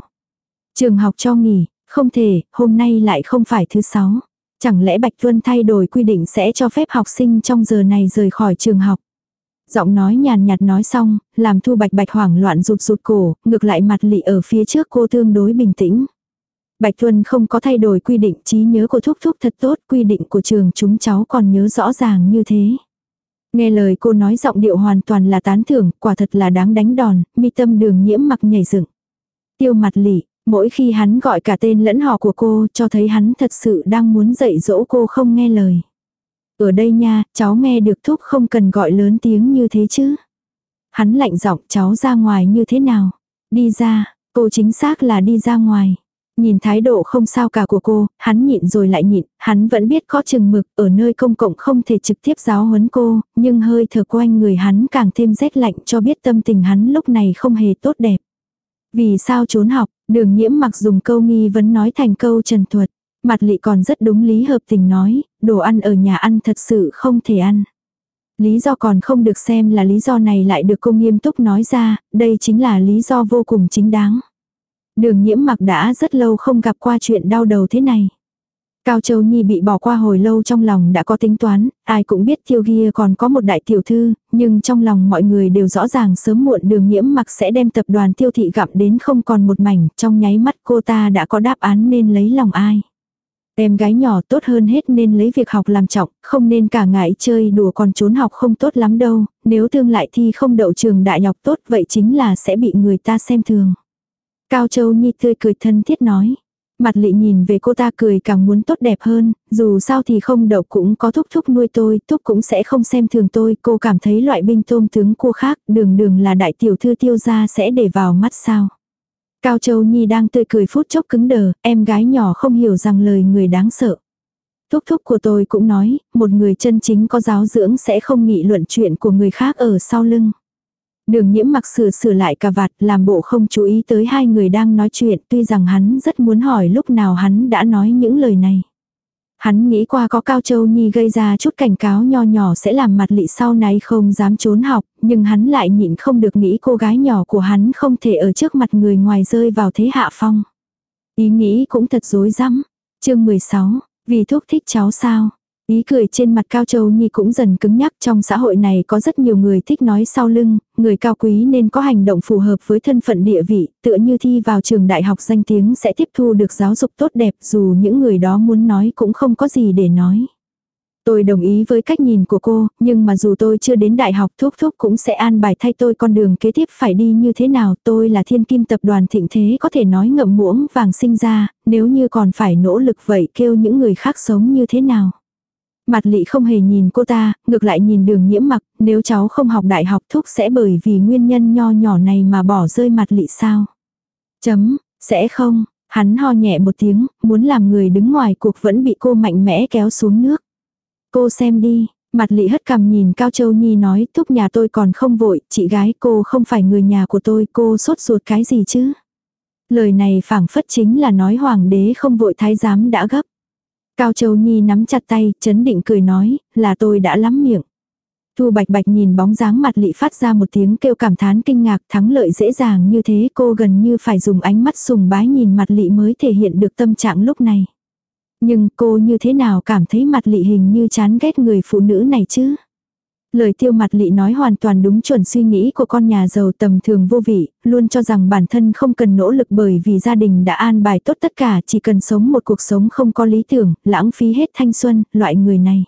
Trường học cho nghỉ, không thể, hôm nay lại không phải thứ sáu. Chẳng lẽ Bạch vân thay đổi quy định sẽ cho phép học sinh trong giờ này rời khỏi trường học. Giọng nói nhàn nhạt nói xong, làm thu bạch bạch hoảng loạn rụt rụt cổ, ngược lại mặt lị ở phía trước cô tương đối bình tĩnh. Bạch Tuân không có thay đổi quy định trí nhớ của thúc thúc thật tốt, quy định của trường chúng cháu còn nhớ rõ ràng như thế. Nghe lời cô nói giọng điệu hoàn toàn là tán thưởng, quả thật là đáng đánh đòn, mi tâm đường nhiễm mặc nhảy dựng. Tiêu mặt lị, mỗi khi hắn gọi cả tên lẫn họ của cô cho thấy hắn thật sự đang muốn dạy dỗ cô không nghe lời. Ở đây nha, cháu nghe được thúc không cần gọi lớn tiếng như thế chứ. Hắn lạnh giọng cháu ra ngoài như thế nào. Đi ra, cô chính xác là đi ra ngoài. Nhìn thái độ không sao cả của cô, hắn nhịn rồi lại nhịn, hắn vẫn biết có chừng mực, ở nơi công cộng không thể trực tiếp giáo huấn cô, nhưng hơi thở quanh người hắn càng thêm rét lạnh cho biết tâm tình hắn lúc này không hề tốt đẹp. Vì sao trốn học, đường nhiễm mặc dùng câu nghi vấn nói thành câu trần thuật. Mặt lị còn rất đúng lý hợp tình nói, đồ ăn ở nhà ăn thật sự không thể ăn. Lý do còn không được xem là lý do này lại được cô nghiêm túc nói ra, đây chính là lý do vô cùng chính đáng. Đường nhiễm mặc đã rất lâu không gặp qua chuyện đau đầu thế này. Cao Châu Nhi bị bỏ qua hồi lâu trong lòng đã có tính toán, ai cũng biết tiêu ghi còn có một đại tiểu thư, nhưng trong lòng mọi người đều rõ ràng sớm muộn đường nhiễm mặc sẽ đem tập đoàn tiêu thị gặm đến không còn một mảnh, trong nháy mắt cô ta đã có đáp án nên lấy lòng ai. Em gái nhỏ tốt hơn hết nên lấy việc học làm trọng, không nên cả ngại chơi đùa còn trốn học không tốt lắm đâu, nếu tương lại thi không đậu trường đại học tốt vậy chính là sẽ bị người ta xem thường. Cao Châu Nhi tươi cười thân thiết nói. Mặt lị nhìn về cô ta cười càng muốn tốt đẹp hơn, dù sao thì không đậu cũng có thúc thúc nuôi tôi, thúc cũng sẽ không xem thường tôi, cô cảm thấy loại binh tôm tướng cua khác, đường đường là đại tiểu thư tiêu gia sẽ để vào mắt sao. Cao Châu Nhi đang tươi cười phút chốc cứng đờ, em gái nhỏ không hiểu rằng lời người đáng sợ. Thúc thúc của tôi cũng nói, một người chân chính có giáo dưỡng sẽ không nghị luận chuyện của người khác ở sau lưng. Đường nhiễm mặc sửa sửa lại cà vạt làm bộ không chú ý tới hai người đang nói chuyện tuy rằng hắn rất muốn hỏi lúc nào hắn đã nói những lời này. Hắn nghĩ qua có Cao Châu Nhi gây ra chút cảnh cáo nho nhỏ sẽ làm mặt lị sau này không dám trốn học, nhưng hắn lại nhịn không được nghĩ cô gái nhỏ của hắn không thể ở trước mặt người ngoài rơi vào thế hạ phong. Ý nghĩ cũng thật dối rắm chương 16, vì thuốc thích cháu sao, Ý cười trên mặt Cao Châu Nhi cũng dần cứng nhắc trong xã hội này có rất nhiều người thích nói sau lưng, người cao quý nên có hành động phù hợp với thân phận địa vị, tựa như thi vào trường đại học danh tiếng sẽ tiếp thu được giáo dục tốt đẹp dù những người đó muốn nói cũng không có gì để nói. Tôi đồng ý với cách nhìn của cô, nhưng mà dù tôi chưa đến đại học thuốc thuốc cũng sẽ an bài thay tôi con đường kế tiếp phải đi như thế nào. Tôi là thiên kim tập đoàn thịnh thế có thể nói ngậm muỗng vàng sinh ra, nếu như còn phải nỗ lực vậy kêu những người khác sống như thế nào. Mặt lị không hề nhìn cô ta, ngược lại nhìn đường nhiễm mặc, nếu cháu không học đại học thúc sẽ bởi vì nguyên nhân nho nhỏ này mà bỏ rơi mặt lị sao. Chấm, sẽ không, hắn ho nhẹ một tiếng, muốn làm người đứng ngoài cuộc vẫn bị cô mạnh mẽ kéo xuống nước. Cô xem đi, mặt lị hất cằm nhìn Cao Châu Nhi nói thúc nhà tôi còn không vội, chị gái cô không phải người nhà của tôi, cô sốt ruột cái gì chứ. Lời này phảng phất chính là nói hoàng đế không vội thái giám đã gấp. Cao Châu Nhi nắm chặt tay, chấn định cười nói, là tôi đã lắm miệng. Thu bạch bạch nhìn bóng dáng mặt lị phát ra một tiếng kêu cảm thán kinh ngạc thắng lợi dễ dàng như thế cô gần như phải dùng ánh mắt sùng bái nhìn mặt lị mới thể hiện được tâm trạng lúc này. Nhưng cô như thế nào cảm thấy mặt lị hình như chán ghét người phụ nữ này chứ? Lời tiêu mặt lị nói hoàn toàn đúng chuẩn suy nghĩ của con nhà giàu tầm thường vô vị, luôn cho rằng bản thân không cần nỗ lực bởi vì gia đình đã an bài tốt tất cả, chỉ cần sống một cuộc sống không có lý tưởng, lãng phí hết thanh xuân, loại người này.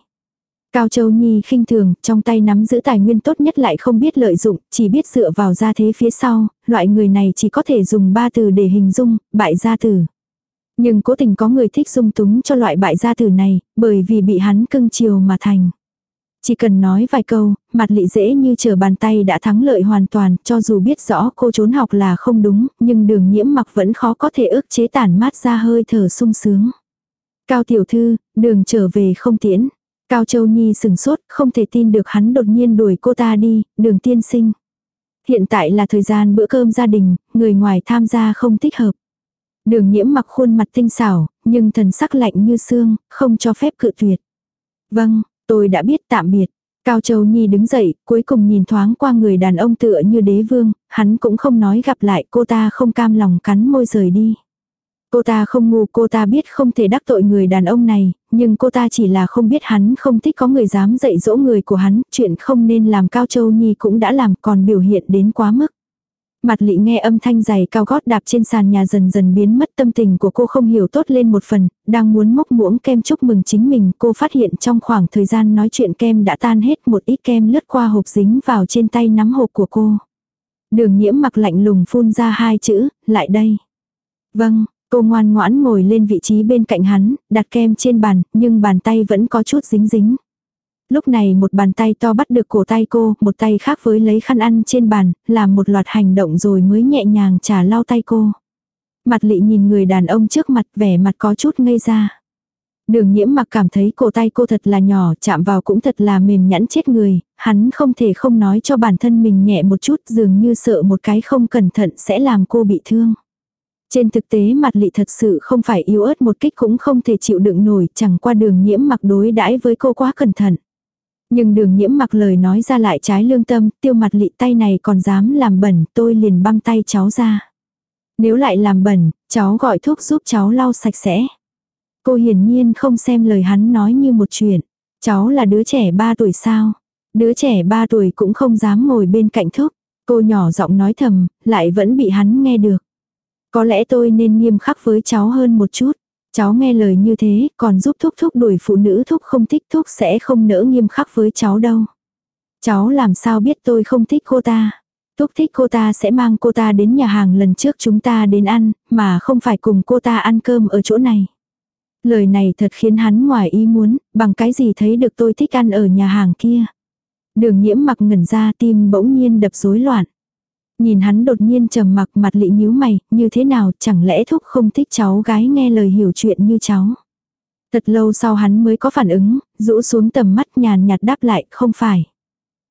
Cao Châu Nhi khinh thường, trong tay nắm giữ tài nguyên tốt nhất lại không biết lợi dụng, chỉ biết dựa vào gia thế phía sau, loại người này chỉ có thể dùng ba từ để hình dung, bại gia tử. Nhưng cố tình có người thích dung túng cho loại bại gia tử này, bởi vì bị hắn cưng chiều mà thành. Chỉ cần nói vài câu, mặt lị dễ như chờ bàn tay đã thắng lợi hoàn toàn, cho dù biết rõ cô trốn học là không đúng, nhưng đường nhiễm mặc vẫn khó có thể ức chế tản mát ra hơi thở sung sướng. Cao tiểu thư, đường trở về không tiễn. Cao Châu Nhi sừng sốt, không thể tin được hắn đột nhiên đuổi cô ta đi, đường tiên sinh. Hiện tại là thời gian bữa cơm gia đình, người ngoài tham gia không thích hợp. Đường nhiễm mặc khuôn mặt tinh xảo, nhưng thần sắc lạnh như xương, không cho phép cự tuyệt. Vâng, tôi đã biết tạm biệt. Cao Châu Nhi đứng dậy, cuối cùng nhìn thoáng qua người đàn ông tựa như đế vương, hắn cũng không nói gặp lại cô ta không cam lòng cắn môi rời đi. Cô ta không ngu cô ta biết không thể đắc tội người đàn ông này, nhưng cô ta chỉ là không biết hắn không thích có người dám dạy dỗ người của hắn, chuyện không nên làm Cao Châu Nhi cũng đã làm còn biểu hiện đến quá mức. Mặt lị nghe âm thanh giày cao gót đạp trên sàn nhà dần dần biến mất tâm tình của cô không hiểu tốt lên một phần, đang muốn mốc muỗng kem chúc mừng chính mình cô phát hiện trong khoảng thời gian nói chuyện kem đã tan hết một ít kem lướt qua hộp dính vào trên tay nắm hộp của cô. Đường nhiễm mặc lạnh lùng phun ra hai chữ, lại đây. Vâng, cô ngoan ngoãn ngồi lên vị trí bên cạnh hắn, đặt kem trên bàn, nhưng bàn tay vẫn có chút dính dính. Lúc này một bàn tay to bắt được cổ tay cô, một tay khác với lấy khăn ăn trên bàn, làm một loạt hành động rồi mới nhẹ nhàng trả lau tay cô. Mặt lị nhìn người đàn ông trước mặt vẻ mặt có chút ngây ra. Đường nhiễm mặc cảm thấy cổ tay cô thật là nhỏ, chạm vào cũng thật là mềm nhẵn chết người, hắn không thể không nói cho bản thân mình nhẹ một chút dường như sợ một cái không cẩn thận sẽ làm cô bị thương. Trên thực tế mặt lị thật sự không phải yếu ớt một kích cũng không thể chịu đựng nổi chẳng qua đường nhiễm mặc đối đãi với cô quá cẩn thận. Nhưng đường nhiễm mặc lời nói ra lại trái lương tâm, tiêu mặt lị tay này còn dám làm bẩn, tôi liền băm tay cháu ra. Nếu lại làm bẩn, cháu gọi thuốc giúp cháu lau sạch sẽ. Cô hiển nhiên không xem lời hắn nói như một chuyện. Cháu là đứa trẻ 3 tuổi sao? Đứa trẻ 3 tuổi cũng không dám ngồi bên cạnh thuốc. Cô nhỏ giọng nói thầm, lại vẫn bị hắn nghe được. Có lẽ tôi nên nghiêm khắc với cháu hơn một chút. Cháu nghe lời như thế, còn giúp thúc thúc đuổi phụ nữ thúc không thích thúc sẽ không nỡ nghiêm khắc với cháu đâu. Cháu làm sao biết tôi không thích cô ta. Thúc thích cô ta sẽ mang cô ta đến nhà hàng lần trước chúng ta đến ăn, mà không phải cùng cô ta ăn cơm ở chỗ này. Lời này thật khiến hắn ngoài ý muốn, bằng cái gì thấy được tôi thích ăn ở nhà hàng kia. Đường nhiễm mặc ngẩn ra tim bỗng nhiên đập rối loạn. Nhìn hắn đột nhiên trầm mặc mặt lị nhíu mày, như thế nào chẳng lẽ thúc không thích cháu gái nghe lời hiểu chuyện như cháu. Thật lâu sau hắn mới có phản ứng, rũ xuống tầm mắt nhàn nhạt đáp lại, không phải.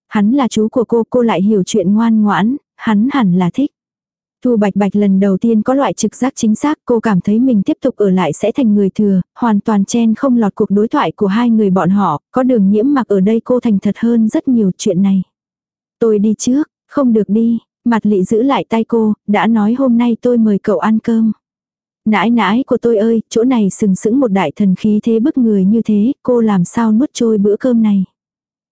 Hắn là chú của cô, cô lại hiểu chuyện ngoan ngoãn, hắn hẳn là thích. Thu Bạch Bạch lần đầu tiên có loại trực giác chính xác cô cảm thấy mình tiếp tục ở lại sẽ thành người thừa, hoàn toàn chen không lọt cuộc đối thoại của hai người bọn họ, có đường nhiễm mặc ở đây cô thành thật hơn rất nhiều chuyện này. Tôi đi trước, không được đi, Mặt lị giữ lại tay cô, đã nói hôm nay tôi mời cậu ăn cơm. Nãi nãi của tôi ơi, chỗ này sừng sững một đại thần khí thế bức người như thế, cô làm sao nuốt trôi bữa cơm này.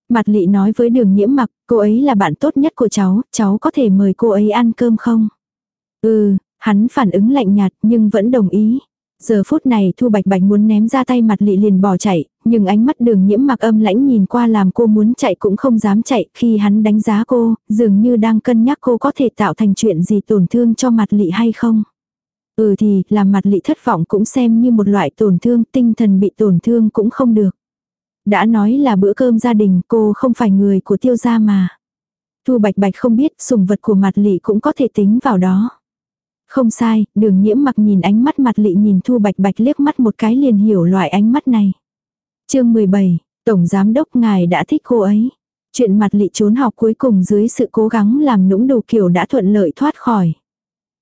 Mặt lị nói với đường nhiễm mặc, cô ấy là bạn tốt nhất của cháu, cháu có thể mời cô ấy ăn cơm không? Ừ, hắn phản ứng lạnh nhạt nhưng vẫn đồng ý. Giờ phút này Thu Bạch Bạch muốn ném ra tay mặt lị liền bỏ chạy, nhưng ánh mắt đường nhiễm mặc âm lãnh nhìn qua làm cô muốn chạy cũng không dám chạy khi hắn đánh giá cô, dường như đang cân nhắc cô có thể tạo thành chuyện gì tổn thương cho mặt lị hay không. Ừ thì, làm mặt lị thất vọng cũng xem như một loại tổn thương, tinh thần bị tổn thương cũng không được. Đã nói là bữa cơm gia đình cô không phải người của tiêu gia mà. Thu Bạch Bạch không biết sùng vật của mặt lị cũng có thể tính vào đó. Không sai, đường nhiễm mặc nhìn ánh mắt mặt lị nhìn Thu Bạch Bạch liếc mắt một cái liền hiểu loại ánh mắt này. chương 17, Tổng Giám Đốc ngài đã thích cô ấy. Chuyện mặt lị trốn học cuối cùng dưới sự cố gắng làm nũng đủ kiểu đã thuận lợi thoát khỏi.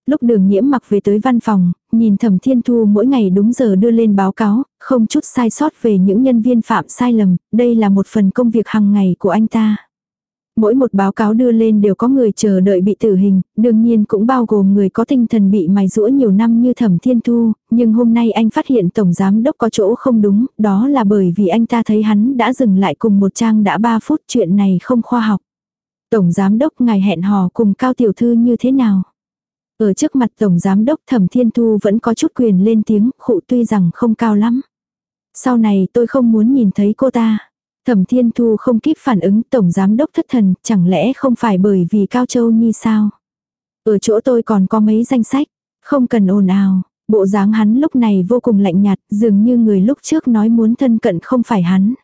Lúc đường nhiễm mặc về tới văn phòng, nhìn thẩm thiên thu mỗi ngày đúng giờ đưa lên báo cáo, không chút sai sót về những nhân viên phạm sai lầm, đây là một phần công việc hàng ngày của anh ta. Mỗi một báo cáo đưa lên đều có người chờ đợi bị tử hình, đương nhiên cũng bao gồm người có tinh thần bị mài rũa nhiều năm như thẩm thiên thu, nhưng hôm nay anh phát hiện tổng giám đốc có chỗ không đúng, đó là bởi vì anh ta thấy hắn đã dừng lại cùng một trang đã 3 phút chuyện này không khoa học. Tổng giám đốc ngài hẹn hò cùng cao tiểu thư như thế nào? Ở trước mặt tổng giám đốc thẩm thiên thu vẫn có chút quyền lên tiếng, khụ tuy rằng không cao lắm. Sau này tôi không muốn nhìn thấy cô ta. Thẩm Thiên Thu không kịp phản ứng tổng giám đốc thất thần, chẳng lẽ không phải bởi vì Cao Châu Nhi sao? Ở chỗ tôi còn có mấy danh sách, không cần ồn ào. Bộ dáng hắn lúc này vô cùng lạnh nhạt, dường như người lúc trước nói muốn thân cận không phải hắn.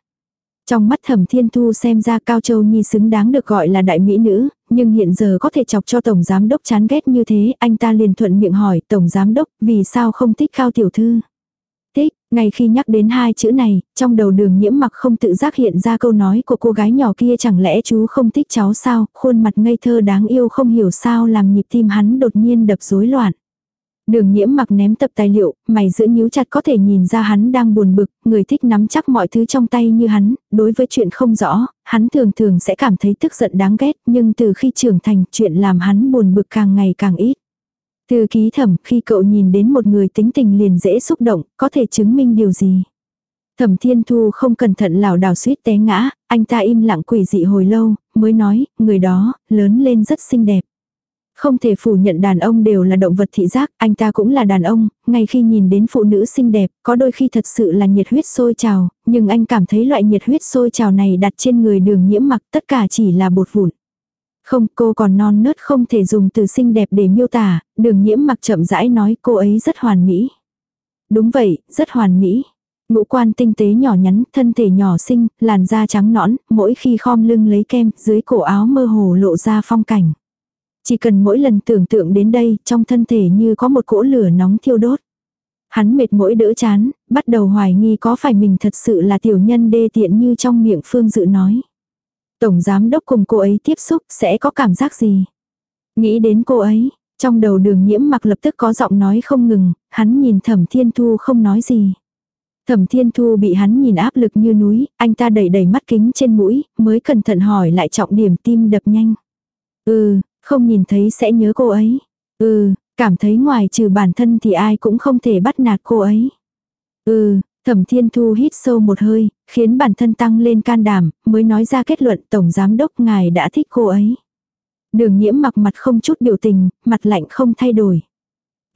Trong mắt thẩm thiên thu xem ra Cao Châu Nhi xứng đáng được gọi là đại mỹ nữ, nhưng hiện giờ có thể chọc cho Tổng Giám Đốc chán ghét như thế, anh ta liền thuận miệng hỏi Tổng Giám Đốc vì sao không thích Cao Tiểu Thư. Ngay khi nhắc đến hai chữ này, trong đầu đường nhiễm mặc không tự giác hiện ra câu nói của cô gái nhỏ kia chẳng lẽ chú không thích cháu sao, khuôn mặt ngây thơ đáng yêu không hiểu sao làm nhịp tim hắn đột nhiên đập rối loạn. Đường nhiễm mặc ném tập tài liệu, mày giữa nhíu chặt có thể nhìn ra hắn đang buồn bực, người thích nắm chắc mọi thứ trong tay như hắn, đối với chuyện không rõ, hắn thường thường sẽ cảm thấy tức giận đáng ghét, nhưng từ khi trưởng thành chuyện làm hắn buồn bực càng ngày càng ít. Từ ký thẩm, khi cậu nhìn đến một người tính tình liền dễ xúc động, có thể chứng minh điều gì. Thẩm Thiên Thu không cẩn thận lảo đảo suýt té ngã, anh ta im lặng quỷ dị hồi lâu, mới nói, người đó, lớn lên rất xinh đẹp. Không thể phủ nhận đàn ông đều là động vật thị giác, anh ta cũng là đàn ông, ngay khi nhìn đến phụ nữ xinh đẹp, có đôi khi thật sự là nhiệt huyết sôi trào, nhưng anh cảm thấy loại nhiệt huyết sôi trào này đặt trên người đường nhiễm mặc tất cả chỉ là bột vụn. Không, cô còn non nớt không thể dùng từ xinh đẹp để miêu tả, đường nhiễm mặc chậm rãi nói cô ấy rất hoàn mỹ. Đúng vậy, rất hoàn mỹ. Ngũ quan tinh tế nhỏ nhắn, thân thể nhỏ xinh, làn da trắng nõn, mỗi khi khom lưng lấy kem, dưới cổ áo mơ hồ lộ ra phong cảnh. Chỉ cần mỗi lần tưởng tượng đến đây, trong thân thể như có một cỗ lửa nóng thiêu đốt. Hắn mệt mỗi đỡ chán, bắt đầu hoài nghi có phải mình thật sự là tiểu nhân đê tiện như trong miệng Phương Dự nói. Tổng giám đốc cùng cô ấy tiếp xúc sẽ có cảm giác gì? Nghĩ đến cô ấy, trong đầu đường nhiễm mặc lập tức có giọng nói không ngừng, hắn nhìn thẩm thiên thu không nói gì. Thẩm thiên thu bị hắn nhìn áp lực như núi, anh ta đẩy đẩy mắt kính trên mũi, mới cẩn thận hỏi lại trọng điểm tim đập nhanh. Ừ, không nhìn thấy sẽ nhớ cô ấy. Ừ, cảm thấy ngoài trừ bản thân thì ai cũng không thể bắt nạt cô ấy. Ừ, thẩm thiên thu hít sâu một hơi, khiến bản thân tăng lên can đảm, mới nói ra kết luận tổng giám đốc ngài đã thích cô ấy. Đường nhiễm mặc mặt không chút biểu tình, mặt lạnh không thay đổi.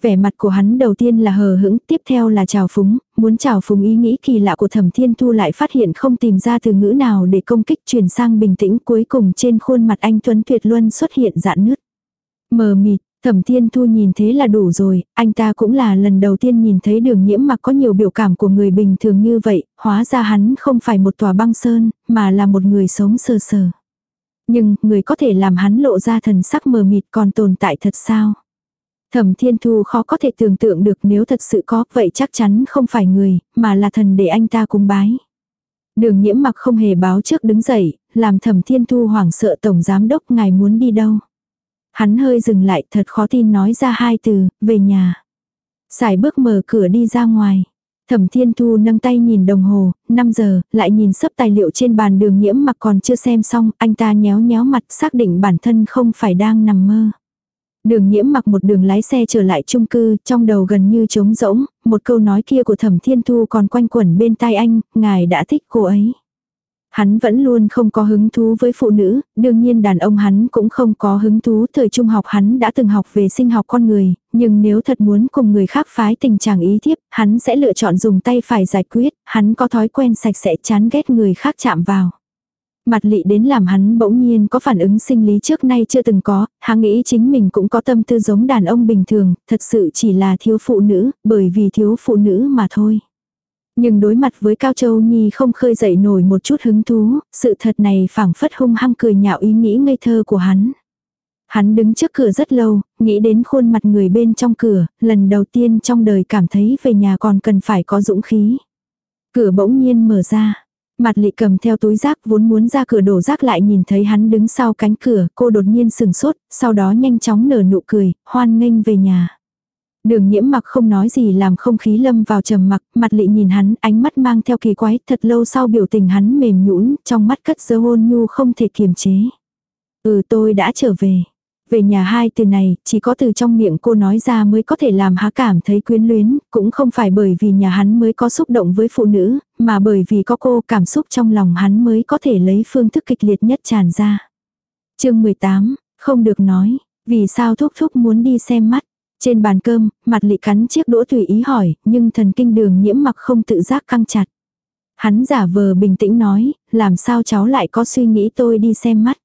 Vẻ mặt của hắn đầu tiên là hờ hững, tiếp theo là chào phúng, muốn chào phúng ý nghĩ kỳ lạ của thẩm thiên thu lại phát hiện không tìm ra từ ngữ nào để công kích chuyển sang bình tĩnh cuối cùng trên khuôn mặt anh Tuấn Tuyệt Luân xuất hiện dạn nứt. Mờ mịt, Thẩm Thiên Thu nhìn thế là đủ rồi, anh ta cũng là lần đầu tiên nhìn thấy đường nhiễm mặc có nhiều biểu cảm của người bình thường như vậy, hóa ra hắn không phải một tòa băng sơn, mà là một người sống sờ sờ. Nhưng, người có thể làm hắn lộ ra thần sắc mờ mịt còn tồn tại thật sao? Thẩm Thiên Thu khó có thể tưởng tượng được nếu thật sự có, vậy chắc chắn không phải người, mà là thần để anh ta cung bái. Đường nhiễm mặc không hề báo trước đứng dậy, làm thẩm Thiên Thu hoảng sợ tổng giám đốc ngài muốn đi đâu. Hắn hơi dừng lại thật khó tin nói ra hai từ, về nhà. Xài bước mở cửa đi ra ngoài. Thẩm Thiên Thu nâng tay nhìn đồng hồ, 5 giờ, lại nhìn sấp tài liệu trên bàn đường nhiễm mặc còn chưa xem xong, anh ta nhéo nhéo mặt xác định bản thân không phải đang nằm mơ. Đường nhiễm mặc một đường lái xe trở lại chung cư, trong đầu gần như trống rỗng, một câu nói kia của thẩm thiên thu còn quanh quẩn bên tai anh, ngài đã thích cô ấy. Hắn vẫn luôn không có hứng thú với phụ nữ, đương nhiên đàn ông hắn cũng không có hứng thú. Thời trung học hắn đã từng học về sinh học con người, nhưng nếu thật muốn cùng người khác phái tình trạng ý thiếp, hắn sẽ lựa chọn dùng tay phải giải quyết, hắn có thói quen sạch sẽ chán ghét người khác chạm vào. Mặt lị đến làm hắn bỗng nhiên có phản ứng sinh lý trước nay chưa từng có, hắn nghĩ chính mình cũng có tâm tư giống đàn ông bình thường, thật sự chỉ là thiếu phụ nữ, bởi vì thiếu phụ nữ mà thôi. Nhưng đối mặt với Cao Châu Nhi không khơi dậy nổi một chút hứng thú, sự thật này phảng phất hung hăng cười nhạo ý nghĩ ngây thơ của hắn. Hắn đứng trước cửa rất lâu, nghĩ đến khuôn mặt người bên trong cửa, lần đầu tiên trong đời cảm thấy về nhà còn cần phải có dũng khí. Cửa bỗng nhiên mở ra. Mặt lị cầm theo túi rác vốn muốn ra cửa đổ rác lại nhìn thấy hắn đứng sau cánh cửa, cô đột nhiên sừng sốt, sau đó nhanh chóng nở nụ cười, hoan nghênh về nhà. Đường nhiễm mặc không nói gì làm không khí lâm vào trầm mặc, mặt lị nhìn hắn, ánh mắt mang theo kỳ quái, thật lâu sau biểu tình hắn mềm nhũn, trong mắt cất dơ hôn nhu không thể kiềm chế. Ừ tôi đã trở về. Về nhà hai từ này, chỉ có từ trong miệng cô nói ra mới có thể làm há cảm thấy quyến luyến, cũng không phải bởi vì nhà hắn mới có xúc động với phụ nữ, mà bởi vì có cô cảm xúc trong lòng hắn mới có thể lấy phương thức kịch liệt nhất tràn ra. chương 18, không được nói, vì sao thúc thúc muốn đi xem mắt. Trên bàn cơm, mặt lị cắn chiếc đũa tùy ý hỏi, nhưng thần kinh đường nhiễm mặc không tự giác căng chặt. Hắn giả vờ bình tĩnh nói, làm sao cháu lại có suy nghĩ tôi đi xem mắt.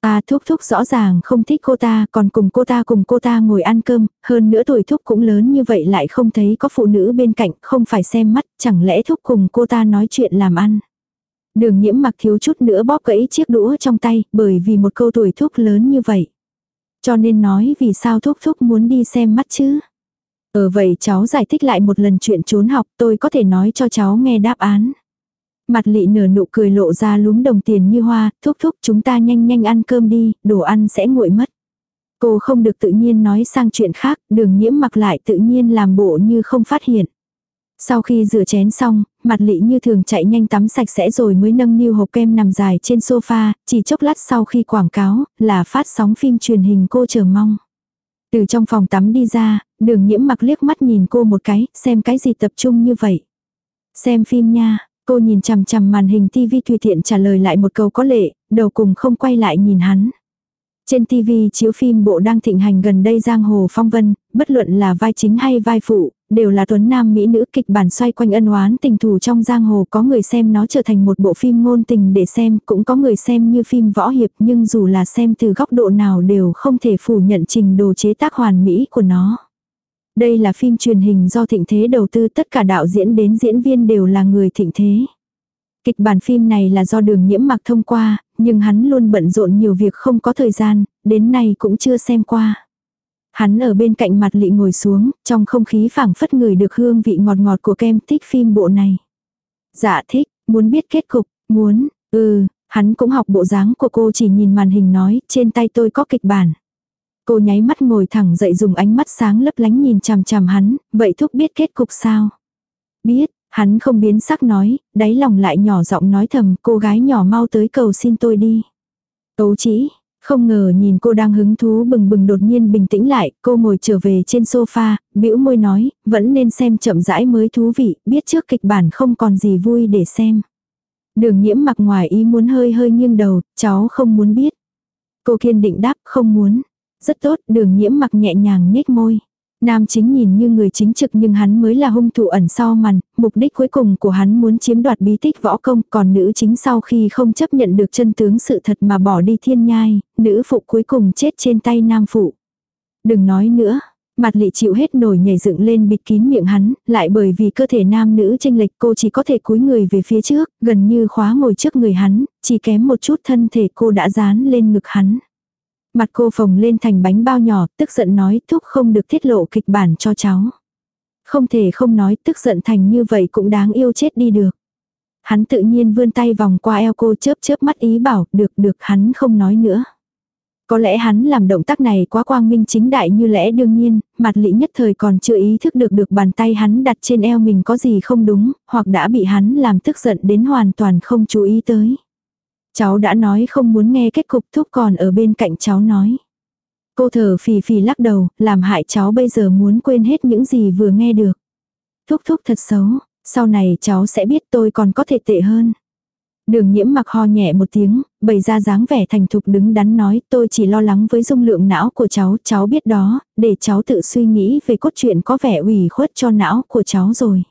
À thúc thúc rõ ràng không thích cô ta, còn cùng cô ta cùng cô ta ngồi ăn cơm, hơn nữa tuổi thúc cũng lớn như vậy lại không thấy có phụ nữ bên cạnh, không phải xem mắt, chẳng lẽ thúc cùng cô ta nói chuyện làm ăn. Đường nhiễm mặc thiếu chút nữa bóp gãy chiếc đũa trong tay bởi vì một câu tuổi thúc lớn như vậy. Cho nên nói vì sao thúc thúc muốn đi xem mắt chứ. Ở vậy cháu giải thích lại một lần chuyện trốn học tôi có thể nói cho cháu nghe đáp án. Mặt lị nở nụ cười lộ ra lúm đồng tiền như hoa, thúc thúc chúng ta nhanh nhanh ăn cơm đi, đồ ăn sẽ nguội mất. Cô không được tự nhiên nói sang chuyện khác, đường nhiễm mặc lại tự nhiên làm bộ như không phát hiện. Sau khi rửa chén xong, mặt lị như thường chạy nhanh tắm sạch sẽ rồi mới nâng niu hộp kem nằm dài trên sofa, chỉ chốc lát sau khi quảng cáo, là phát sóng phim truyền hình cô chờ mong. Từ trong phòng tắm đi ra, đường nhiễm mặc liếc mắt nhìn cô một cái, xem cái gì tập trung như vậy. Xem phim nha, cô nhìn chằm chằm màn hình tivi tùy tiện trả lời lại một câu có lệ, đầu cùng không quay lại nhìn hắn. Trên TV chiếu phim bộ đang thịnh hành gần đây Giang Hồ Phong Vân, bất luận là vai chính hay vai phụ, đều là tuấn nam mỹ nữ kịch bản xoay quanh ân oán tình thù trong Giang Hồ có người xem nó trở thành một bộ phim ngôn tình để xem, cũng có người xem như phim võ hiệp nhưng dù là xem từ góc độ nào đều không thể phủ nhận trình đồ chế tác hoàn mỹ của nó. Đây là phim truyền hình do thịnh thế đầu tư tất cả đạo diễn đến diễn viên đều là người thịnh thế. Kịch bản phim này là do đường nhiễm mặc thông qua, nhưng hắn luôn bận rộn nhiều việc không có thời gian, đến nay cũng chưa xem qua. Hắn ở bên cạnh mặt lị ngồi xuống, trong không khí phảng phất người được hương vị ngọt ngọt của kem thích phim bộ này. Dạ thích, muốn biết kết cục, muốn, ừ, hắn cũng học bộ dáng của cô chỉ nhìn màn hình nói, trên tay tôi có kịch bản. Cô nháy mắt ngồi thẳng dậy dùng ánh mắt sáng lấp lánh nhìn chằm chằm hắn, vậy thúc biết kết cục sao? Biết, Hắn không biến sắc nói, đáy lòng lại nhỏ giọng nói thầm cô gái nhỏ mau tới cầu xin tôi đi. Ấu chỉ, không ngờ nhìn cô đang hứng thú bừng bừng đột nhiên bình tĩnh lại, cô ngồi trở về trên sofa, bĩu môi nói, vẫn nên xem chậm rãi mới thú vị, biết trước kịch bản không còn gì vui để xem. Đường nhiễm mặc ngoài ý muốn hơi hơi nghiêng đầu, cháu không muốn biết. Cô kiên định đáp không muốn. Rất tốt, đường nhiễm mặc nhẹ nhàng nhếch môi. Nam chính nhìn như người chính trực nhưng hắn mới là hung thủ ẩn sau màn, mục đích cuối cùng của hắn muốn chiếm đoạt bí tích võ công, còn nữ chính sau khi không chấp nhận được chân tướng sự thật mà bỏ đi thiên nhai, nữ phụ cuối cùng chết trên tay nam phụ. Đừng nói nữa, mặt lị chịu hết nổi nhảy dựng lên bịt kín miệng hắn, lại bởi vì cơ thể nam nữ tranh lệch cô chỉ có thể cúi người về phía trước, gần như khóa ngồi trước người hắn, chỉ kém một chút thân thể cô đã dán lên ngực hắn. Mặt cô phồng lên thành bánh bao nhỏ, tức giận nói thúc không được tiết lộ kịch bản cho cháu. Không thể không nói tức giận thành như vậy cũng đáng yêu chết đi được. Hắn tự nhiên vươn tay vòng qua eo cô chớp chớp mắt ý bảo được được hắn không nói nữa. Có lẽ hắn làm động tác này quá quang minh chính đại như lẽ đương nhiên, mặt lĩ nhất thời còn chưa ý thức được được bàn tay hắn đặt trên eo mình có gì không đúng, hoặc đã bị hắn làm tức giận đến hoàn toàn không chú ý tới. Cháu đã nói không muốn nghe kết cục thúc còn ở bên cạnh cháu nói. Cô thở phì phì lắc đầu, làm hại cháu bây giờ muốn quên hết những gì vừa nghe được. Thúc thúc thật xấu, sau này cháu sẽ biết tôi còn có thể tệ hơn. Đường nhiễm mặc ho nhẹ một tiếng, bày ra dáng vẻ thành thục đứng đắn nói tôi chỉ lo lắng với dung lượng não của cháu, cháu biết đó, để cháu tự suy nghĩ về cốt truyện có vẻ ủy khuất cho não của cháu rồi.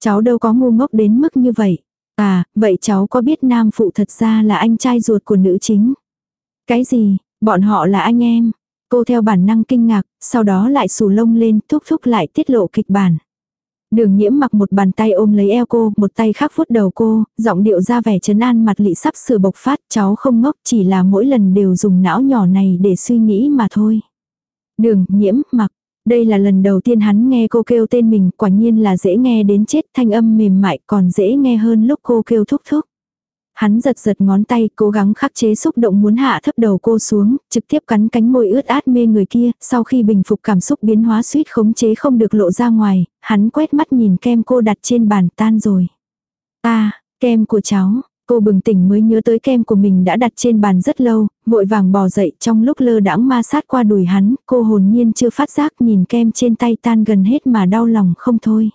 Cháu đâu có ngu ngốc đến mức như vậy. À, vậy cháu có biết nam phụ thật ra là anh trai ruột của nữ chính? Cái gì, bọn họ là anh em? Cô theo bản năng kinh ngạc, sau đó lại xù lông lên thúc thúc lại tiết lộ kịch bản. Đường nhiễm mặc một bàn tay ôm lấy eo cô, một tay khác vuốt đầu cô, giọng điệu ra vẻ chấn an mặt lị sắp sửa bộc phát, cháu không ngốc chỉ là mỗi lần đều dùng não nhỏ này để suy nghĩ mà thôi. Đường nhiễm mặc, đây là lần đầu tiên hắn nghe cô kêu tên mình, quả nhiên là dễ nghe đến chết, thanh âm mềm mại còn dễ nghe hơn lúc cô kêu thúc thúc. Hắn giật giật ngón tay, cố gắng khắc chế xúc động muốn hạ thấp đầu cô xuống, trực tiếp cắn cánh môi ướt át mê người kia, sau khi bình phục cảm xúc biến hóa suýt khống chế không được lộ ra ngoài, hắn quét mắt nhìn kem cô đặt trên bàn tan rồi. Ta, kem của cháu, Cô bừng tỉnh mới nhớ tới kem của mình đã đặt trên bàn rất lâu, vội vàng bò dậy trong lúc lơ đãng ma sát qua đùi hắn, cô hồn nhiên chưa phát giác nhìn kem trên tay tan gần hết mà đau lòng không thôi.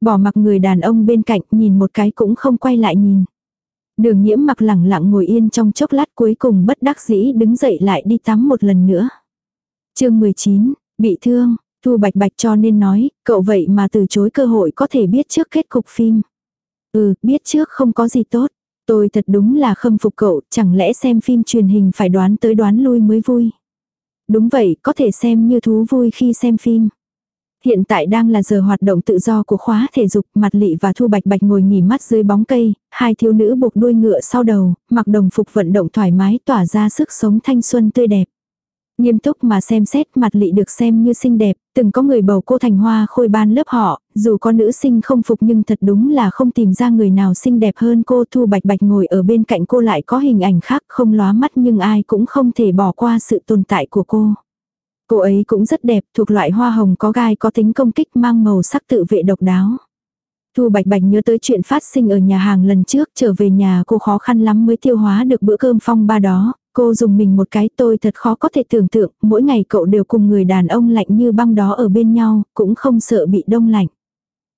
Bỏ mặc người đàn ông bên cạnh nhìn một cái cũng không quay lại nhìn. Đường nhiễm mặc lẳng lặng ngồi yên trong chốc lát cuối cùng bất đắc dĩ đứng dậy lại đi tắm một lần nữa. chương 19, bị thương, Thu Bạch Bạch cho nên nói, cậu vậy mà từ chối cơ hội có thể biết trước kết cục phim. Ừ, biết trước không có gì tốt. Tôi thật đúng là khâm phục cậu, chẳng lẽ xem phim truyền hình phải đoán tới đoán lui mới vui. Đúng vậy, có thể xem như thú vui khi xem phim. Hiện tại đang là giờ hoạt động tự do của khóa thể dục, mặt lị và Thu Bạch Bạch ngồi nghỉ mắt dưới bóng cây, hai thiếu nữ buộc đuôi ngựa sau đầu, mặc đồng phục vận động thoải mái tỏa ra sức sống thanh xuân tươi đẹp. Nghiêm túc mà xem xét mặt lị được xem như xinh đẹp, từng có người bầu cô thành hoa khôi ban lớp họ, dù có nữ sinh không phục nhưng thật đúng là không tìm ra người nào xinh đẹp hơn cô Thu Bạch Bạch ngồi ở bên cạnh cô lại có hình ảnh khác không lóa mắt nhưng ai cũng không thể bỏ qua sự tồn tại của cô. Cô ấy cũng rất đẹp, thuộc loại hoa hồng có gai có tính công kích mang màu sắc tự vệ độc đáo. Thu Bạch Bạch nhớ tới chuyện phát sinh ở nhà hàng lần trước, trở về nhà cô khó khăn lắm mới tiêu hóa được bữa cơm phong ba đó, cô dùng mình một cái tôi thật khó có thể tưởng tượng, mỗi ngày cậu đều cùng người đàn ông lạnh như băng đó ở bên nhau, cũng không sợ bị đông lạnh.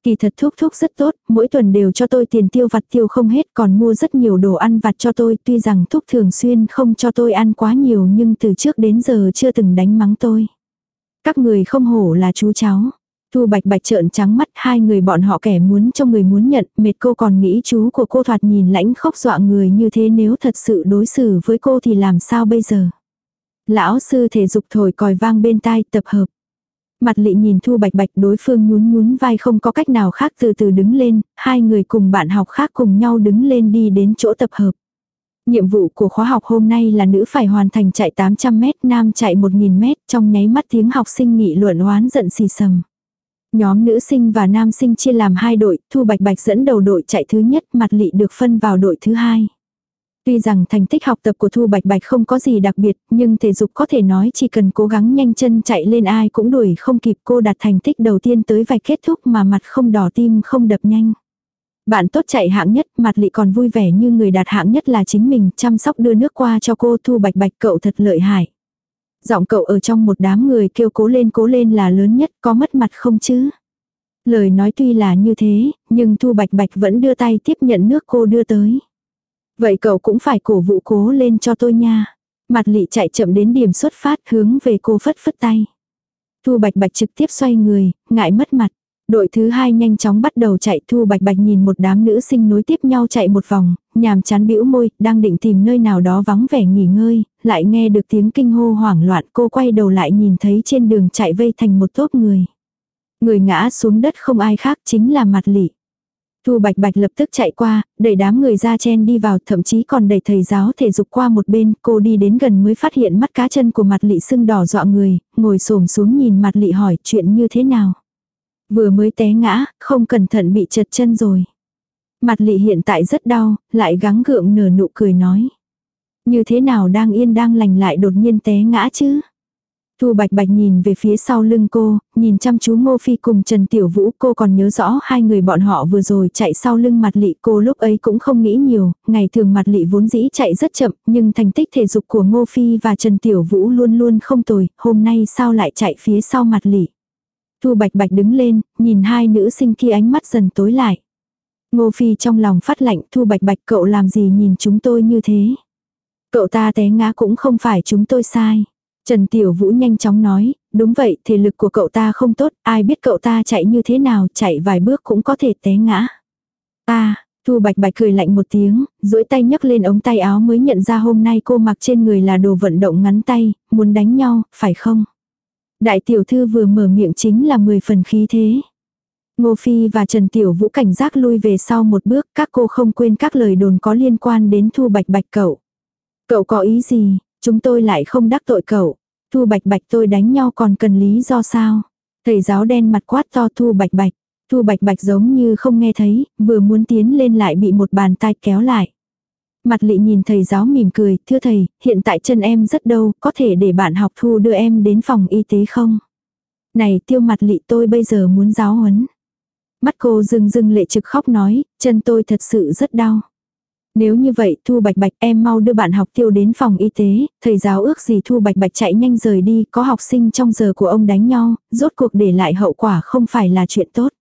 Kỳ thật thuốc thuốc rất tốt, mỗi tuần đều cho tôi tiền tiêu vặt tiêu không hết còn mua rất nhiều đồ ăn vặt cho tôi tuy rằng thuốc thường xuyên không cho tôi ăn quá nhiều nhưng từ trước đến giờ chưa từng đánh mắng tôi. Các người không hổ là chú cháu. Thu bạch bạch trợn trắng mắt hai người bọn họ kẻ muốn cho người muốn nhận mệt cô còn nghĩ chú của cô thoạt nhìn lãnh khóc dọa người như thế nếu thật sự đối xử với cô thì làm sao bây giờ. Lão sư thể dục thổi còi vang bên tai tập hợp. Mặt lị nhìn Thu Bạch Bạch đối phương nhún nhún vai không có cách nào khác từ từ đứng lên, hai người cùng bạn học khác cùng nhau đứng lên đi đến chỗ tập hợp. Nhiệm vụ của khóa học hôm nay là nữ phải hoàn thành chạy 800 mét, nam chạy 1000 mét, trong nháy mắt tiếng học sinh nghị luận oán giận xì sầm. Nhóm nữ sinh và nam sinh chia làm hai đội, Thu Bạch Bạch dẫn đầu đội chạy thứ nhất, mặt lị được phân vào đội thứ hai. Tuy rằng thành tích học tập của Thu Bạch Bạch không có gì đặc biệt, nhưng thể dục có thể nói chỉ cần cố gắng nhanh chân chạy lên ai cũng đuổi không kịp cô đạt thành tích đầu tiên tới vạch kết thúc mà mặt không đỏ tim không đập nhanh. Bạn tốt chạy hạng nhất, mặt lị còn vui vẻ như người đạt hạng nhất là chính mình, chăm sóc đưa nước qua cho cô Thu Bạch Bạch cậu thật lợi hại. Giọng cậu ở trong một đám người kêu cố lên cố lên là lớn nhất, có mất mặt không chứ? Lời nói tuy là như thế, nhưng Thu Bạch Bạch vẫn đưa tay tiếp nhận nước cô đưa tới. Vậy cậu cũng phải cổ vũ cố lên cho tôi nha. Mặt lị chạy chậm đến điểm xuất phát hướng về cô phất phất tay. Thu Bạch Bạch trực tiếp xoay người, ngại mất mặt. Đội thứ hai nhanh chóng bắt đầu chạy Thu Bạch Bạch nhìn một đám nữ sinh nối tiếp nhau chạy một vòng, nhàm chán bĩu môi, đang định tìm nơi nào đó vắng vẻ nghỉ ngơi, lại nghe được tiếng kinh hô hoảng loạn cô quay đầu lại nhìn thấy trên đường chạy vây thành một tốp người. Người ngã xuống đất không ai khác chính là mặt lị. Thu Bạch Bạch lập tức chạy qua, đẩy đám người ra chen đi vào, thậm chí còn đẩy thầy giáo thể dục qua một bên, cô đi đến gần mới phát hiện mắt cá chân của mặt lị sưng đỏ dọa người, ngồi xổm xuống nhìn mặt lị hỏi chuyện như thế nào. Vừa mới té ngã, không cẩn thận bị chật chân rồi. Mặt lị hiện tại rất đau, lại gắng gượng nở nụ cười nói. Như thế nào đang yên đang lành lại đột nhiên té ngã chứ? Thu Bạch Bạch nhìn về phía sau lưng cô, nhìn chăm chú Ngô Phi cùng Trần Tiểu Vũ cô còn nhớ rõ hai người bọn họ vừa rồi chạy sau lưng mặt lị cô lúc ấy cũng không nghĩ nhiều, ngày thường mặt lị vốn dĩ chạy rất chậm nhưng thành tích thể dục của Ngô Phi và Trần Tiểu Vũ luôn luôn không tồi, hôm nay sao lại chạy phía sau mặt lị. Thu Bạch Bạch đứng lên, nhìn hai nữ sinh kia ánh mắt dần tối lại. Ngô Phi trong lòng phát lạnh Thu Bạch Bạch cậu làm gì nhìn chúng tôi như thế. Cậu ta té ngã cũng không phải chúng tôi sai. Trần Tiểu Vũ nhanh chóng nói, đúng vậy, thể lực của cậu ta không tốt, ai biết cậu ta chạy như thế nào, chạy vài bước cũng có thể té ngã. Ta, Thu Bạch Bạch cười lạnh một tiếng, duỗi tay nhấc lên ống tay áo mới nhận ra hôm nay cô mặc trên người là đồ vận động ngắn tay, muốn đánh nhau, phải không? Đại tiểu thư vừa mở miệng chính là 10 phần khí thế. Ngô Phi và Trần Tiểu Vũ cảnh giác lui về sau một bước, các cô không quên các lời đồn có liên quan đến Thu Bạch Bạch cậu. Cậu có ý gì, Chúng tôi lại không đắc tội cậu. Thu bạch bạch tôi đánh nhau còn cần lý do sao? Thầy giáo đen mặt quát to thu bạch bạch. Thu bạch bạch giống như không nghe thấy, vừa muốn tiến lên lại bị một bàn tay kéo lại. Mặt lị nhìn thầy giáo mỉm cười, thưa thầy, hiện tại chân em rất đau, có thể để bạn học thu đưa em đến phòng y tế không? Này tiêu mặt lị tôi bây giờ muốn giáo huấn. Mắt cô rưng rưng lệ trực khóc nói, chân tôi thật sự rất đau. Nếu như vậy Thu Bạch Bạch em mau đưa bạn học tiêu đến phòng y tế, thầy giáo ước gì Thu Bạch Bạch chạy nhanh rời đi, có học sinh trong giờ của ông đánh nhau, rốt cuộc để lại hậu quả không phải là chuyện tốt.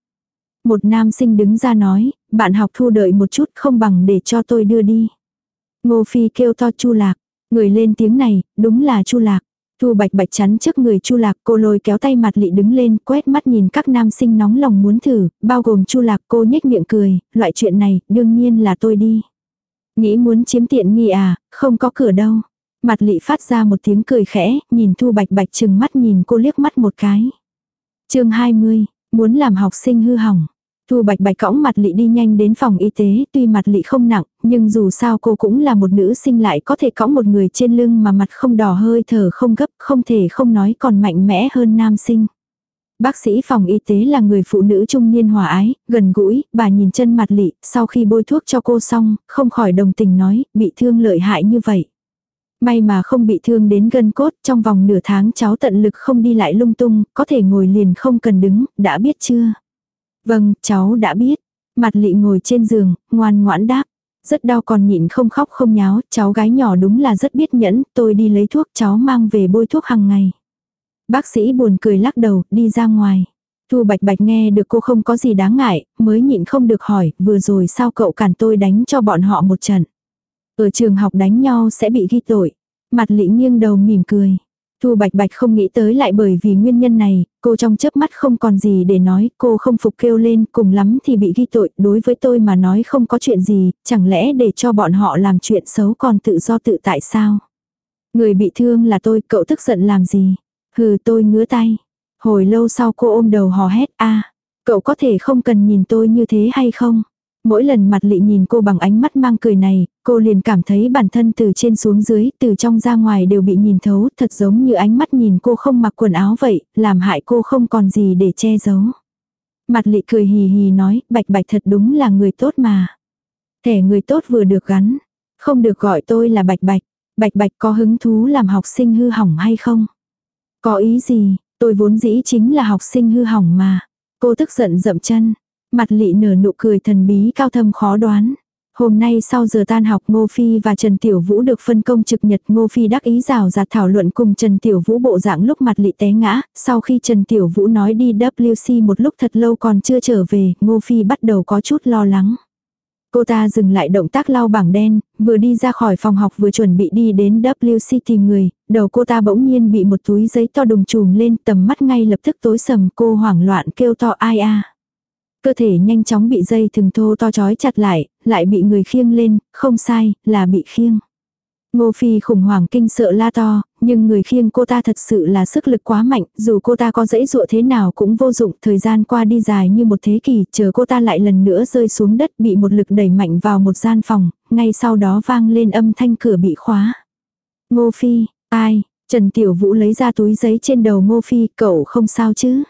Một nam sinh đứng ra nói, bạn học Thu đợi một chút không bằng để cho tôi đưa đi. Ngô Phi kêu to Chu Lạc, người lên tiếng này, đúng là Chu Lạc. Thu Bạch Bạch chắn trước người Chu Lạc, cô lôi kéo tay mặt lị đứng lên, quét mắt nhìn các nam sinh nóng lòng muốn thử, bao gồm Chu Lạc, cô nhếch miệng cười, loại chuyện này, đương nhiên là tôi đi. Nghĩ muốn chiếm tiện nghi à, không có cửa đâu. Mặt lị phát ra một tiếng cười khẽ, nhìn Thu Bạch Bạch chừng mắt nhìn cô liếc mắt một cái. chương 20, muốn làm học sinh hư hỏng. Thu Bạch Bạch cõng mặt lị đi nhanh đến phòng y tế, tuy mặt lị không nặng, nhưng dù sao cô cũng là một nữ sinh lại có thể cõng một người trên lưng mà mặt không đỏ hơi thở không gấp, không thể không nói còn mạnh mẽ hơn nam sinh. Bác sĩ phòng y tế là người phụ nữ trung niên hòa ái, gần gũi, bà nhìn chân mặt lị, sau khi bôi thuốc cho cô xong, không khỏi đồng tình nói, bị thương lợi hại như vậy. May mà không bị thương đến gân cốt, trong vòng nửa tháng cháu tận lực không đi lại lung tung, có thể ngồi liền không cần đứng, đã biết chưa? Vâng, cháu đã biết. Mặt lị ngồi trên giường, ngoan ngoãn đáp. Rất đau còn nhịn không khóc không nháo, cháu gái nhỏ đúng là rất biết nhẫn, tôi đi lấy thuốc cháu mang về bôi thuốc hàng ngày. Bác sĩ buồn cười lắc đầu, đi ra ngoài. Thu Bạch Bạch nghe được cô không có gì đáng ngại, mới nhịn không được hỏi, vừa rồi sao cậu cản tôi đánh cho bọn họ một trận. Ở trường học đánh nhau sẽ bị ghi tội. Mặt lị nghiêng đầu mỉm cười. Thu Bạch Bạch không nghĩ tới lại bởi vì nguyên nhân này, cô trong chớp mắt không còn gì để nói, cô không phục kêu lên, cùng lắm thì bị ghi tội, đối với tôi mà nói không có chuyện gì, chẳng lẽ để cho bọn họ làm chuyện xấu còn tự do tự tại sao? Người bị thương là tôi, cậu tức giận làm gì? Hừ tôi ngứa tay. Hồi lâu sau cô ôm đầu hò hét a cậu có thể không cần nhìn tôi như thế hay không? Mỗi lần mặt lị nhìn cô bằng ánh mắt mang cười này, cô liền cảm thấy bản thân từ trên xuống dưới, từ trong ra ngoài đều bị nhìn thấu, thật giống như ánh mắt nhìn cô không mặc quần áo vậy, làm hại cô không còn gì để che giấu. Mặt lị cười hì hì nói, bạch bạch thật đúng là người tốt mà. Thẻ người tốt vừa được gắn, không được gọi tôi là bạch bạch, bạch bạch có hứng thú làm học sinh hư hỏng hay không? Có ý gì, tôi vốn dĩ chính là học sinh hư hỏng mà. Cô tức giận dậm chân, Mặt lị nở nụ cười thần bí cao thâm khó đoán. Hôm nay sau giờ tan học Ngô Phi và Trần Tiểu Vũ được phân công trực nhật Ngô Phi đắc ý rào rạt thảo luận cùng Trần Tiểu Vũ bộ dạng lúc mặt lị té ngã, sau khi Trần Tiểu Vũ nói đi WC một lúc thật lâu còn chưa trở về, Ngô Phi bắt đầu có chút lo lắng. Cô ta dừng lại động tác lau bảng đen, vừa đi ra khỏi phòng học vừa chuẩn bị đi đến WC tìm người, đầu cô ta bỗng nhiên bị một túi giấy to đùng trùm lên tầm mắt ngay lập tức tối sầm cô hoảng loạn kêu to ai a Cơ thể nhanh chóng bị dây thừng thô to chói chặt lại, lại bị người khiêng lên, không sai, là bị khiêng. Ngô Phi khủng hoảng kinh sợ la to, nhưng người khiêng cô ta thật sự là sức lực quá mạnh, dù cô ta có dãy dụa thế nào cũng vô dụng, thời gian qua đi dài như một thế kỷ, chờ cô ta lại lần nữa rơi xuống đất bị một lực đẩy mạnh vào một gian phòng, ngay sau đó vang lên âm thanh cửa bị khóa. Ngô Phi, ai, Trần Tiểu Vũ lấy ra túi giấy trên đầu Ngô Phi, cậu không sao chứ?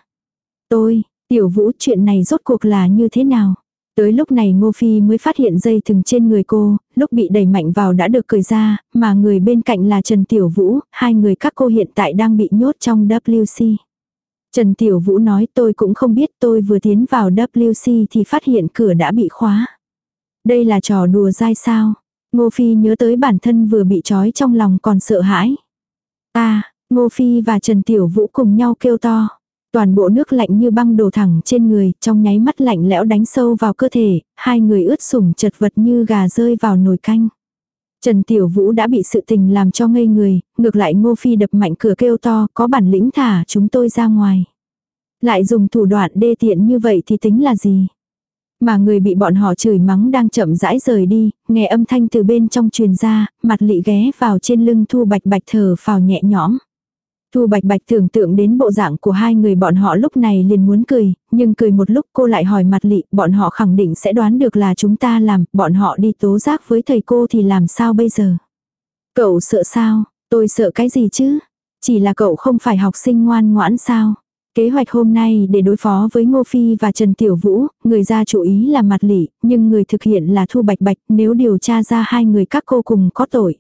Tôi, Tiểu vũ chuyện này rốt cuộc là như thế nào? Tới lúc này Ngô Phi mới phát hiện dây thừng trên người cô, lúc bị đẩy mạnh vào đã được cởi ra, mà người bên cạnh là Trần Tiểu Vũ, hai người các cô hiện tại đang bị nhốt trong WC. Trần Tiểu Vũ nói tôi cũng không biết tôi vừa tiến vào WC thì phát hiện cửa đã bị khóa. Đây là trò đùa dai sao? Ngô Phi nhớ tới bản thân vừa bị trói trong lòng còn sợ hãi. À, Ngô Phi và Trần Tiểu Vũ cùng nhau kêu to. Toàn bộ nước lạnh như băng đổ thẳng trên người, trong nháy mắt lạnh lẽo đánh sâu vào cơ thể, hai người ướt sủng chật vật như gà rơi vào nồi canh. Trần Tiểu Vũ đã bị sự tình làm cho ngây người, ngược lại Ngô Phi đập mạnh cửa kêu to, có bản lĩnh thả chúng tôi ra ngoài. Lại dùng thủ đoạn đê tiện như vậy thì tính là gì? Mà người bị bọn họ chửi mắng đang chậm rãi rời đi, nghe âm thanh từ bên trong truyền ra, mặt lị ghé vào trên lưng thu bạch bạch thở phào nhẹ nhõm. Thu Bạch Bạch tưởng tượng đến bộ dạng của hai người bọn họ lúc này liền muốn cười, nhưng cười một lúc cô lại hỏi mặt lị, bọn họ khẳng định sẽ đoán được là chúng ta làm, bọn họ đi tố giác với thầy cô thì làm sao bây giờ? Cậu sợ sao? Tôi sợ cái gì chứ? Chỉ là cậu không phải học sinh ngoan ngoãn sao? Kế hoạch hôm nay để đối phó với Ngô Phi và Trần Tiểu Vũ, người ra chủ ý là mặt lị, nhưng người thực hiện là Thu Bạch Bạch, nếu điều tra ra hai người các cô cùng có tội.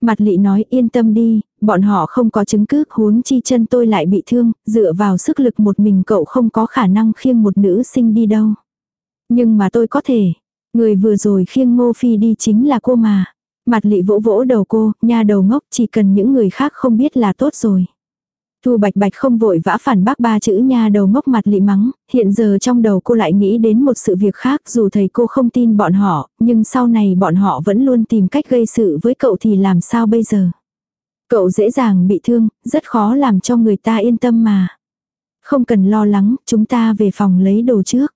Mặt lị nói yên tâm đi, bọn họ không có chứng cứ huống chi chân tôi lại bị thương, dựa vào sức lực một mình cậu không có khả năng khiêng một nữ sinh đi đâu. Nhưng mà tôi có thể, người vừa rồi khiêng ngô phi đi chính là cô mà. Mặt lị vỗ vỗ đầu cô, nha đầu ngốc chỉ cần những người khác không biết là tốt rồi. Thu Bạch Bạch không vội vã phản bác ba chữ nha đầu ngốc mặt lị mắng, hiện giờ trong đầu cô lại nghĩ đến một sự việc khác dù thầy cô không tin bọn họ, nhưng sau này bọn họ vẫn luôn tìm cách gây sự với cậu thì làm sao bây giờ. Cậu dễ dàng bị thương, rất khó làm cho người ta yên tâm mà. Không cần lo lắng, chúng ta về phòng lấy đồ trước.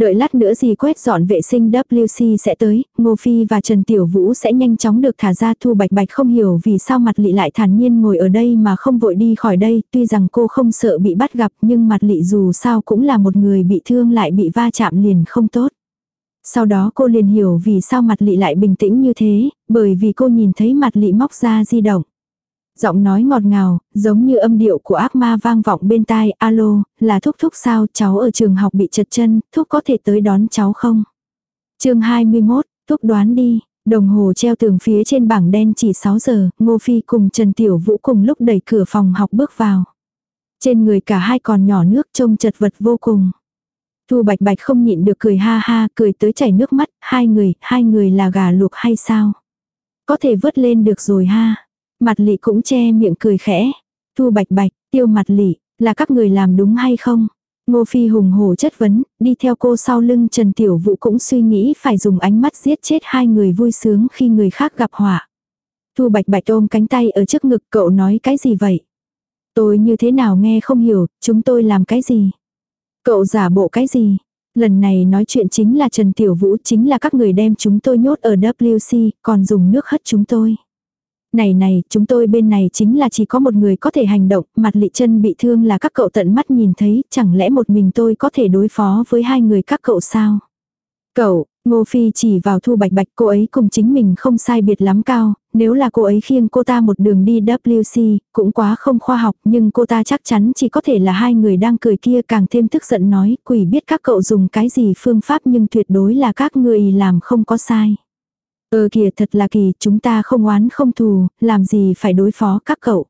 Đợi lát nữa gì quét dọn vệ sinh WC sẽ tới, Ngô Phi và Trần Tiểu Vũ sẽ nhanh chóng được thả ra Thu Bạch Bạch không hiểu vì sao mặt lị lại thản nhiên ngồi ở đây mà không vội đi khỏi đây, tuy rằng cô không sợ bị bắt gặp nhưng mặt lị dù sao cũng là một người bị thương lại bị va chạm liền không tốt. Sau đó cô liền hiểu vì sao mặt lị lại bình tĩnh như thế, bởi vì cô nhìn thấy mặt lị móc ra di động giọng nói ngọt ngào, giống như âm điệu của ác ma vang vọng bên tai, alo, là thúc thúc sao, cháu ở trường học bị chật chân, thúc có thể tới đón cháu không? chương 21, thúc đoán đi, đồng hồ treo tường phía trên bảng đen chỉ 6 giờ, Ngô Phi cùng Trần Tiểu Vũ cùng lúc đẩy cửa phòng học bước vào. Trên người cả hai còn nhỏ nước trông chật vật vô cùng. Thu bạch bạch không nhịn được cười ha ha, cười tới chảy nước mắt, hai người, hai người là gà luộc hay sao? Có thể vớt lên được rồi ha. Mặt lị cũng che miệng cười khẽ. Thu bạch bạch, tiêu mặt lị, là các người làm đúng hay không? Ngô Phi hùng hổ chất vấn, đi theo cô sau lưng Trần Tiểu Vũ cũng suy nghĩ phải dùng ánh mắt giết chết hai người vui sướng khi người khác gặp họa. Thu bạch bạch ôm cánh tay ở trước ngực cậu nói cái gì vậy? Tôi như thế nào nghe không hiểu, chúng tôi làm cái gì? Cậu giả bộ cái gì? Lần này nói chuyện chính là Trần Tiểu Vũ chính là các người đem chúng tôi nhốt ở WC, còn dùng nước hất chúng tôi. Này này, chúng tôi bên này chính là chỉ có một người có thể hành động, mặt lị chân bị thương là các cậu tận mắt nhìn thấy, chẳng lẽ một mình tôi có thể đối phó với hai người các cậu sao? Cậu, Ngô Phi chỉ vào thu bạch bạch cô ấy cùng chính mình không sai biệt lắm cao, nếu là cô ấy khiêng cô ta một đường đi WC, cũng quá không khoa học nhưng cô ta chắc chắn chỉ có thể là hai người đang cười kia càng thêm tức giận nói quỷ biết các cậu dùng cái gì phương pháp nhưng tuyệt đối là các người làm không có sai. Ờ kìa thật là kỳ, chúng ta không oán không thù, làm gì phải đối phó các cậu.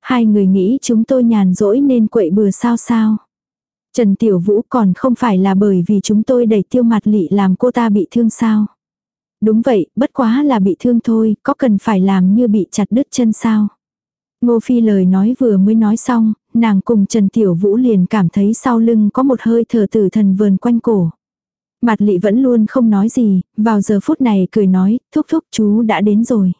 Hai người nghĩ chúng tôi nhàn rỗi nên quậy bừa sao sao. Trần Tiểu Vũ còn không phải là bởi vì chúng tôi đẩy tiêu mặt lị làm cô ta bị thương sao. Đúng vậy, bất quá là bị thương thôi, có cần phải làm như bị chặt đứt chân sao. Ngô Phi lời nói vừa mới nói xong, nàng cùng Trần Tiểu Vũ liền cảm thấy sau lưng có một hơi thở tử thần vườn quanh cổ. Mặt lị vẫn luôn không nói gì, vào giờ phút này cười nói, thúc thúc chú đã đến rồi.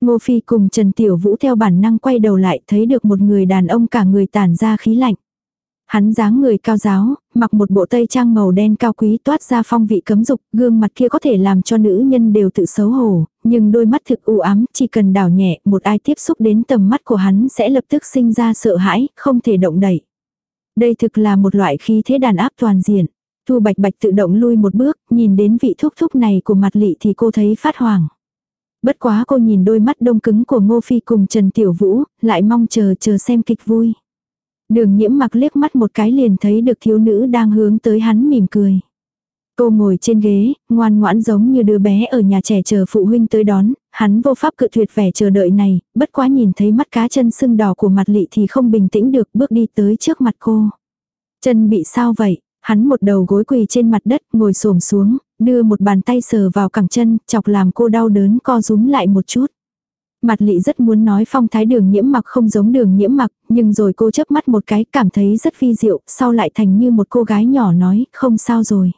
Ngô Phi cùng Trần Tiểu Vũ theo bản năng quay đầu lại thấy được một người đàn ông cả người tản ra khí lạnh. Hắn dáng người cao giáo, mặc một bộ tây trang màu đen cao quý toát ra phong vị cấm dục, gương mặt kia có thể làm cho nữ nhân đều tự xấu hổ, nhưng đôi mắt thực u ám, chỉ cần đảo nhẹ, một ai tiếp xúc đến tầm mắt của hắn sẽ lập tức sinh ra sợ hãi, không thể động đẩy. Đây thực là một loại khí thế đàn áp toàn diện. Thu bạch bạch tự động lui một bước, nhìn đến vị thúc thúc này của mặt lị thì cô thấy phát hoảng. Bất quá cô nhìn đôi mắt đông cứng của Ngô Phi cùng Trần Tiểu Vũ, lại mong chờ chờ xem kịch vui. Đường nhiễm mặc liếc mắt một cái liền thấy được thiếu nữ đang hướng tới hắn mỉm cười. Cô ngồi trên ghế, ngoan ngoãn giống như đứa bé ở nhà trẻ chờ phụ huynh tới đón, hắn vô pháp cự tuyệt vẻ chờ đợi này, bất quá nhìn thấy mắt cá chân sưng đỏ của mặt lị thì không bình tĩnh được bước đi tới trước mặt cô. Chân bị sao vậy? Hắn một đầu gối quỳ trên mặt đất, ngồi xổm xuống, đưa một bàn tay sờ vào cẳng chân, chọc làm cô đau đớn co rúm lại một chút. Mặt lị rất muốn nói phong thái đường nhiễm mặc không giống đường nhiễm mặc, nhưng rồi cô chớp mắt một cái cảm thấy rất phi diệu, sau lại thành như một cô gái nhỏ nói, không sao rồi.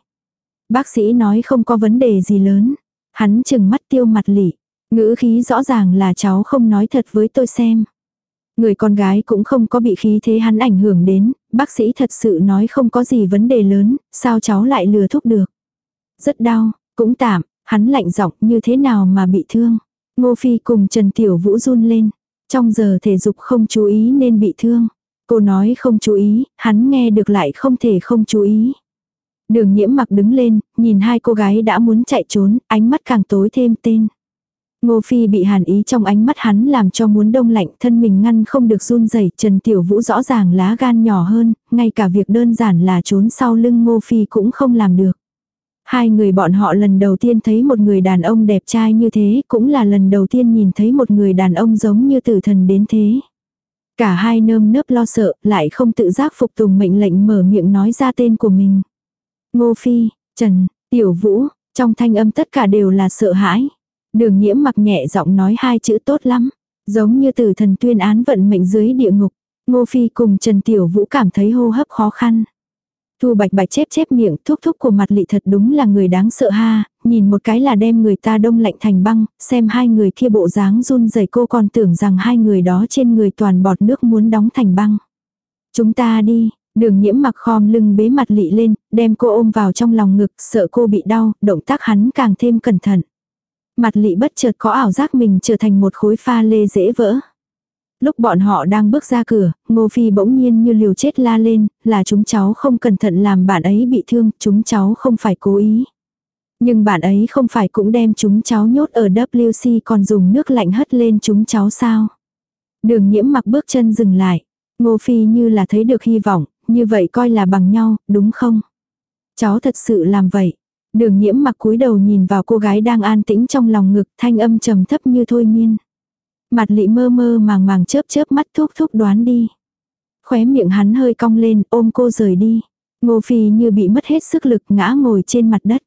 Bác sĩ nói không có vấn đề gì lớn. Hắn chừng mắt tiêu mặt lị, ngữ khí rõ ràng là cháu không nói thật với tôi xem. Người con gái cũng không có bị khí thế hắn ảnh hưởng đến, bác sĩ thật sự nói không có gì vấn đề lớn, sao cháu lại lừa thúc được. Rất đau, cũng tạm, hắn lạnh giọng như thế nào mà bị thương. Ngô Phi cùng Trần Tiểu Vũ run lên. Trong giờ thể dục không chú ý nên bị thương. Cô nói không chú ý, hắn nghe được lại không thể không chú ý. Đường nhiễm mặc đứng lên, nhìn hai cô gái đã muốn chạy trốn, ánh mắt càng tối thêm tên. Ngô Phi bị hàn ý trong ánh mắt hắn làm cho muốn đông lạnh thân mình ngăn không được run rẩy Trần Tiểu Vũ rõ ràng lá gan nhỏ hơn, ngay cả việc đơn giản là trốn sau lưng Ngô Phi cũng không làm được. Hai người bọn họ lần đầu tiên thấy một người đàn ông đẹp trai như thế, cũng là lần đầu tiên nhìn thấy một người đàn ông giống như tử thần đến thế. Cả hai nơm nớp lo sợ, lại không tự giác phục tùng mệnh lệnh mở miệng nói ra tên của mình. Ngô Phi, Trần, Tiểu Vũ, trong thanh âm tất cả đều là sợ hãi. Đường nhiễm mặc nhẹ giọng nói hai chữ tốt lắm. Giống như tử thần tuyên án vận mệnh dưới địa ngục. Ngô Phi cùng Trần Tiểu Vũ cảm thấy hô hấp khó khăn. Thu bạch bạch chép chép miệng thúc thúc của mặt lị thật đúng là người đáng sợ ha, nhìn một cái là đem người ta đông lạnh thành băng, xem hai người kia bộ dáng run rẩy cô còn tưởng rằng hai người đó trên người toàn bọt nước muốn đóng thành băng. Chúng ta đi, Đường nhiễm mặc khom lưng bế mặt lị lên, đem cô ôm vào trong lòng ngực, sợ cô bị đau, động tác hắn càng thêm cẩn thận. Mặt lị bất chợt có ảo giác mình trở thành một khối pha lê dễ vỡ. Lúc bọn họ đang bước ra cửa, Ngô Phi bỗng nhiên như liều chết la lên, là chúng cháu không cẩn thận làm bạn ấy bị thương, chúng cháu không phải cố ý. Nhưng bạn ấy không phải cũng đem chúng cháu nhốt ở WC còn dùng nước lạnh hất lên chúng cháu sao. Đường nhiễm mặc bước chân dừng lại. Ngô Phi như là thấy được hy vọng, như vậy coi là bằng nhau, đúng không? Cháu thật sự làm vậy. Đường nhiễm mặc cúi đầu nhìn vào cô gái đang an tĩnh trong lòng ngực, thanh âm trầm thấp như thôi miên. Mặt lị mơ mơ màng màng chớp chớp mắt thúc thúc đoán đi. Khóe miệng hắn hơi cong lên, ôm cô rời đi. Ngô Phi như bị mất hết sức lực ngã ngồi trên mặt đất.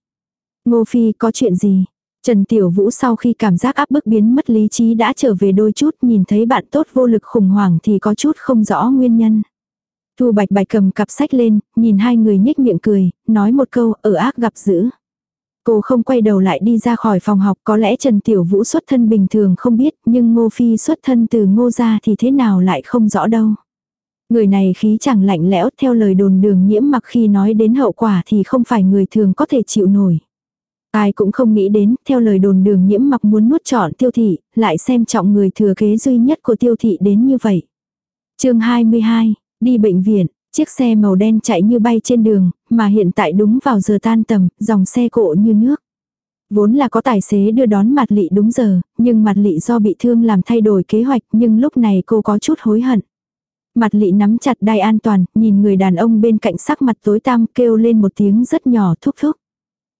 Ngô Phi có chuyện gì? Trần Tiểu Vũ sau khi cảm giác áp bức biến mất lý trí đã trở về đôi chút nhìn thấy bạn tốt vô lực khủng hoảng thì có chút không rõ nguyên nhân. Thu Bạch Bạch cầm cặp sách lên, nhìn hai người nhếch miệng cười, nói một câu ở ác gặp dữ. Cô không quay đầu lại đi ra khỏi phòng học có lẽ Trần Tiểu Vũ xuất thân bình thường không biết nhưng Ngô Phi xuất thân từ Ngô gia thì thế nào lại không rõ đâu. Người này khí chẳng lạnh lẽo theo lời đồn đường nhiễm mặc khi nói đến hậu quả thì không phải người thường có thể chịu nổi. Ai cũng không nghĩ đến, theo lời đồn đường nhiễm mặc muốn nuốt trọn tiêu thị, lại xem trọng người thừa kế duy nhất của tiêu thị đến như vậy. chương 22, đi bệnh viện, chiếc xe màu đen chạy như bay trên đường, mà hiện tại đúng vào giờ tan tầm, dòng xe cộ như nước. Vốn là có tài xế đưa đón mặt lị đúng giờ, nhưng mặt lị do bị thương làm thay đổi kế hoạch nhưng lúc này cô có chút hối hận. Mặt lị nắm chặt đai an toàn, nhìn người đàn ông bên cạnh sắc mặt tối tăm kêu lên một tiếng rất nhỏ thúc thúc.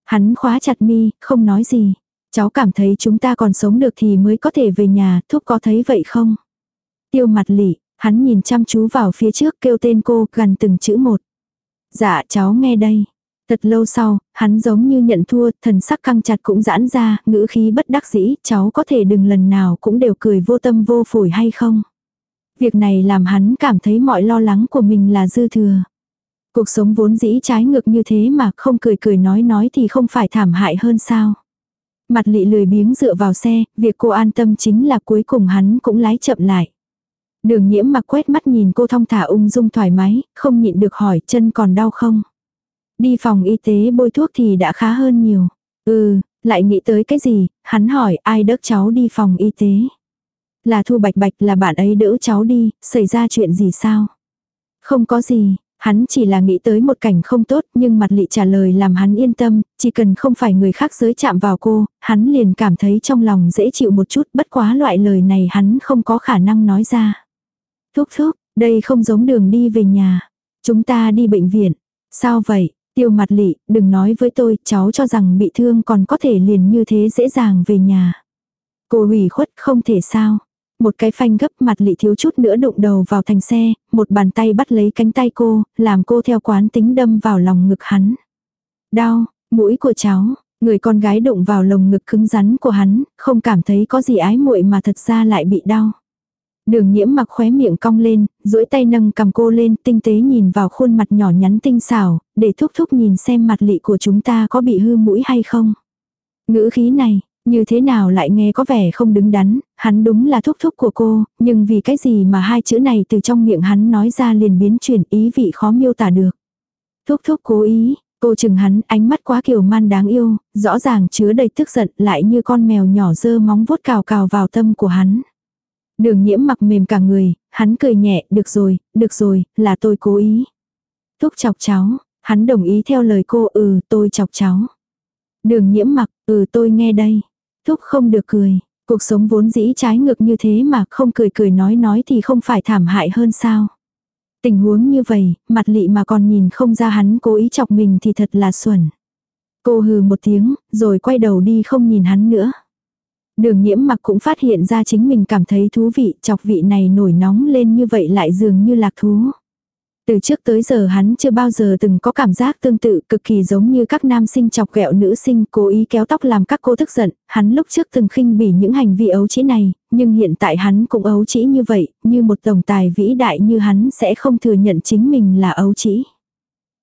Hắn khóa chặt mi, không nói gì. Cháu cảm thấy chúng ta còn sống được thì mới có thể về nhà, thúc có thấy vậy không? Tiêu mặt lị, hắn nhìn chăm chú vào phía trước kêu tên cô gần từng chữ một. Dạ cháu nghe đây. Thật lâu sau, hắn giống như nhận thua, thần sắc căng chặt cũng giãn ra, ngữ khí bất đắc dĩ, cháu có thể đừng lần nào cũng đều cười vô tâm vô phổi hay không? Việc này làm hắn cảm thấy mọi lo lắng của mình là dư thừa. Cuộc sống vốn dĩ trái ngược như thế mà không cười cười nói nói thì không phải thảm hại hơn sao. Mặt lị lười biếng dựa vào xe, việc cô an tâm chính là cuối cùng hắn cũng lái chậm lại. Đường nhiễm mặc quét mắt nhìn cô thong thả ung dung thoải mái, không nhịn được hỏi chân còn đau không. Đi phòng y tế bôi thuốc thì đã khá hơn nhiều. Ừ, lại nghĩ tới cái gì, hắn hỏi ai đỡ cháu đi phòng y tế. Là Thu Bạch Bạch là bạn ấy đỡ cháu đi, xảy ra chuyện gì sao? Không có gì, Hắn chỉ là nghĩ tới một cảnh không tốt nhưng mặt lị trả lời làm hắn yên tâm, chỉ cần không phải người khác giới chạm vào cô, hắn liền cảm thấy trong lòng dễ chịu một chút bất quá loại lời này hắn không có khả năng nói ra. Thúc thúc, đây không giống đường đi về nhà. Chúng ta đi bệnh viện. Sao vậy? Tiêu mặt lị, đừng nói với tôi, cháu cho rằng bị thương còn có thể liền như thế dễ dàng về nhà. Cô hủy khuất không thể sao. Một cái phanh gấp mặt lị thiếu chút nữa đụng đầu vào thành xe, một bàn tay bắt lấy cánh tay cô, làm cô theo quán tính đâm vào lòng ngực hắn. Đau, mũi của cháu, người con gái đụng vào lồng ngực cứng rắn của hắn, không cảm thấy có gì ái muội mà thật ra lại bị đau. Đường nhiễm mặc khóe miệng cong lên, duỗi tay nâng cầm cô lên tinh tế nhìn vào khuôn mặt nhỏ nhắn tinh xảo, để thúc thúc nhìn xem mặt lị của chúng ta có bị hư mũi hay không. Ngữ khí này, như thế nào lại nghe có vẻ không đứng đắn, hắn đúng là thúc thúc của cô, nhưng vì cái gì mà hai chữ này từ trong miệng hắn nói ra liền biến chuyển ý vị khó miêu tả được. Thúc thúc cố ý, cô chừng hắn ánh mắt quá kiều man đáng yêu, rõ ràng chứa đầy tức giận lại như con mèo nhỏ dơ móng vuốt cào cào vào tâm của hắn. Đường nhiễm mặc mềm cả người, hắn cười nhẹ, được rồi, được rồi, là tôi cố ý. Thúc chọc cháu, hắn đồng ý theo lời cô ừ tôi chọc cháu. Đường nhiễm mặc, ừ tôi nghe đây. Thúc không được cười, cuộc sống vốn dĩ trái ngược như thế mà không cười cười nói nói thì không phải thảm hại hơn sao. Tình huống như vậy, mặt lị mà còn nhìn không ra hắn cố ý chọc mình thì thật là xuẩn. Cô hừ một tiếng, rồi quay đầu đi không nhìn hắn nữa. Đường nhiễm mặc cũng phát hiện ra chính mình cảm thấy thú vị, chọc vị này nổi nóng lên như vậy lại dường như lạc thú. Từ trước tới giờ hắn chưa bao giờ từng có cảm giác tương tự cực kỳ giống như các nam sinh chọc ghẹo nữ sinh cố ý kéo tóc làm các cô tức giận, hắn lúc trước từng khinh bỉ những hành vi ấu trĩ này, nhưng hiện tại hắn cũng ấu trĩ như vậy, như một tổng tài vĩ đại như hắn sẽ không thừa nhận chính mình là ấu trĩ.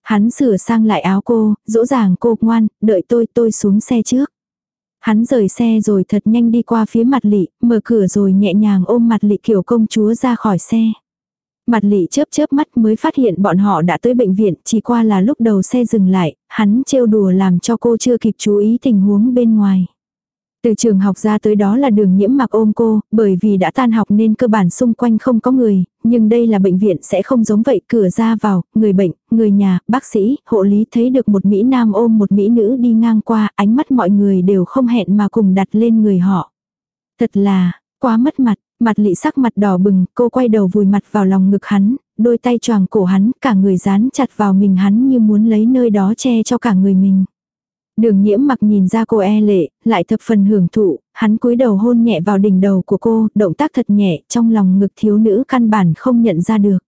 Hắn sửa sang lại áo cô, dỗ dàng cô ngoan, đợi tôi tôi xuống xe trước. Hắn rời xe rồi thật nhanh đi qua phía mặt lị, mở cửa rồi nhẹ nhàng ôm mặt lị kiểu công chúa ra khỏi xe. Mặt lị chớp chớp mắt mới phát hiện bọn họ đã tới bệnh viện, chỉ qua là lúc đầu xe dừng lại, hắn trêu đùa làm cho cô chưa kịp chú ý tình huống bên ngoài. Từ trường học ra tới đó là đường nhiễm mặc ôm cô, bởi vì đã tan học nên cơ bản xung quanh không có người, nhưng đây là bệnh viện sẽ không giống vậy, cửa ra vào, người bệnh, người nhà, bác sĩ, hộ lý thấy được một Mỹ Nam ôm một Mỹ nữ đi ngang qua, ánh mắt mọi người đều không hẹn mà cùng đặt lên người họ. Thật là, quá mất mặt, mặt lị sắc mặt đỏ bừng, cô quay đầu vùi mặt vào lòng ngực hắn, đôi tay choàng cổ hắn, cả người dán chặt vào mình hắn như muốn lấy nơi đó che cho cả người mình. Đường nhiễm mặc nhìn ra cô e lệ, lại thập phần hưởng thụ, hắn cúi đầu hôn nhẹ vào đỉnh đầu của cô, động tác thật nhẹ, trong lòng ngực thiếu nữ căn bản không nhận ra được.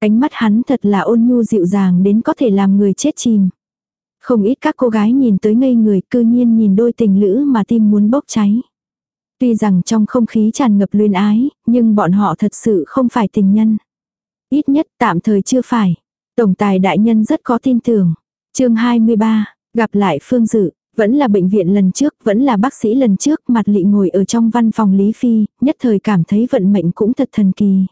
Ánh mắt hắn thật là ôn nhu dịu dàng đến có thể làm người chết chìm. Không ít các cô gái nhìn tới ngây người cư nhiên nhìn đôi tình lữ mà tim muốn bốc cháy. Tuy rằng trong không khí tràn ngập luyến ái, nhưng bọn họ thật sự không phải tình nhân. Ít nhất tạm thời chưa phải. Tổng tài đại nhân rất có tin tưởng. chương 23, gặp lại Phương Dự, vẫn là bệnh viện lần trước, vẫn là bác sĩ lần trước, mặt lị ngồi ở trong văn phòng Lý Phi, nhất thời cảm thấy vận mệnh cũng thật thần kỳ.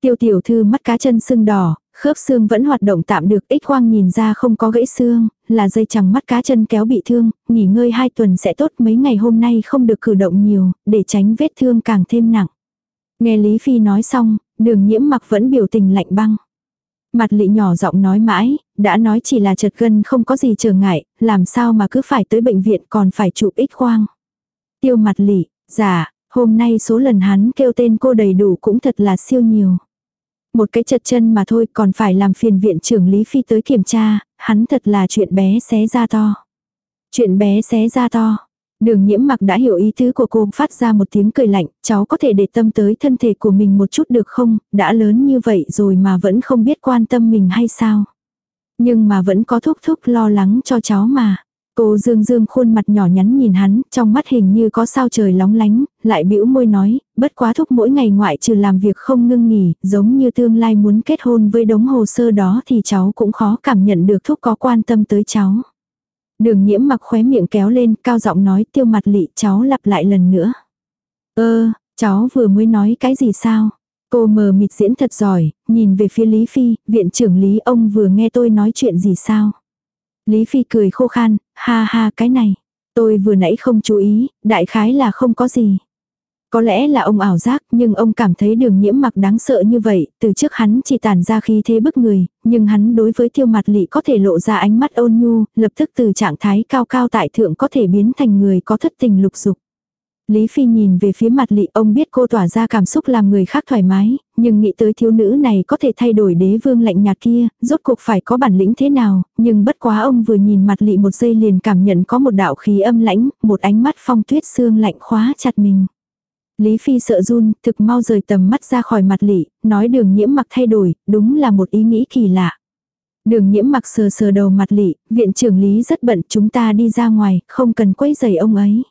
Tiêu tiểu thư mắt cá chân sưng đỏ, khớp xương vẫn hoạt động tạm được, ích quang nhìn ra không có gãy xương, là dây chẳng mắt cá chân kéo bị thương, nghỉ ngơi hai tuần sẽ tốt mấy ngày hôm nay không được cử động nhiều, để tránh vết thương càng thêm nặng. Nghe Lý Phi nói xong, đường nhiễm mặc vẫn biểu tình lạnh băng. Mặt lị nhỏ giọng nói mãi, đã nói chỉ là chật gân không có gì trở ngại, làm sao mà cứ phải tới bệnh viện còn phải chụp ít quang. Tiêu mặt lị, giả hôm nay số lần hắn kêu tên cô đầy đủ cũng thật là siêu nhiều. Một cái chật chân mà thôi còn phải làm phiền viện trưởng Lý Phi tới kiểm tra, hắn thật là chuyện bé xé ra to. Chuyện bé xé ra to. Đường nhiễm mặc đã hiểu ý tứ của cô phát ra một tiếng cười lạnh, cháu có thể để tâm tới thân thể của mình một chút được không, đã lớn như vậy rồi mà vẫn không biết quan tâm mình hay sao. Nhưng mà vẫn có thúc thúc lo lắng cho cháu mà. Cô dương dương khuôn mặt nhỏ nhắn nhìn hắn, trong mắt hình như có sao trời lóng lánh, lại bĩu môi nói, bất quá thúc mỗi ngày ngoại trừ làm việc không ngưng nghỉ, giống như tương lai muốn kết hôn với đống hồ sơ đó thì cháu cũng khó cảm nhận được thúc có quan tâm tới cháu. Đường nhiễm mặc khóe miệng kéo lên, cao giọng nói tiêu mặt lị cháu lặp lại lần nữa. Ơ, cháu vừa mới nói cái gì sao? Cô mờ mịt diễn thật giỏi, nhìn về phía Lý Phi, viện trưởng Lý ông vừa nghe tôi nói chuyện gì sao? Lý Phi cười khô khan, ha ha cái này. Tôi vừa nãy không chú ý, đại khái là không có gì. Có lẽ là ông ảo giác, nhưng ông cảm thấy đường nhiễm mặc đáng sợ như vậy, từ trước hắn chỉ tản ra khí thế bức người, nhưng hắn đối với tiêu mặt lị có thể lộ ra ánh mắt ôn nhu, lập tức từ trạng thái cao cao tại thượng có thể biến thành người có thất tình lục dục. Lý Phi nhìn về phía mặt lị ông biết cô tỏa ra cảm xúc làm người khác thoải mái, nhưng nghĩ tới thiếu nữ này có thể thay đổi đế vương lạnh nhạt kia, rốt cuộc phải có bản lĩnh thế nào, nhưng bất quá ông vừa nhìn mặt lị một giây liền cảm nhận có một đạo khí âm lãnh, một ánh mắt phong tuyết xương lạnh khóa chặt mình. Lý Phi sợ run, thực mau rời tầm mắt ra khỏi mặt lị, nói đường nhiễm mặc thay đổi, đúng là một ý nghĩ kỳ lạ. Đường nhiễm mặc sờ sờ đầu mặt lị, viện trưởng Lý rất bận chúng ta đi ra ngoài, không cần quấy giày ông ấy.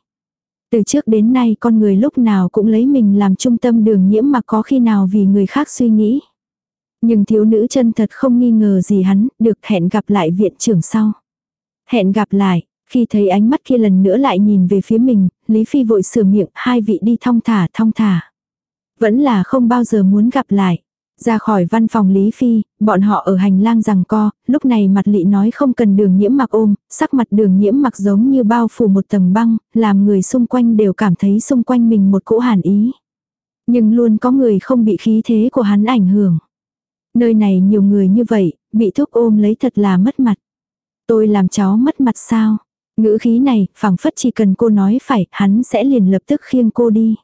Từ trước đến nay con người lúc nào cũng lấy mình làm trung tâm đường nhiễm mặc có khi nào vì người khác suy nghĩ. Nhưng thiếu nữ chân thật không nghi ngờ gì hắn, được hẹn gặp lại viện trưởng sau. Hẹn gặp lại, khi thấy ánh mắt kia lần nữa lại nhìn về phía mình, Lý Phi vội sửa miệng, hai vị đi thong thả thong thả. Vẫn là không bao giờ muốn gặp lại. Ra khỏi văn phòng Lý Phi, bọn họ ở hành lang rằng co, lúc này mặt lị nói không cần đường nhiễm mặc ôm, sắc mặt đường nhiễm mặc giống như bao phủ một tầng băng, làm người xung quanh đều cảm thấy xung quanh mình một cỗ hàn ý. Nhưng luôn có người không bị khí thế của hắn ảnh hưởng. Nơi này nhiều người như vậy, bị thuốc ôm lấy thật là mất mặt. Tôi làm cháu mất mặt sao? Ngữ khí này, phảng phất chỉ cần cô nói phải, hắn sẽ liền lập tức khiêng cô đi.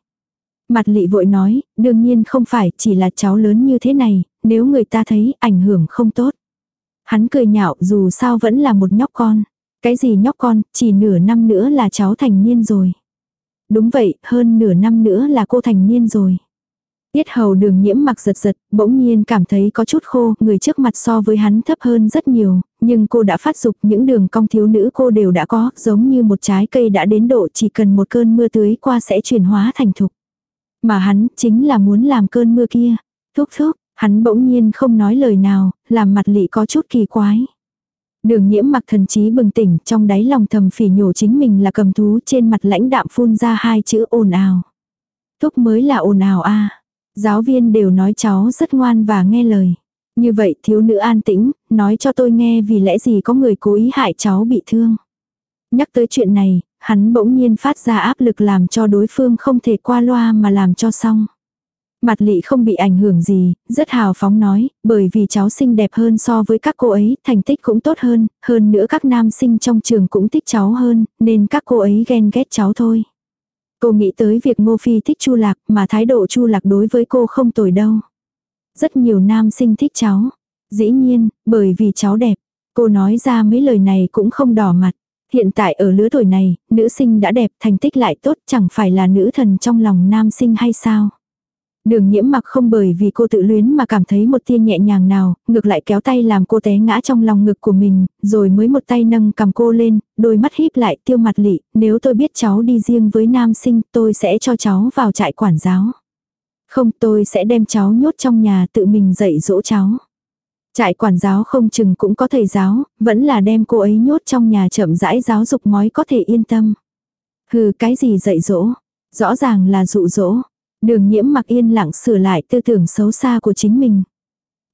Mặt lị vội nói, đương nhiên không phải, chỉ là cháu lớn như thế này, nếu người ta thấy ảnh hưởng không tốt. Hắn cười nhạo dù sao vẫn là một nhóc con. Cái gì nhóc con, chỉ nửa năm nữa là cháu thành niên rồi. Đúng vậy, hơn nửa năm nữa là cô thành niên rồi. Tiết hầu đường nhiễm mặc giật giật, bỗng nhiên cảm thấy có chút khô, người trước mặt so với hắn thấp hơn rất nhiều, nhưng cô đã phát dục những đường cong thiếu nữ cô đều đã có, giống như một trái cây đã đến độ chỉ cần một cơn mưa tưới qua sẽ chuyển hóa thành thục. Mà hắn chính là muốn làm cơn mưa kia. Thúc thúc, hắn bỗng nhiên không nói lời nào, làm mặt lị có chút kỳ quái. Đường nhiễm mặc thần trí bừng tỉnh trong đáy lòng thầm phỉ nhổ chính mình là cầm thú trên mặt lãnh đạm phun ra hai chữ ồn ào. Thúc mới là ồn ào a Giáo viên đều nói cháu rất ngoan và nghe lời. Như vậy thiếu nữ an tĩnh, nói cho tôi nghe vì lẽ gì có người cố ý hại cháu bị thương. Nhắc tới chuyện này, hắn bỗng nhiên phát ra áp lực làm cho đối phương không thể qua loa mà làm cho xong. Mặt lị không bị ảnh hưởng gì, rất hào phóng nói, bởi vì cháu xinh đẹp hơn so với các cô ấy, thành tích cũng tốt hơn, hơn nữa các nam sinh trong trường cũng thích cháu hơn, nên các cô ấy ghen ghét cháu thôi. Cô nghĩ tới việc Ngô Phi thích Chu Lạc mà thái độ Chu Lạc đối với cô không tồi đâu. Rất nhiều nam sinh thích cháu. Dĩ nhiên, bởi vì cháu đẹp. Cô nói ra mấy lời này cũng không đỏ mặt. Hiện tại ở lứa tuổi này, nữ sinh đã đẹp thành tích lại tốt chẳng phải là nữ thần trong lòng nam sinh hay sao. Đường nhiễm mặc không bởi vì cô tự luyến mà cảm thấy một tia nhẹ nhàng nào, ngược lại kéo tay làm cô té ngã trong lòng ngực của mình, rồi mới một tay nâng cầm cô lên, đôi mắt híp lại tiêu mặt lị, nếu tôi biết cháu đi riêng với nam sinh tôi sẽ cho cháu vào trại quản giáo. Không tôi sẽ đem cháu nhốt trong nhà tự mình dạy dỗ cháu. Trại quản giáo không chừng cũng có thầy giáo, vẫn là đem cô ấy nhốt trong nhà chậm rãi giáo dục mói có thể yên tâm. Hừ cái gì dạy dỗ, rõ ràng là dụ dỗ. Đường nhiễm mặc yên lặng sửa lại tư tưởng xấu xa của chính mình.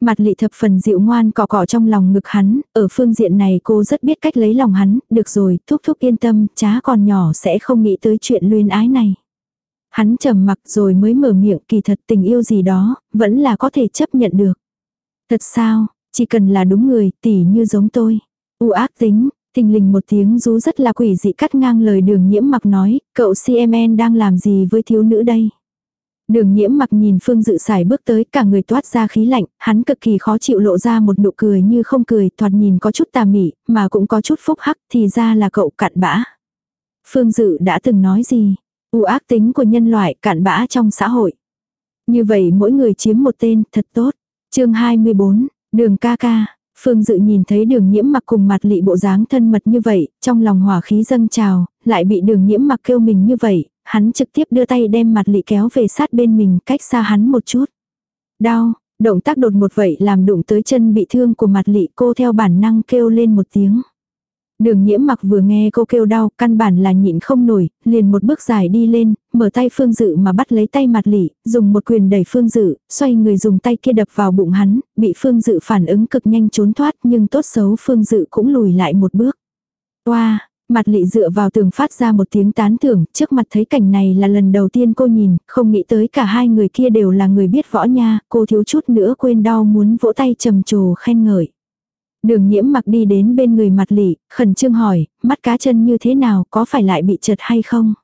Mặt lị thập phần dịu ngoan cọ cọ trong lòng ngực hắn, ở phương diện này cô rất biết cách lấy lòng hắn, được rồi, thúc thúc yên tâm, chá còn nhỏ sẽ không nghĩ tới chuyện luyên ái này. Hắn trầm mặc rồi mới mở miệng kỳ thật tình yêu gì đó, vẫn là có thể chấp nhận được. Thật sao, chỉ cần là đúng người, tỉ như giống tôi. U ác tính, thình lình một tiếng rú rất là quỷ dị cắt ngang lời đường nhiễm mặc nói, cậu CMN đang làm gì với thiếu nữ đây? Đường nhiễm mặc nhìn Phương Dự xài bước tới cả người toát ra khí lạnh, hắn cực kỳ khó chịu lộ ra một nụ cười như không cười, thoạt nhìn có chút tà mị, mà cũng có chút phúc hắc, thì ra là cậu cặn bã. Phương Dự đã từng nói gì? U ác tính của nhân loại cặn bã trong xã hội. Như vậy mỗi người chiếm một tên, thật tốt. chương 24, đường ca ca. Phương Dự nhìn thấy đường nhiễm mặc cùng mặt lị bộ dáng thân mật như vậy, trong lòng hỏa khí dâng trào, lại bị đường nhiễm mặc kêu mình như vậy, hắn trực tiếp đưa tay đem mặt lị kéo về sát bên mình cách xa hắn một chút. Đau, động tác đột một vậy làm đụng tới chân bị thương của mặt lị cô theo bản năng kêu lên một tiếng. Đường nhiễm mặc vừa nghe cô kêu đau, căn bản là nhịn không nổi, liền một bước dài đi lên, mở tay phương dự mà bắt lấy tay mặt lị, dùng một quyền đẩy phương dự, xoay người dùng tay kia đập vào bụng hắn, bị phương dự phản ứng cực nhanh trốn thoát nhưng tốt xấu phương dự cũng lùi lại một bước. Wow, Mặt lị dựa vào tường phát ra một tiếng tán thưởng, trước mặt thấy cảnh này là lần đầu tiên cô nhìn, không nghĩ tới cả hai người kia đều là người biết võ nha, cô thiếu chút nữa quên đau muốn vỗ tay trầm trồ khen ngợi. Đường nhiễm mặc đi đến bên người mặt lị, khẩn trương hỏi, mắt cá chân như thế nào, có phải lại bị trật hay không?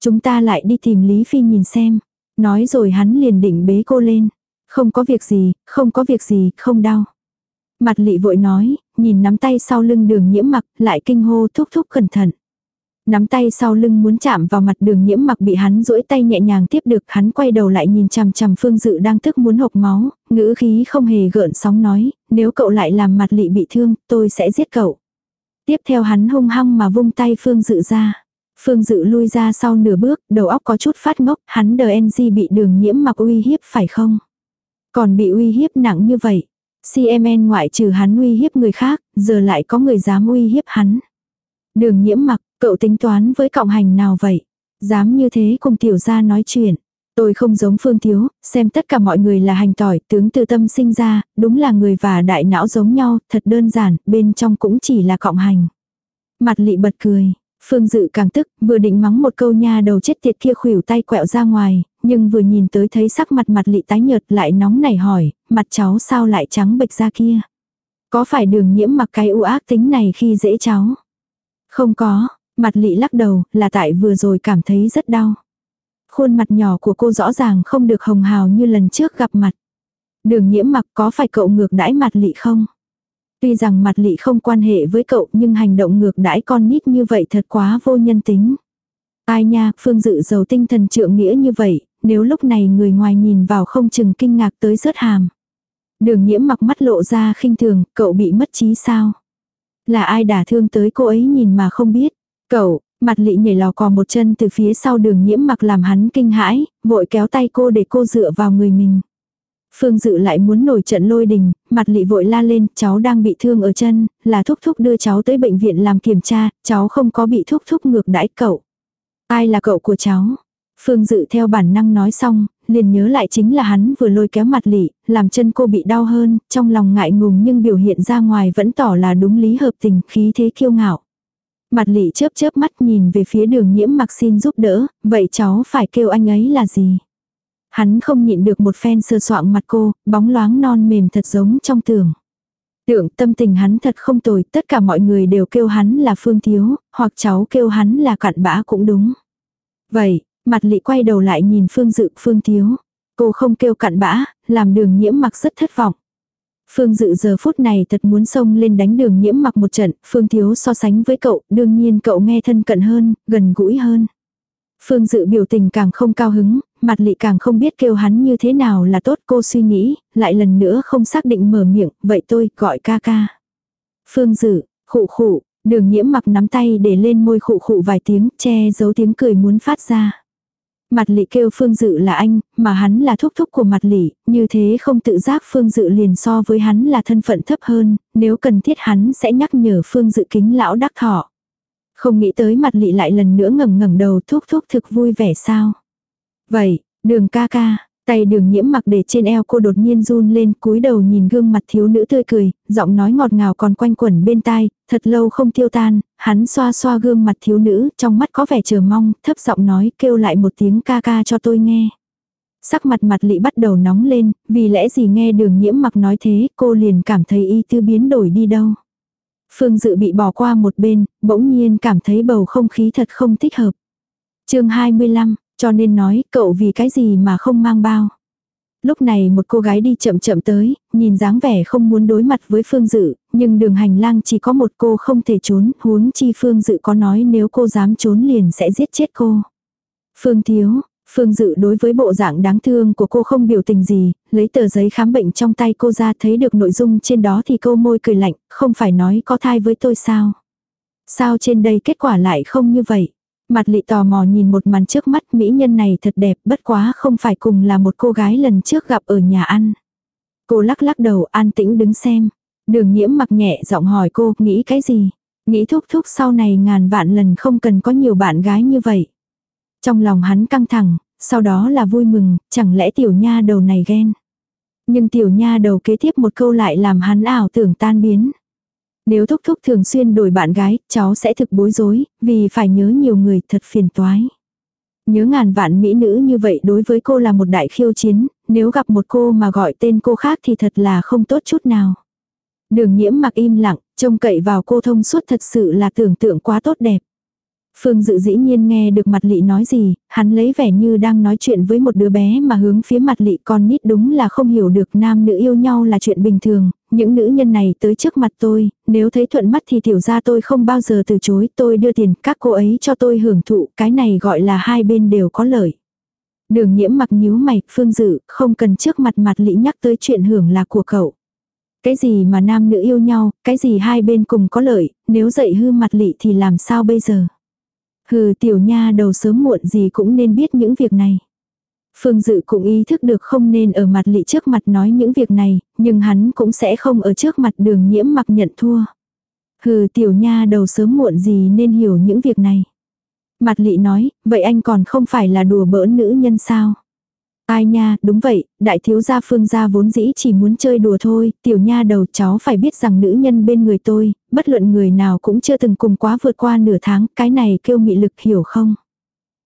Chúng ta lại đi tìm Lý Phi nhìn xem. Nói rồi hắn liền định bế cô lên. Không có việc gì, không có việc gì, không đau. Mặt lị vội nói, nhìn nắm tay sau lưng đường nhiễm mặc, lại kinh hô thúc thúc cẩn thận. Nắm tay sau lưng muốn chạm vào mặt đường nhiễm mặc bị hắn duỗi tay nhẹ nhàng tiếp được, hắn quay đầu lại nhìn chằm chằm phương dự đang tức muốn hộc máu, ngữ khí không hề gợn sóng nói, nếu cậu lại làm mặt lị bị thương, tôi sẽ giết cậu. Tiếp theo hắn hung hăng mà vung tay phương dự ra. Phương dự lui ra sau nửa bước, đầu óc có chút phát ngốc, hắn đờ NG bị đường nhiễm mặc uy hiếp phải không? Còn bị uy hiếp nặng như vậy. CMN ngoại trừ hắn uy hiếp người khác, giờ lại có người dám uy hiếp hắn. Đường nhiễm mặc, cậu tính toán với cộng hành nào vậy? Dám như thế cùng tiểu gia nói chuyện. Tôi không giống Phương Thiếu, xem tất cả mọi người là hành tỏi, tướng từ tâm sinh ra, đúng là người và đại não giống nhau, thật đơn giản, bên trong cũng chỉ là cộng hành. Mặt lị bật cười, Phương Dự càng tức, vừa định mắng một câu nha đầu chết tiệt kia khuỷu tay quẹo ra ngoài, nhưng vừa nhìn tới thấy sắc mặt mặt lị tái nhợt lại nóng nảy hỏi, mặt cháu sao lại trắng bệch ra kia. Có phải đường nhiễm mặc cái u ác tính này khi dễ cháu? Không có, mặt lị lắc đầu, là tại vừa rồi cảm thấy rất đau. Khuôn mặt nhỏ của cô rõ ràng không được hồng hào như lần trước gặp mặt. Đường nhiễm mặc có phải cậu ngược đãi mặt lị không? Tuy rằng mặt lị không quan hệ với cậu nhưng hành động ngược đãi con nít như vậy thật quá vô nhân tính. Ai nha, phương dự giàu tinh thần trượng nghĩa như vậy, nếu lúc này người ngoài nhìn vào không chừng kinh ngạc tới rớt hàm. Đường nhiễm mặc mắt lộ ra khinh thường, cậu bị mất trí sao? Là ai đả thương tới cô ấy nhìn mà không biết. Cậu, mặt lị nhảy lò cò một chân từ phía sau đường nhiễm mặc làm hắn kinh hãi, vội kéo tay cô để cô dựa vào người mình. Phương Dự lại muốn nổi trận lôi đình, mặt lị vội la lên, cháu đang bị thương ở chân, là thúc thúc đưa cháu tới bệnh viện làm kiểm tra, cháu không có bị thúc thúc ngược đãi cậu. Ai là cậu của cháu? Phương Dự theo bản năng nói xong, liền nhớ lại chính là hắn vừa lôi kéo mặt lị, làm chân cô bị đau hơn, trong lòng ngại ngùng nhưng biểu hiện ra ngoài vẫn tỏ là đúng lý hợp tình, khí thế kiêu ngạo. Mặt lị chớp chớp mắt nhìn về phía đường nhiễm mặc xin giúp đỡ, vậy cháu phải kêu anh ấy là gì? Hắn không nhịn được một phen sơ soạng mặt cô, bóng loáng non mềm thật giống trong tường. Tưởng tâm tình hắn thật không tồi, tất cả mọi người đều kêu hắn là Phương Thiếu, hoặc cháu kêu hắn là cặn bã cũng đúng. Vậy, mặt lị quay đầu lại nhìn Phương Dự, Phương Thiếu. Cô không kêu cặn bã, làm đường nhiễm mặc rất thất vọng. Phương Dự giờ phút này thật muốn xông lên đánh đường nhiễm mặc một trận, Phương Thiếu so sánh với cậu, đương nhiên cậu nghe thân cận hơn, gần gũi hơn. Phương Dự biểu tình càng không cao hứng, mặt lị càng không biết kêu hắn như thế nào là tốt cô suy nghĩ, lại lần nữa không xác định mở miệng, vậy tôi gọi ca ca. Phương Dự, khụ khụ, đường nhiễm mặc nắm tay để lên môi khụ khụ vài tiếng, che giấu tiếng cười muốn phát ra. Mặt lị kêu Phương Dự là anh, mà hắn là thúc thúc của mặt lị, như thế không tự giác Phương Dự liền so với hắn là thân phận thấp hơn, nếu cần thiết hắn sẽ nhắc nhở Phương Dự kính lão đắc thọ. Không nghĩ tới mặt lị lại lần nữa ngẩng ngẩng đầu thúc thúc thực vui vẻ sao. Vậy, đường ca ca, tay đường nhiễm mặc để trên eo cô đột nhiên run lên cúi đầu nhìn gương mặt thiếu nữ tươi cười, giọng nói ngọt ngào còn quanh quẩn bên tai, thật lâu không tiêu tan, hắn xoa xoa gương mặt thiếu nữ, trong mắt có vẻ chờ mong, thấp giọng nói kêu lại một tiếng ca ca cho tôi nghe. Sắc mặt mặt lị bắt đầu nóng lên, vì lẽ gì nghe đường nhiễm mặc nói thế, cô liền cảm thấy y tư biến đổi đi đâu. Phương dự bị bỏ qua một bên, bỗng nhiên cảm thấy bầu không khí thật không thích hợp. chương 25, cho nên nói cậu vì cái gì mà không mang bao. Lúc này một cô gái đi chậm chậm tới, nhìn dáng vẻ không muốn đối mặt với Phương Dự, nhưng đường hành lang chỉ có một cô không thể trốn, huống chi Phương Dự có nói nếu cô dám trốn liền sẽ giết chết cô. Phương Thiếu, Phương Dự đối với bộ dạng đáng thương của cô không biểu tình gì, lấy tờ giấy khám bệnh trong tay cô ra thấy được nội dung trên đó thì cô môi cười lạnh, không phải nói có thai với tôi sao. Sao trên đây kết quả lại không như vậy. Mặt lị tò mò nhìn một màn trước mắt mỹ nhân này thật đẹp bất quá không phải cùng là một cô gái lần trước gặp ở nhà ăn. Cô lắc lắc đầu an tĩnh đứng xem. Đường nhiễm mặc nhẹ giọng hỏi cô nghĩ cái gì. Nghĩ thúc thúc sau này ngàn vạn lần không cần có nhiều bạn gái như vậy. Trong lòng hắn căng thẳng, sau đó là vui mừng, chẳng lẽ tiểu nha đầu này ghen. Nhưng tiểu nha đầu kế tiếp một câu lại làm hắn ảo tưởng tan biến. Nếu thúc thúc thường xuyên đổi bạn gái, cháu sẽ thực bối rối, vì phải nhớ nhiều người thật phiền toái. Nhớ ngàn vạn mỹ nữ như vậy đối với cô là một đại khiêu chiến, nếu gặp một cô mà gọi tên cô khác thì thật là không tốt chút nào. Đường nhiễm mặc im lặng, trông cậy vào cô thông suốt thật sự là tưởng tượng quá tốt đẹp. Phương Dự dĩ nhiên nghe được mặt lị nói gì, hắn lấy vẻ như đang nói chuyện với một đứa bé mà hướng phía mặt lị con nít đúng là không hiểu được nam nữ yêu nhau là chuyện bình thường, những nữ nhân này tới trước mặt tôi, nếu thấy thuận mắt thì tiểu ra tôi không bao giờ từ chối, tôi đưa tiền các cô ấy cho tôi hưởng thụ, cái này gọi là hai bên đều có lợi. Đường nhiễm mặc nhíu mày, Phương Dự, không cần trước mặt mặt lị nhắc tới chuyện hưởng là của cậu. Cái gì mà nam nữ yêu nhau, cái gì hai bên cùng có lợi, nếu dậy hư mặt lị thì làm sao bây giờ? Hừ tiểu nha đầu sớm muộn gì cũng nên biết những việc này. Phương Dự cũng ý thức được không nên ở mặt lị trước mặt nói những việc này, nhưng hắn cũng sẽ không ở trước mặt đường nhiễm mặc nhận thua. Hừ tiểu nha đầu sớm muộn gì nên hiểu những việc này. Mặt lị nói, vậy anh còn không phải là đùa bỡn nữ nhân sao? Ai nha, đúng vậy, đại thiếu gia phương gia vốn dĩ chỉ muốn chơi đùa thôi, tiểu nha đầu cháu phải biết rằng nữ nhân bên người tôi, bất luận người nào cũng chưa từng cùng quá vượt qua nửa tháng, cái này kêu mị lực hiểu không?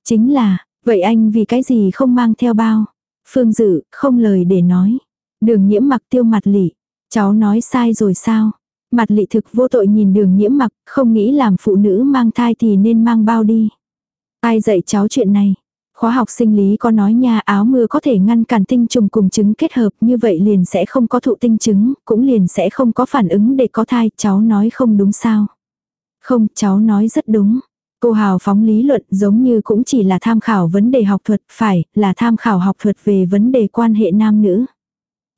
Chính là, vậy anh vì cái gì không mang theo bao? Phương dự, không lời để nói. Đường nhiễm mặc tiêu mặt lị. Cháu nói sai rồi sao? Mặt lị thực vô tội nhìn đường nhiễm mặc, không nghĩ làm phụ nữ mang thai thì nên mang bao đi. Ai dạy cháu chuyện này? Khóa học sinh lý có nói nha áo mưa có thể ngăn cản tinh trùng cùng trứng kết hợp như vậy liền sẽ không có thụ tinh trứng, cũng liền sẽ không có phản ứng để có thai, cháu nói không đúng sao. Không, cháu nói rất đúng. Cô hào phóng lý luận giống như cũng chỉ là tham khảo vấn đề học thuật, phải, là tham khảo học thuật về vấn đề quan hệ nam nữ.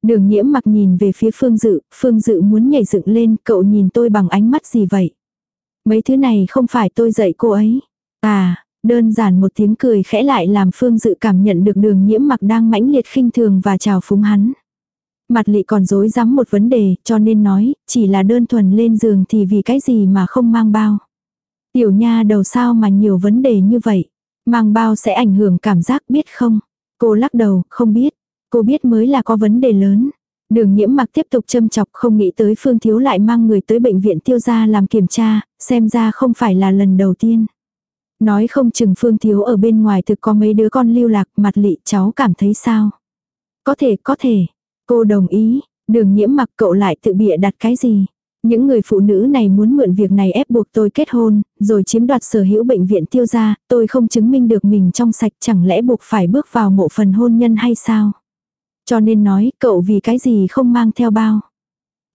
Đường nhiễm mặc nhìn về phía phương dự, phương dự muốn nhảy dựng lên, cậu nhìn tôi bằng ánh mắt gì vậy? Mấy thứ này không phải tôi dạy cô ấy. À, Đơn giản một tiếng cười khẽ lại làm Phương Dự cảm nhận được đường nhiễm mặc đang mãnh liệt khinh thường và chào phúng hắn. Mặt lị còn dối rắm một vấn đề cho nên nói, chỉ là đơn thuần lên giường thì vì cái gì mà không mang bao. Tiểu nha đầu sao mà nhiều vấn đề như vậy. Mang bao sẽ ảnh hưởng cảm giác biết không. Cô lắc đầu, không biết. Cô biết mới là có vấn đề lớn. Đường nhiễm mặc tiếp tục châm chọc không nghĩ tới Phương Thiếu lại mang người tới bệnh viện tiêu gia làm kiểm tra, xem ra không phải là lần đầu tiên. Nói không chừng Phương Thiếu ở bên ngoài thực có mấy đứa con lưu lạc mặt lị cháu cảm thấy sao? Có thể, có thể. Cô đồng ý, đường nhiễm mặc cậu lại tự bịa đặt cái gì? Những người phụ nữ này muốn mượn việc này ép buộc tôi kết hôn, rồi chiếm đoạt sở hữu bệnh viện tiêu gia, tôi không chứng minh được mình trong sạch chẳng lẽ buộc phải bước vào mộ phần hôn nhân hay sao? Cho nên nói cậu vì cái gì không mang theo bao.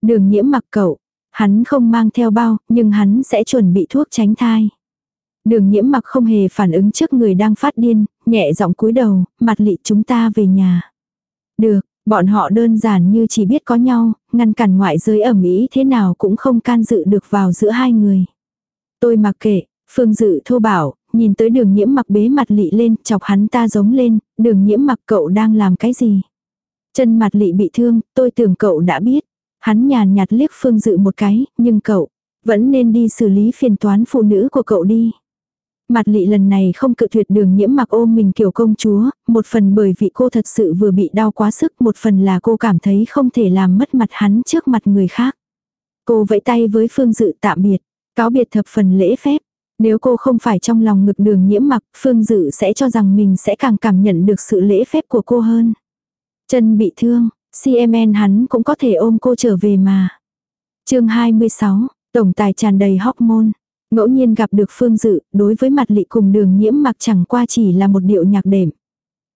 Đường nhiễm mặc cậu, hắn không mang theo bao, nhưng hắn sẽ chuẩn bị thuốc tránh thai. Đường nhiễm mặc không hề phản ứng trước người đang phát điên, nhẹ giọng cúi đầu, mặt lị chúng ta về nhà. Được, bọn họ đơn giản như chỉ biết có nhau, ngăn cản ngoại giới ẩm ý thế nào cũng không can dự được vào giữa hai người. Tôi mặc kệ, Phương Dự thô bảo, nhìn tới đường nhiễm mặc bế mặt lị lên, chọc hắn ta giống lên, đường nhiễm mặc cậu đang làm cái gì? Chân mặt lị bị thương, tôi tưởng cậu đã biết. Hắn nhàn nhạt liếc Phương Dự một cái, nhưng cậu, vẫn nên đi xử lý phiền toán phụ nữ của cậu đi. Mặt lị lần này không cự tuyệt đường nhiễm mặc ôm mình kiểu công chúa, một phần bởi vì cô thật sự vừa bị đau quá sức, một phần là cô cảm thấy không thể làm mất mặt hắn trước mặt người khác. Cô vẫy tay với Phương Dự tạm biệt, cáo biệt thập phần lễ phép. Nếu cô không phải trong lòng ngực đường nhiễm mặc, Phương Dự sẽ cho rằng mình sẽ càng cảm nhận được sự lễ phép của cô hơn. Chân bị thương, CMN hắn cũng có thể ôm cô trở về mà. chương 26, tổng tài tràn đầy hormone. Ngẫu nhiên gặp được Phương Dự, đối với mặt lị cùng đường nhiễm mặc chẳng qua chỉ là một điệu nhạc đệm.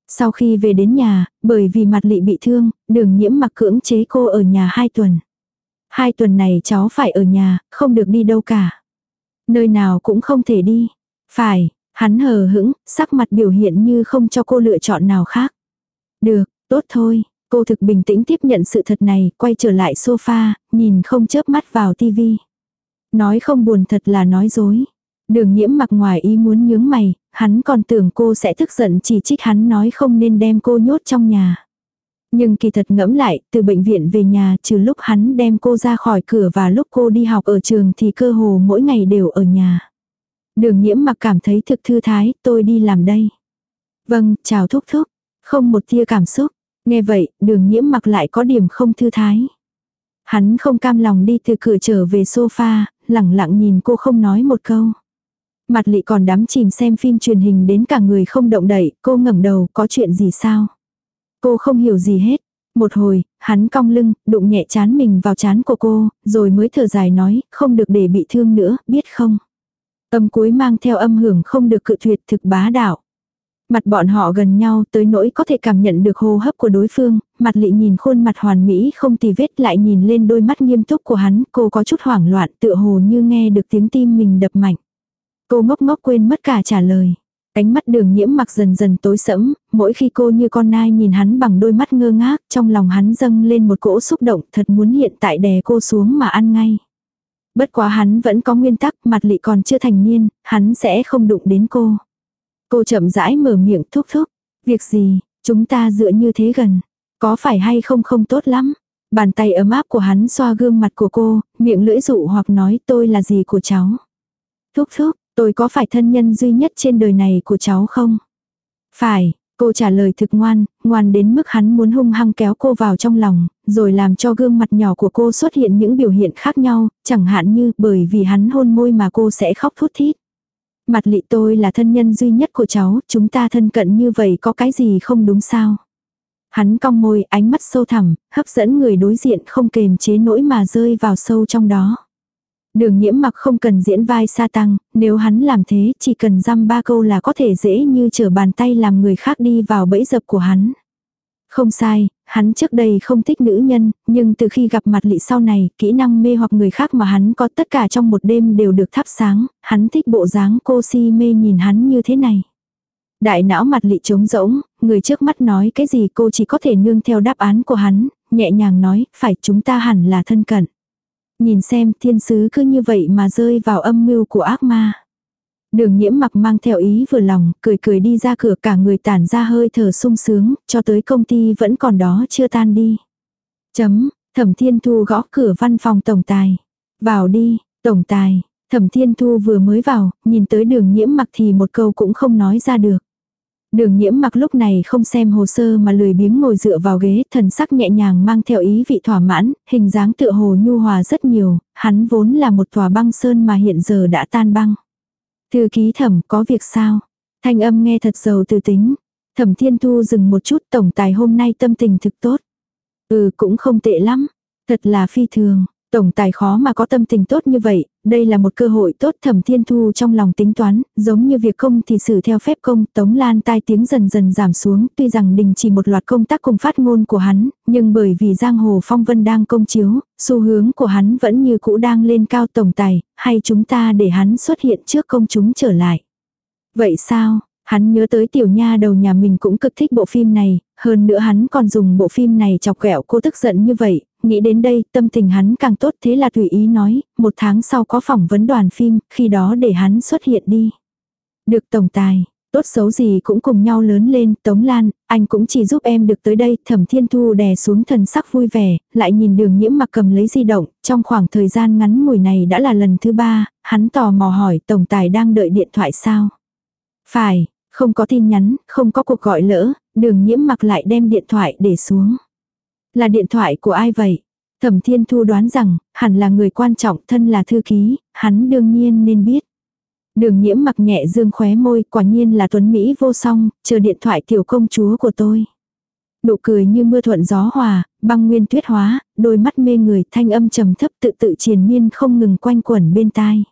Sau khi về đến nhà, bởi vì mặt lị bị thương, đường nhiễm mặc cưỡng chế cô ở nhà hai tuần. Hai tuần này cháu phải ở nhà, không được đi đâu cả. Nơi nào cũng không thể đi. Phải, hắn hờ hững, sắc mặt biểu hiện như không cho cô lựa chọn nào khác. Được, tốt thôi, cô thực bình tĩnh tiếp nhận sự thật này, quay trở lại sofa, nhìn không chớp mắt vào tivi. Nói không buồn thật là nói dối. Đường nhiễm mặc ngoài ý muốn nhướng mày, hắn còn tưởng cô sẽ tức giận chỉ trích hắn nói không nên đem cô nhốt trong nhà. Nhưng kỳ thật ngẫm lại, từ bệnh viện về nhà trừ lúc hắn đem cô ra khỏi cửa và lúc cô đi học ở trường thì cơ hồ mỗi ngày đều ở nhà. Đường nhiễm mặc cảm thấy thực thư thái, tôi đi làm đây. Vâng, chào thúc thúc. Không một tia cảm xúc. Nghe vậy, đường nhiễm mặc lại có điểm không thư thái. Hắn không cam lòng đi từ cửa trở về sofa, lẳng lặng nhìn cô không nói một câu. Mặt lị còn đắm chìm xem phim truyền hình đến cả người không động đậy, cô ngẩng đầu, có chuyện gì sao? Cô không hiểu gì hết. Một hồi, hắn cong lưng, đụng nhẹ chán mình vào chán của cô, rồi mới thở dài nói, không được để bị thương nữa, biết không? Âm cuối mang theo âm hưởng không được cự tuyệt thực bá đạo. Mặt bọn họ gần nhau tới nỗi có thể cảm nhận được hô hấp của đối phương, mặt lị nhìn khuôn mặt hoàn mỹ không tì vết lại nhìn lên đôi mắt nghiêm túc của hắn, cô có chút hoảng loạn tựa hồ như nghe được tiếng tim mình đập mạnh. Cô ngốc ngốc quên mất cả trả lời. Ánh mắt đường nhiễm mặc dần dần tối sẫm, mỗi khi cô như con nai nhìn hắn bằng đôi mắt ngơ ngác, trong lòng hắn dâng lên một cỗ xúc động thật muốn hiện tại đè cô xuống mà ăn ngay. Bất quá hắn vẫn có nguyên tắc, mặt lị còn chưa thành niên, hắn sẽ không đụng đến cô. Cô chậm rãi mở miệng thúc thúc. Việc gì, chúng ta dựa như thế gần. Có phải hay không không tốt lắm. Bàn tay ấm áp của hắn xoa gương mặt của cô, miệng lưỡi dụ hoặc nói tôi là gì của cháu. Thúc thúc, tôi có phải thân nhân duy nhất trên đời này của cháu không? Phải, cô trả lời thực ngoan, ngoan đến mức hắn muốn hung hăng kéo cô vào trong lòng, rồi làm cho gương mặt nhỏ của cô xuất hiện những biểu hiện khác nhau, chẳng hạn như bởi vì hắn hôn môi mà cô sẽ khóc thút thít mặt lị tôi là thân nhân duy nhất của cháu, chúng ta thân cận như vậy có cái gì không đúng sao? Hắn cong môi, ánh mắt sâu thẳm, hấp dẫn người đối diện không kềm chế nỗi mà rơi vào sâu trong đó. Đường nhiễm mặc không cần diễn vai sa tăng, nếu hắn làm thế chỉ cần dăm ba câu là có thể dễ như trở bàn tay làm người khác đi vào bẫy dập của hắn. Không sai, hắn trước đây không thích nữ nhân, nhưng từ khi gặp mặt lị sau này, kỹ năng mê hoặc người khác mà hắn có tất cả trong một đêm đều được thắp sáng, hắn thích bộ dáng cô si mê nhìn hắn như thế này. Đại não mặt lị trống rỗng, người trước mắt nói cái gì cô chỉ có thể nương theo đáp án của hắn, nhẹ nhàng nói, phải chúng ta hẳn là thân cận. Nhìn xem thiên sứ cứ như vậy mà rơi vào âm mưu của ác ma. Đường nhiễm mặc mang theo ý vừa lòng, cười cười đi ra cửa cả người tản ra hơi thở sung sướng, cho tới công ty vẫn còn đó chưa tan đi. Chấm, thẩm thiên thu gõ cửa văn phòng tổng tài. Vào đi, tổng tài, thẩm thiên thu vừa mới vào, nhìn tới đường nhiễm mặc thì một câu cũng không nói ra được. Đường nhiễm mặc lúc này không xem hồ sơ mà lười biếng ngồi dựa vào ghế, thần sắc nhẹ nhàng mang theo ý vị thỏa mãn, hình dáng tựa hồ nhu hòa rất nhiều, hắn vốn là một tòa băng sơn mà hiện giờ đã tan băng. Thư ký thẩm, có việc sao? Thanh âm nghe thật giàu từ tính. Thẩm thiên thu dừng một chút, tổng tài hôm nay tâm tình thực tốt. Ừ cũng không tệ lắm. Thật là phi thường. Tổng tài khó mà có tâm tình tốt như vậy, đây là một cơ hội tốt thẩm thiên thu trong lòng tính toán, giống như việc công thì xử theo phép công, tống lan tai tiếng dần dần giảm xuống, tuy rằng đình chỉ một loạt công tác cùng phát ngôn của hắn, nhưng bởi vì giang hồ phong vân đang công chiếu, xu hướng của hắn vẫn như cũ đang lên cao tổng tài, hay chúng ta để hắn xuất hiện trước công chúng trở lại. Vậy sao, Hắn nhớ tới tiểu nha đầu nhà mình cũng cực thích bộ phim này, hơn nữa hắn còn dùng bộ phim này chọc ghẹo cô tức giận như vậy, nghĩ đến đây tâm tình hắn càng tốt thế là tùy ý nói, một tháng sau có phỏng vấn đoàn phim, khi đó để hắn xuất hiện đi. Được tổng tài, tốt xấu gì cũng cùng nhau lớn lên, Tống Lan, anh cũng chỉ giúp em được tới đây, thẩm thiên thu đè xuống thần sắc vui vẻ, lại nhìn đường nhiễm mặc cầm lấy di động, trong khoảng thời gian ngắn ngủi này đã là lần thứ ba, hắn tò mò hỏi tổng tài đang đợi điện thoại sao. Phải, không có tin nhắn, không có cuộc gọi lỡ, đường nhiễm mặc lại đem điện thoại để xuống. Là điện thoại của ai vậy? Thẩm Thiên Thu đoán rằng, hẳn là người quan trọng thân là thư ký, hắn đương nhiên nên biết. Đường nhiễm mặc nhẹ dương khóe môi, quả nhiên là tuấn Mỹ vô song, chờ điện thoại tiểu công chúa của tôi. Nụ cười như mưa thuận gió hòa, băng nguyên tuyết hóa, đôi mắt mê người thanh âm trầm thấp tự tự triền miên không ngừng quanh quẩn bên tai.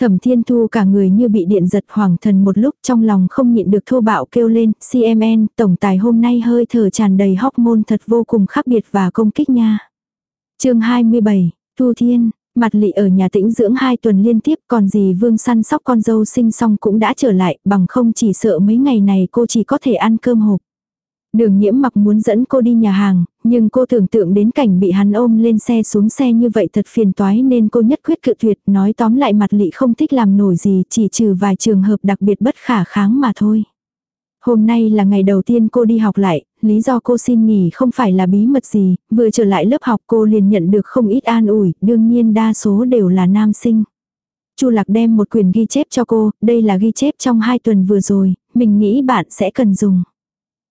Thẩm Thiên Thu cả người như bị điện giật hoàng thần một lúc trong lòng không nhịn được thô bạo kêu lên, CMN, tổng tài hôm nay hơi thở tràn đầy hóc môn thật vô cùng khác biệt và công kích nha. chương 27, Thu Thiên, mặt lị ở nhà tĩnh dưỡng hai tuần liên tiếp còn gì vương săn sóc con dâu sinh xong cũng đã trở lại bằng không chỉ sợ mấy ngày này cô chỉ có thể ăn cơm hộp. Đường nhiễm mặc muốn dẫn cô đi nhà hàng, nhưng cô tưởng tượng đến cảnh bị hắn ôm lên xe xuống xe như vậy thật phiền toái nên cô nhất quyết cự tuyệt nói tóm lại mặt lị không thích làm nổi gì chỉ trừ vài trường hợp đặc biệt bất khả kháng mà thôi. Hôm nay là ngày đầu tiên cô đi học lại, lý do cô xin nghỉ không phải là bí mật gì, vừa trở lại lớp học cô liền nhận được không ít an ủi, đương nhiên đa số đều là nam sinh. Chu Lạc đem một quyền ghi chép cho cô, đây là ghi chép trong hai tuần vừa rồi, mình nghĩ bạn sẽ cần dùng.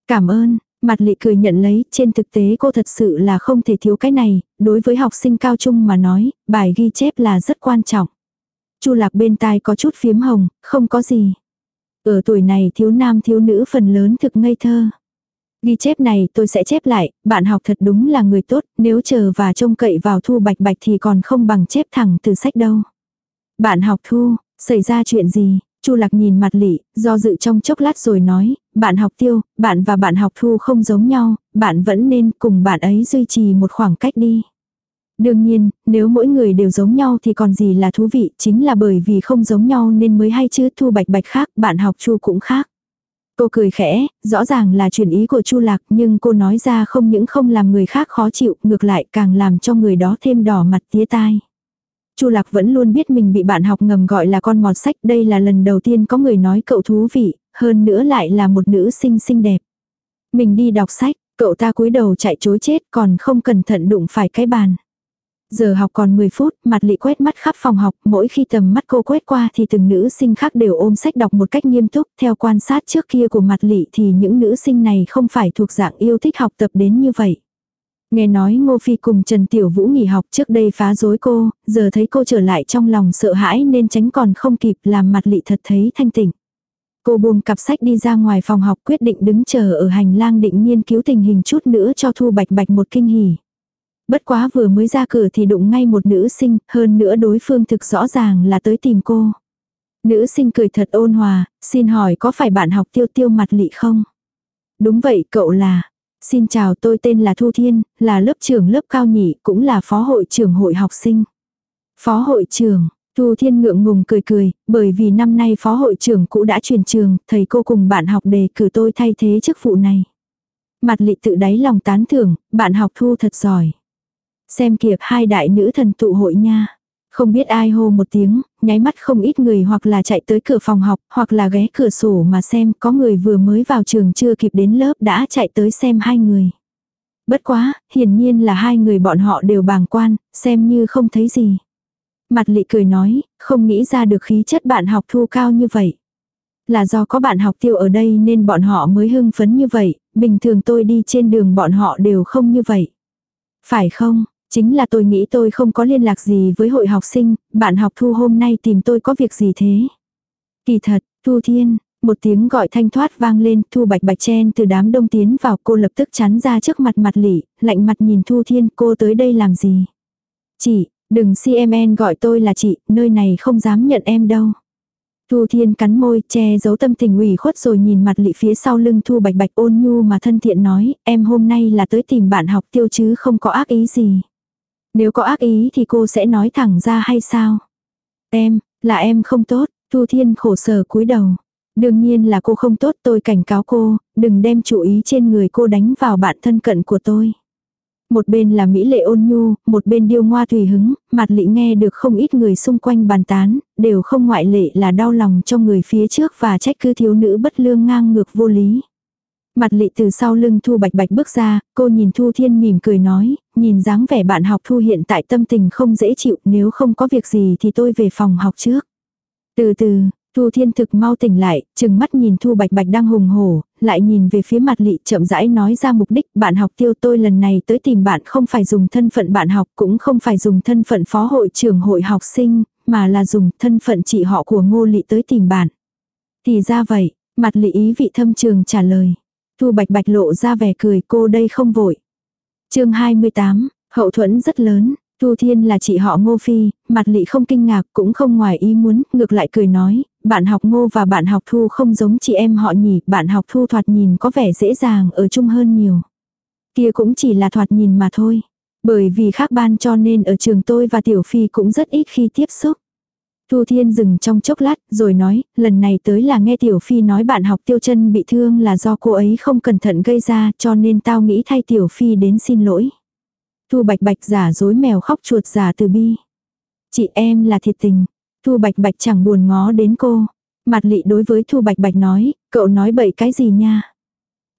Cảm ơn, mặt lị cười nhận lấy, trên thực tế cô thật sự là không thể thiếu cái này, đối với học sinh cao trung mà nói, bài ghi chép là rất quan trọng. Chu lạc bên tai có chút phiếm hồng, không có gì. Ở tuổi này thiếu nam thiếu nữ phần lớn thực ngây thơ. Ghi chép này tôi sẽ chép lại, bạn học thật đúng là người tốt, nếu chờ và trông cậy vào thu bạch bạch thì còn không bằng chép thẳng từ sách đâu. Bạn học thu, xảy ra chuyện gì, Chu Lạc nhìn mặt lị, do dự trong chốc lát rồi nói, bạn học tiêu, bạn và bạn học thu không giống nhau, bạn vẫn nên cùng bạn ấy duy trì một khoảng cách đi. Đương nhiên, nếu mỗi người đều giống nhau thì còn gì là thú vị, chính là bởi vì không giống nhau nên mới hay chứ thu bạch bạch khác, bạn học chu cũng khác. Cô cười khẽ, rõ ràng là chuyển ý của Chu Lạc nhưng cô nói ra không những không làm người khác khó chịu, ngược lại càng làm cho người đó thêm đỏ mặt tía tai. Chu Lạc vẫn luôn biết mình bị bạn học ngầm gọi là con mọt sách, đây là lần đầu tiên có người nói cậu thú vị, hơn nữa lại là một nữ sinh xinh đẹp. Mình đi đọc sách, cậu ta cúi đầu chạy chối chết còn không cẩn thận đụng phải cái bàn. Giờ học còn 10 phút, mặt lị quét mắt khắp phòng học, mỗi khi tầm mắt cô quét qua thì từng nữ sinh khác đều ôm sách đọc một cách nghiêm túc, theo quan sát trước kia của mặt lị thì những nữ sinh này không phải thuộc dạng yêu thích học tập đến như vậy. Nghe nói Ngô Phi cùng Trần Tiểu Vũ nghỉ học trước đây phá rối cô, giờ thấy cô trở lại trong lòng sợ hãi nên tránh còn không kịp làm mặt lị thật thấy thanh tỉnh. Cô buông cặp sách đi ra ngoài phòng học quyết định đứng chờ ở hành lang định nghiên cứu tình hình chút nữa cho Thu Bạch Bạch một kinh hỉ. Bất quá vừa mới ra cửa thì đụng ngay một nữ sinh, hơn nữa đối phương thực rõ ràng là tới tìm cô. Nữ sinh cười thật ôn hòa, xin hỏi có phải bạn học tiêu tiêu mặt lị không? Đúng vậy cậu là, Xin chào tôi tên là Thu Thiên, là lớp trưởng lớp cao nhị, cũng là phó hội trưởng hội học sinh. Phó hội trưởng, Thu Thiên ngượng ngùng cười cười, bởi vì năm nay phó hội trưởng cũ đã chuyển trường, thầy cô cùng bạn học đề cử tôi thay thế chức vụ này. Mặt lị tự đáy lòng tán thưởng, bạn học Thu thật giỏi. Xem kiệp hai đại nữ thần tụ hội nha. Không biết ai hô một tiếng, nháy mắt không ít người hoặc là chạy tới cửa phòng học, hoặc là ghé cửa sổ mà xem có người vừa mới vào trường chưa kịp đến lớp đã chạy tới xem hai người. Bất quá, hiển nhiên là hai người bọn họ đều bàng quan, xem như không thấy gì. Mặt lị cười nói, không nghĩ ra được khí chất bạn học thu cao như vậy. Là do có bạn học tiêu ở đây nên bọn họ mới hưng phấn như vậy, bình thường tôi đi trên đường bọn họ đều không như vậy. Phải không? Chính là tôi nghĩ tôi không có liên lạc gì với hội học sinh, bạn học Thu hôm nay tìm tôi có việc gì thế? Kỳ thật, Thu Thiên, một tiếng gọi thanh thoát vang lên, Thu Bạch Bạch chen từ đám đông tiến vào cô lập tức chắn ra trước mặt mặt lỉ, lạnh mặt nhìn Thu Thiên cô tới đây làm gì? Chị, đừng CMN gọi tôi là chị, nơi này không dám nhận em đâu. Thu Thiên cắn môi, che giấu tâm tình ủy khuất rồi nhìn mặt lị phía sau lưng Thu Bạch Bạch ôn nhu mà thân thiện nói, em hôm nay là tới tìm bạn học tiêu chứ không có ác ý gì. Nếu có ác ý thì cô sẽ nói thẳng ra hay sao? Em, là em không tốt, Thu Thiên khổ sở cúi đầu. Đương nhiên là cô không tốt tôi cảnh cáo cô, đừng đem chủ ý trên người cô đánh vào bạn thân cận của tôi. Một bên là Mỹ lệ ôn nhu, một bên điêu ngoa tùy hứng, mặt lị nghe được không ít người xung quanh bàn tán, đều không ngoại lệ là đau lòng cho người phía trước và trách cứ thiếu nữ bất lương ngang ngược vô lý. Mặt lị từ sau lưng Thu Bạch Bạch bước ra, cô nhìn Thu Thiên mỉm cười nói, nhìn dáng vẻ bạn học Thu hiện tại tâm tình không dễ chịu, nếu không có việc gì thì tôi về phòng học trước. Từ từ, Thu Thiên thực mau tỉnh lại, chừng mắt nhìn Thu Bạch Bạch đang hùng hổ, lại nhìn về phía mặt lị chậm rãi nói ra mục đích bạn học tiêu tôi lần này tới tìm bạn không phải dùng thân phận bạn học cũng không phải dùng thân phận phó hội trưởng hội học sinh, mà là dùng thân phận chị họ của ngô lị tới tìm bạn. Thì ra vậy, mặt lị ý vị thâm trường trả lời. Thu Bạch Bạch lộ ra vẻ cười cô đây không vội. chương 28, hậu thuẫn rất lớn, Thu Thiên là chị họ Ngô Phi, mặt lị không kinh ngạc cũng không ngoài ý muốn, ngược lại cười nói, bạn học Ngô và bạn học Thu không giống chị em họ nhỉ, bạn học Thu thoạt nhìn có vẻ dễ dàng ở chung hơn nhiều. Kia cũng chỉ là thoạt nhìn mà thôi. Bởi vì khác ban cho nên ở trường tôi và Tiểu Phi cũng rất ít khi tiếp xúc. Thu Thiên dừng trong chốc lát, rồi nói, lần này tới là nghe Tiểu Phi nói bạn học Tiêu chân bị thương là do cô ấy không cẩn thận gây ra cho nên tao nghĩ thay Tiểu Phi đến xin lỗi. Thu Bạch Bạch giả dối mèo khóc chuột giả từ bi. Chị em là thiệt tình. Thu Bạch Bạch chẳng buồn ngó đến cô. Mặt lị đối với Thu Bạch Bạch nói, cậu nói bậy cái gì nha.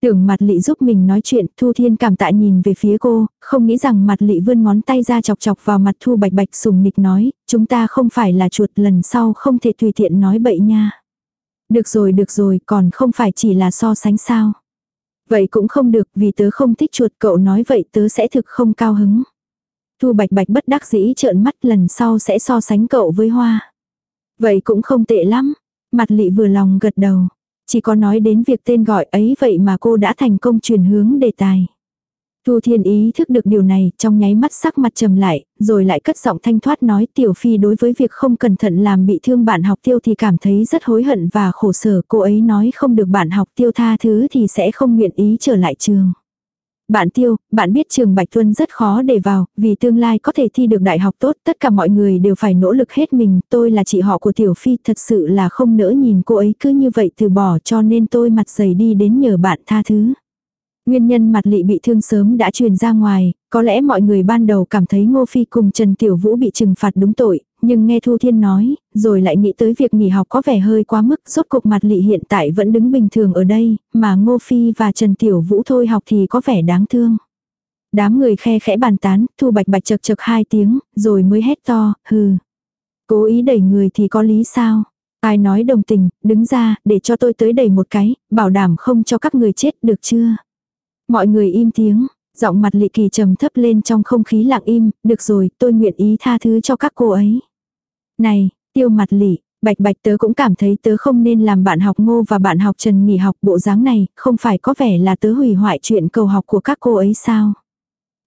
Tưởng mặt lị giúp mình nói chuyện, Thu Thiên cảm tạ nhìn về phía cô, không nghĩ rằng mặt lị vươn ngón tay ra chọc chọc vào mặt Thu Bạch Bạch sùng nịch nói, chúng ta không phải là chuột lần sau không thể tùy tiện nói bậy nha. Được rồi được rồi, còn không phải chỉ là so sánh sao. Vậy cũng không được vì tớ không thích chuột cậu nói vậy tớ sẽ thực không cao hứng. Thu bạch bạch bất đắc dĩ trợn mắt lần sau sẽ so sánh cậu với hoa. Vậy cũng không tệ lắm. Mặt lị vừa lòng gật đầu. Chỉ có nói đến việc tên gọi ấy vậy mà cô đã thành công chuyển hướng đề tài. Thu Thiên ý thức được điều này, trong nháy mắt sắc mặt trầm lại, rồi lại cất giọng thanh thoát nói Tiểu Phi đối với việc không cẩn thận làm bị thương bạn học tiêu thì cảm thấy rất hối hận và khổ sở. Cô ấy nói không được bạn học tiêu tha thứ thì sẽ không nguyện ý trở lại trường. Bạn tiêu, bạn biết trường Bạch Tuân rất khó để vào, vì tương lai có thể thi được đại học tốt, tất cả mọi người đều phải nỗ lực hết mình, tôi là chị họ của Tiểu Phi, thật sự là không nỡ nhìn cô ấy cứ như vậy từ bỏ cho nên tôi mặt dày đi đến nhờ bạn tha thứ. Nguyên nhân mặt lị bị thương sớm đã truyền ra ngoài, có lẽ mọi người ban đầu cảm thấy Ngô Phi cùng Trần Tiểu Vũ bị trừng phạt đúng tội, nhưng nghe Thu Thiên nói, rồi lại nghĩ tới việc nghỉ học có vẻ hơi quá mức, rốt cuộc mặt lị hiện tại vẫn đứng bình thường ở đây, mà Ngô Phi và Trần Tiểu Vũ thôi học thì có vẻ đáng thương. Đám người khe khẽ bàn tán, Thu Bạch Bạch chật chật hai tiếng, rồi mới hét to, hừ. Cố ý đẩy người thì có lý sao? Ai nói đồng tình, đứng ra, để cho tôi tới đẩy một cái, bảo đảm không cho các người chết được chưa? Mọi người im tiếng, giọng mặt lị kỳ trầm thấp lên trong không khí lặng im, được rồi, tôi nguyện ý tha thứ cho các cô ấy. Này, tiêu mặt lị, bạch bạch tớ cũng cảm thấy tớ không nên làm bạn học ngô và bạn học trần nghỉ học bộ dáng này, không phải có vẻ là tớ hủy hoại chuyện cầu học của các cô ấy sao.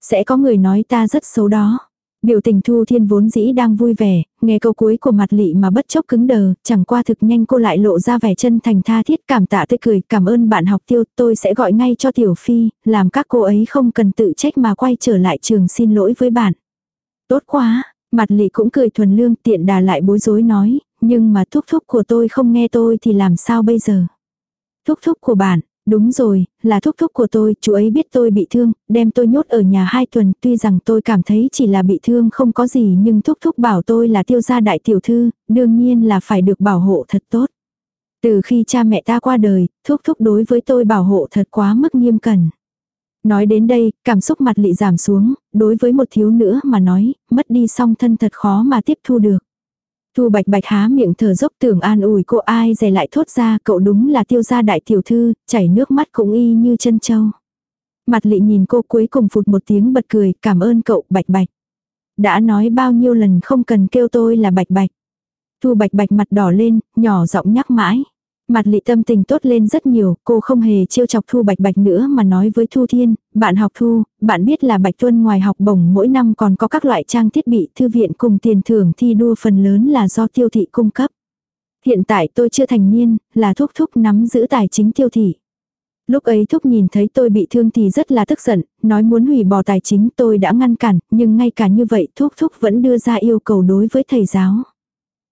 Sẽ có người nói ta rất xấu đó. Biểu tình Thu Thiên vốn dĩ đang vui vẻ, nghe câu cuối của mặt lị mà bất chốc cứng đờ, chẳng qua thực nhanh cô lại lộ ra vẻ chân thành tha thiết cảm tạ tươi cười, cảm ơn bạn học tiêu, tôi sẽ gọi ngay cho Tiểu Phi, làm các cô ấy không cần tự trách mà quay trở lại trường xin lỗi với bạn. Tốt quá, mặt lị cũng cười thuần lương tiện đà lại bối rối nói, nhưng mà thúc thúc của tôi không nghe tôi thì làm sao bây giờ. Thúc thúc của bạn, Đúng rồi, là thúc thúc của tôi, chú ấy biết tôi bị thương, đem tôi nhốt ở nhà hai tuần, tuy rằng tôi cảm thấy chỉ là bị thương không có gì nhưng thúc thúc bảo tôi là tiêu gia đại tiểu thư, đương nhiên là phải được bảo hộ thật tốt. Từ khi cha mẹ ta qua đời, thúc thúc đối với tôi bảo hộ thật quá mức nghiêm cẩn. Nói đến đây, cảm xúc mặt lị giảm xuống, đối với một thiếu nữ mà nói, mất đi song thân thật khó mà tiếp thu được. Thu bạch bạch há miệng thở dốc tưởng an ủi cô ai dè lại thốt ra cậu đúng là tiêu gia đại tiểu thư, chảy nước mắt cũng y như chân châu. Mặt lị nhìn cô cuối cùng phụt một tiếng bật cười, cảm ơn cậu bạch bạch. Đã nói bao nhiêu lần không cần kêu tôi là bạch bạch. Thu bạch bạch mặt đỏ lên, nhỏ giọng nhắc mãi. Mặt lị tâm tình tốt lên rất nhiều, cô không hề trêu chọc Thu Bạch Bạch nữa mà nói với Thu Thiên, bạn học Thu, bạn biết là Bạch Tuân ngoài học bổng mỗi năm còn có các loại trang thiết bị thư viện cùng tiền thưởng thi đua phần lớn là do tiêu thị cung cấp. Hiện tại tôi chưa thành niên, là thúc thúc nắm giữ tài chính tiêu thị. Lúc ấy thúc nhìn thấy tôi bị thương thì rất là tức giận, nói muốn hủy bỏ tài chính tôi đã ngăn cản, nhưng ngay cả như vậy thúc thúc vẫn đưa ra yêu cầu đối với thầy giáo.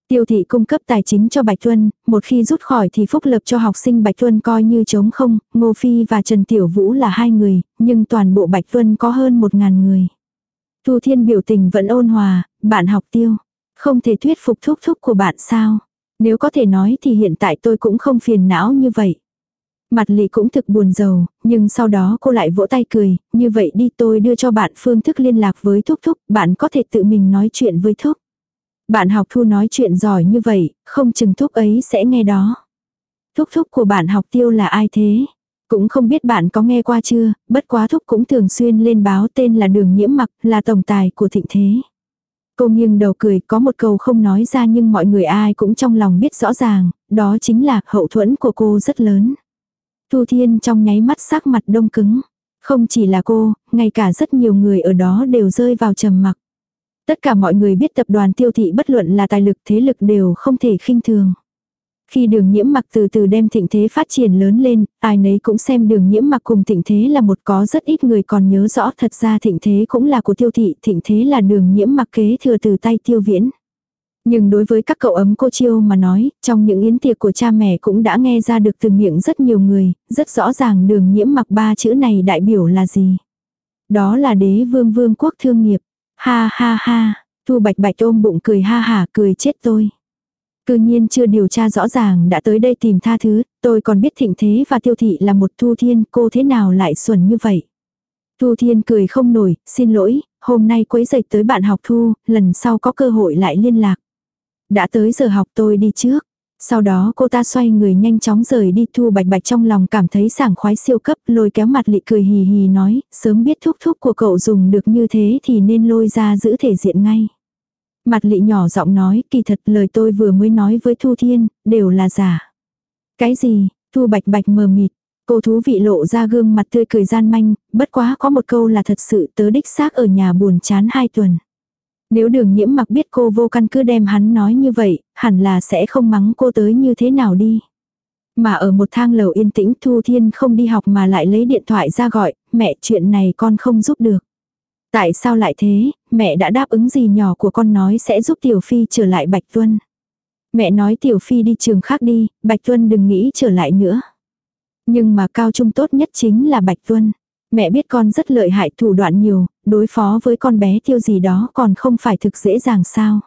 Tiêu thị cung cấp tài chính cho Bạch Tuân, một khi rút khỏi thì phúc lập cho học sinh Bạch Tuân coi như trống không, Ngô Phi và Trần Tiểu Vũ là hai người, nhưng toàn bộ Bạch Tuân có hơn một ngàn người. Thu Thiên biểu tình vẫn ôn hòa, bạn học tiêu. Không thể thuyết phục thúc thúc của bạn sao. Nếu có thể nói thì hiện tại tôi cũng không phiền não như vậy. Mặt lị cũng thực buồn giàu, nhưng sau đó cô lại vỗ tay cười, như vậy đi tôi đưa cho bạn phương thức liên lạc với thúc thúc, bạn có thể tự mình nói chuyện với thúc. Bạn học thu nói chuyện giỏi như vậy, không chừng thúc ấy sẽ nghe đó. Thúc thúc của bạn học tiêu là ai thế? Cũng không biết bạn có nghe qua chưa, bất quá thúc cũng thường xuyên lên báo tên là đường nhiễm mặc, là tổng tài của thịnh thế. Cô nghiêng đầu cười, có một câu không nói ra nhưng mọi người ai cũng trong lòng biết rõ ràng, đó chính là hậu thuẫn của cô rất lớn. Thu Thiên trong nháy mắt sắc mặt đông cứng. Không chỉ là cô, ngay cả rất nhiều người ở đó đều rơi vào trầm mặc. Tất cả mọi người biết tập đoàn tiêu thị bất luận là tài lực thế lực đều không thể khinh thường. Khi đường nhiễm mặc từ từ đem thịnh thế phát triển lớn lên, ai nấy cũng xem đường nhiễm mặc cùng thịnh thế là một có rất ít người còn nhớ rõ thật ra thịnh thế cũng là của tiêu thị, thịnh thế là đường nhiễm mặc kế thừa từ tay tiêu viễn. Nhưng đối với các cậu ấm cô chiêu mà nói, trong những yến tiệc của cha mẹ cũng đã nghe ra được từ miệng rất nhiều người, rất rõ ràng đường nhiễm mặc ba chữ này đại biểu là gì. Đó là đế vương vương quốc thương nghiệp. Ha ha ha, Thu Bạch Bạch ôm bụng cười ha hả cười chết tôi. Cư nhiên chưa điều tra rõ ràng đã tới đây tìm tha thứ, tôi còn biết thịnh thế và tiêu thị là một thu thiên, cô thế nào lại xuẩn như vậy. Thu thiên cười không nổi, xin lỗi, hôm nay quấy dậy tới bạn học thu, lần sau có cơ hội lại liên lạc. Đã tới giờ học tôi đi trước. Sau đó cô ta xoay người nhanh chóng rời đi thu bạch bạch trong lòng cảm thấy sảng khoái siêu cấp lôi kéo mặt lị cười hì hì nói, sớm biết thuốc thuốc của cậu dùng được như thế thì nên lôi ra giữ thể diện ngay. Mặt lị nhỏ giọng nói, kỳ thật lời tôi vừa mới nói với Thu Thiên, đều là giả. Cái gì, Thu bạch bạch mờ mịt, cô thú vị lộ ra gương mặt tươi cười gian manh, bất quá có một câu là thật sự tớ đích xác ở nhà buồn chán hai tuần. Nếu đường nhiễm mặc biết cô vô căn cứ đem hắn nói như vậy, hẳn là sẽ không mắng cô tới như thế nào đi. Mà ở một thang lầu yên tĩnh Thu Thiên không đi học mà lại lấy điện thoại ra gọi, mẹ chuyện này con không giúp được. Tại sao lại thế, mẹ đã đáp ứng gì nhỏ của con nói sẽ giúp Tiểu Phi trở lại Bạch Tuân. Mẹ nói Tiểu Phi đi trường khác đi, Bạch Tuân đừng nghĩ trở lại nữa. Nhưng mà cao trung tốt nhất chính là Bạch Tuân. Mẹ biết con rất lợi hại thủ đoạn nhiều, đối phó với con bé tiêu gì đó còn không phải thực dễ dàng sao.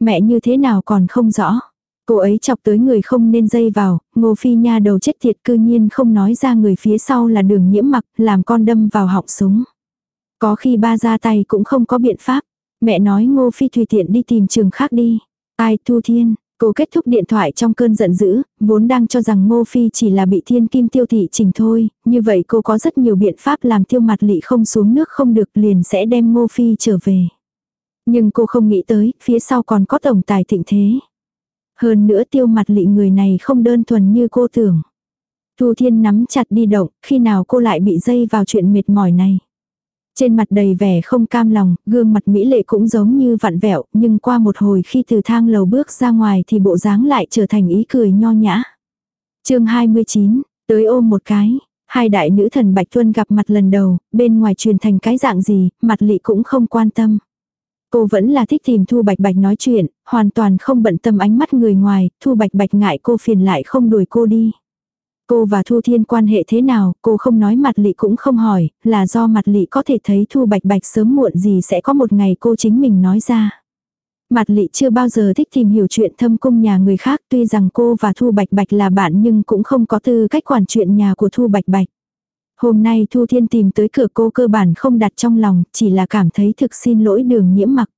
Mẹ như thế nào còn không rõ. Cô ấy chọc tới người không nên dây vào, ngô phi nha đầu chết thiệt cư nhiên không nói ra người phía sau là đường nhiễm mặc, làm con đâm vào họng súng. Có khi ba ra tay cũng không có biện pháp. Mẹ nói ngô phi tùy tiện đi tìm trường khác đi. Ai thu thiên, Cô kết thúc điện thoại trong cơn giận dữ, vốn đang cho rằng Ngô Phi chỉ là bị thiên kim tiêu thị chỉnh thôi, như vậy cô có rất nhiều biện pháp làm tiêu mặt lị không xuống nước không được liền sẽ đem Ngô Phi trở về. Nhưng cô không nghĩ tới, phía sau còn có tổng tài thịnh thế. Hơn nữa tiêu mặt lị người này không đơn thuần như cô tưởng. Thu Thiên nắm chặt đi động, khi nào cô lại bị dây vào chuyện mệt mỏi này. Trên mặt đầy vẻ không cam lòng, gương mặt mỹ lệ cũng giống như vặn vẹo, nhưng qua một hồi khi từ thang lầu bước ra ngoài thì bộ dáng lại trở thành ý cười nho nhã. chương 29, tới ôm một cái. Hai đại nữ thần Bạch Tuân gặp mặt lần đầu, bên ngoài truyền thành cái dạng gì, mặt lị cũng không quan tâm. Cô vẫn là thích tìm Thu Bạch Bạch nói chuyện, hoàn toàn không bận tâm ánh mắt người ngoài, Thu Bạch Bạch ngại cô phiền lại không đuổi cô đi. Cô và Thu Thiên quan hệ thế nào, cô không nói mặt lị cũng không hỏi, là do mặt lị có thể thấy Thu Bạch Bạch sớm muộn gì sẽ có một ngày cô chính mình nói ra. Mặt lị chưa bao giờ thích tìm hiểu chuyện thâm cung nhà người khác tuy rằng cô và Thu Bạch Bạch là bạn nhưng cũng không có tư cách quản chuyện nhà của Thu Bạch Bạch. Hôm nay Thu Thiên tìm tới cửa cô cơ bản không đặt trong lòng, chỉ là cảm thấy thực xin lỗi đường nhiễm mặc.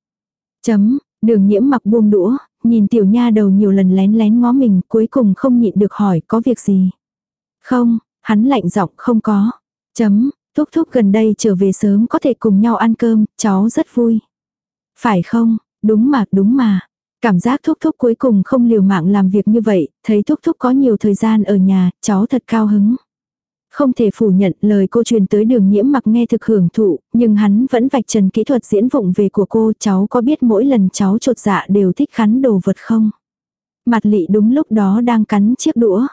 Chấm, Đường nhiễm mặc buông đũa, nhìn tiểu nha đầu nhiều lần lén lén ngó mình, cuối cùng không nhịn được hỏi có việc gì. Không, hắn lạnh giọng không có. Chấm, thúc thúc gần đây trở về sớm có thể cùng nhau ăn cơm, cháu rất vui. Phải không, đúng mà, đúng mà. Cảm giác thúc thúc cuối cùng không liều mạng làm việc như vậy, thấy thúc thúc có nhiều thời gian ở nhà, cháu thật cao hứng. Không thể phủ nhận lời cô truyền tới đường nhiễm mặc nghe thực hưởng thụ, nhưng hắn vẫn vạch trần kỹ thuật diễn vụng về của cô, cháu có biết mỗi lần cháu trột dạ đều thích khắn đồ vật không? Mặt lị đúng lúc đó đang cắn chiếc đũa.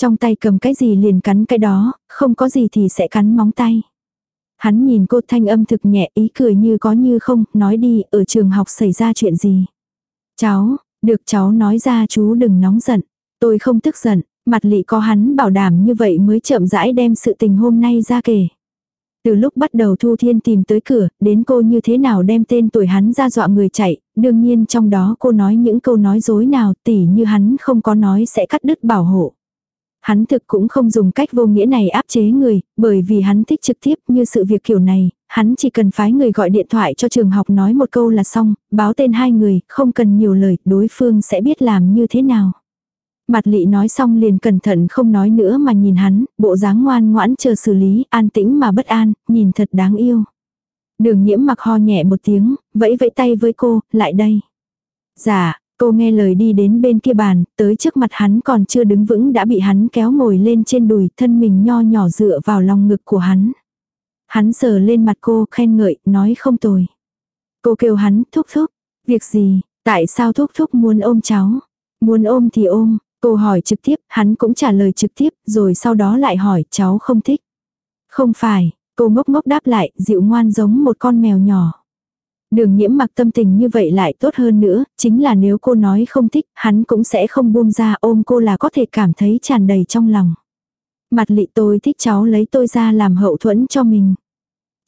Trong tay cầm cái gì liền cắn cái đó, không có gì thì sẽ cắn móng tay. Hắn nhìn cô thanh âm thực nhẹ ý cười như có như không, nói đi, ở trường học xảy ra chuyện gì. Cháu, được cháu nói ra chú đừng nóng giận. Tôi không tức giận, mặt lị có hắn bảo đảm như vậy mới chậm rãi đem sự tình hôm nay ra kể. Từ lúc bắt đầu Thu Thiên tìm tới cửa, đến cô như thế nào đem tên tuổi hắn ra dọa người chạy, đương nhiên trong đó cô nói những câu nói dối nào tỉ như hắn không có nói sẽ cắt đứt bảo hộ. Hắn thực cũng không dùng cách vô nghĩa này áp chế người, bởi vì hắn thích trực tiếp như sự việc kiểu này, hắn chỉ cần phái người gọi điện thoại cho trường học nói một câu là xong, báo tên hai người, không cần nhiều lời, đối phương sẽ biết làm như thế nào. Mặt lị nói xong liền cẩn thận không nói nữa mà nhìn hắn, bộ dáng ngoan ngoãn chờ xử lý, an tĩnh mà bất an, nhìn thật đáng yêu. Đường nhiễm mặc ho nhẹ một tiếng, vẫy vẫy tay với cô, lại đây. Dạ, cô nghe lời đi đến bên kia bàn, tới trước mặt hắn còn chưa đứng vững đã bị hắn kéo ngồi lên trên đùi, thân mình nho nhỏ dựa vào lòng ngực của hắn. Hắn sờ lên mặt cô, khen ngợi, nói không tồi. Cô kêu hắn, thúc thúc, việc gì, tại sao thúc thúc muốn ôm cháu? Muốn ôm thì ôm, Cô hỏi trực tiếp, hắn cũng trả lời trực tiếp, rồi sau đó lại hỏi, cháu không thích. Không phải, cô ngốc ngốc đáp lại, dịu ngoan giống một con mèo nhỏ. Đường nhiễm mặc tâm tình như vậy lại tốt hơn nữa, chính là nếu cô nói không thích, hắn cũng sẽ không buông ra ôm cô là có thể cảm thấy tràn đầy trong lòng. Mặt lị tôi thích cháu lấy tôi ra làm hậu thuẫn cho mình.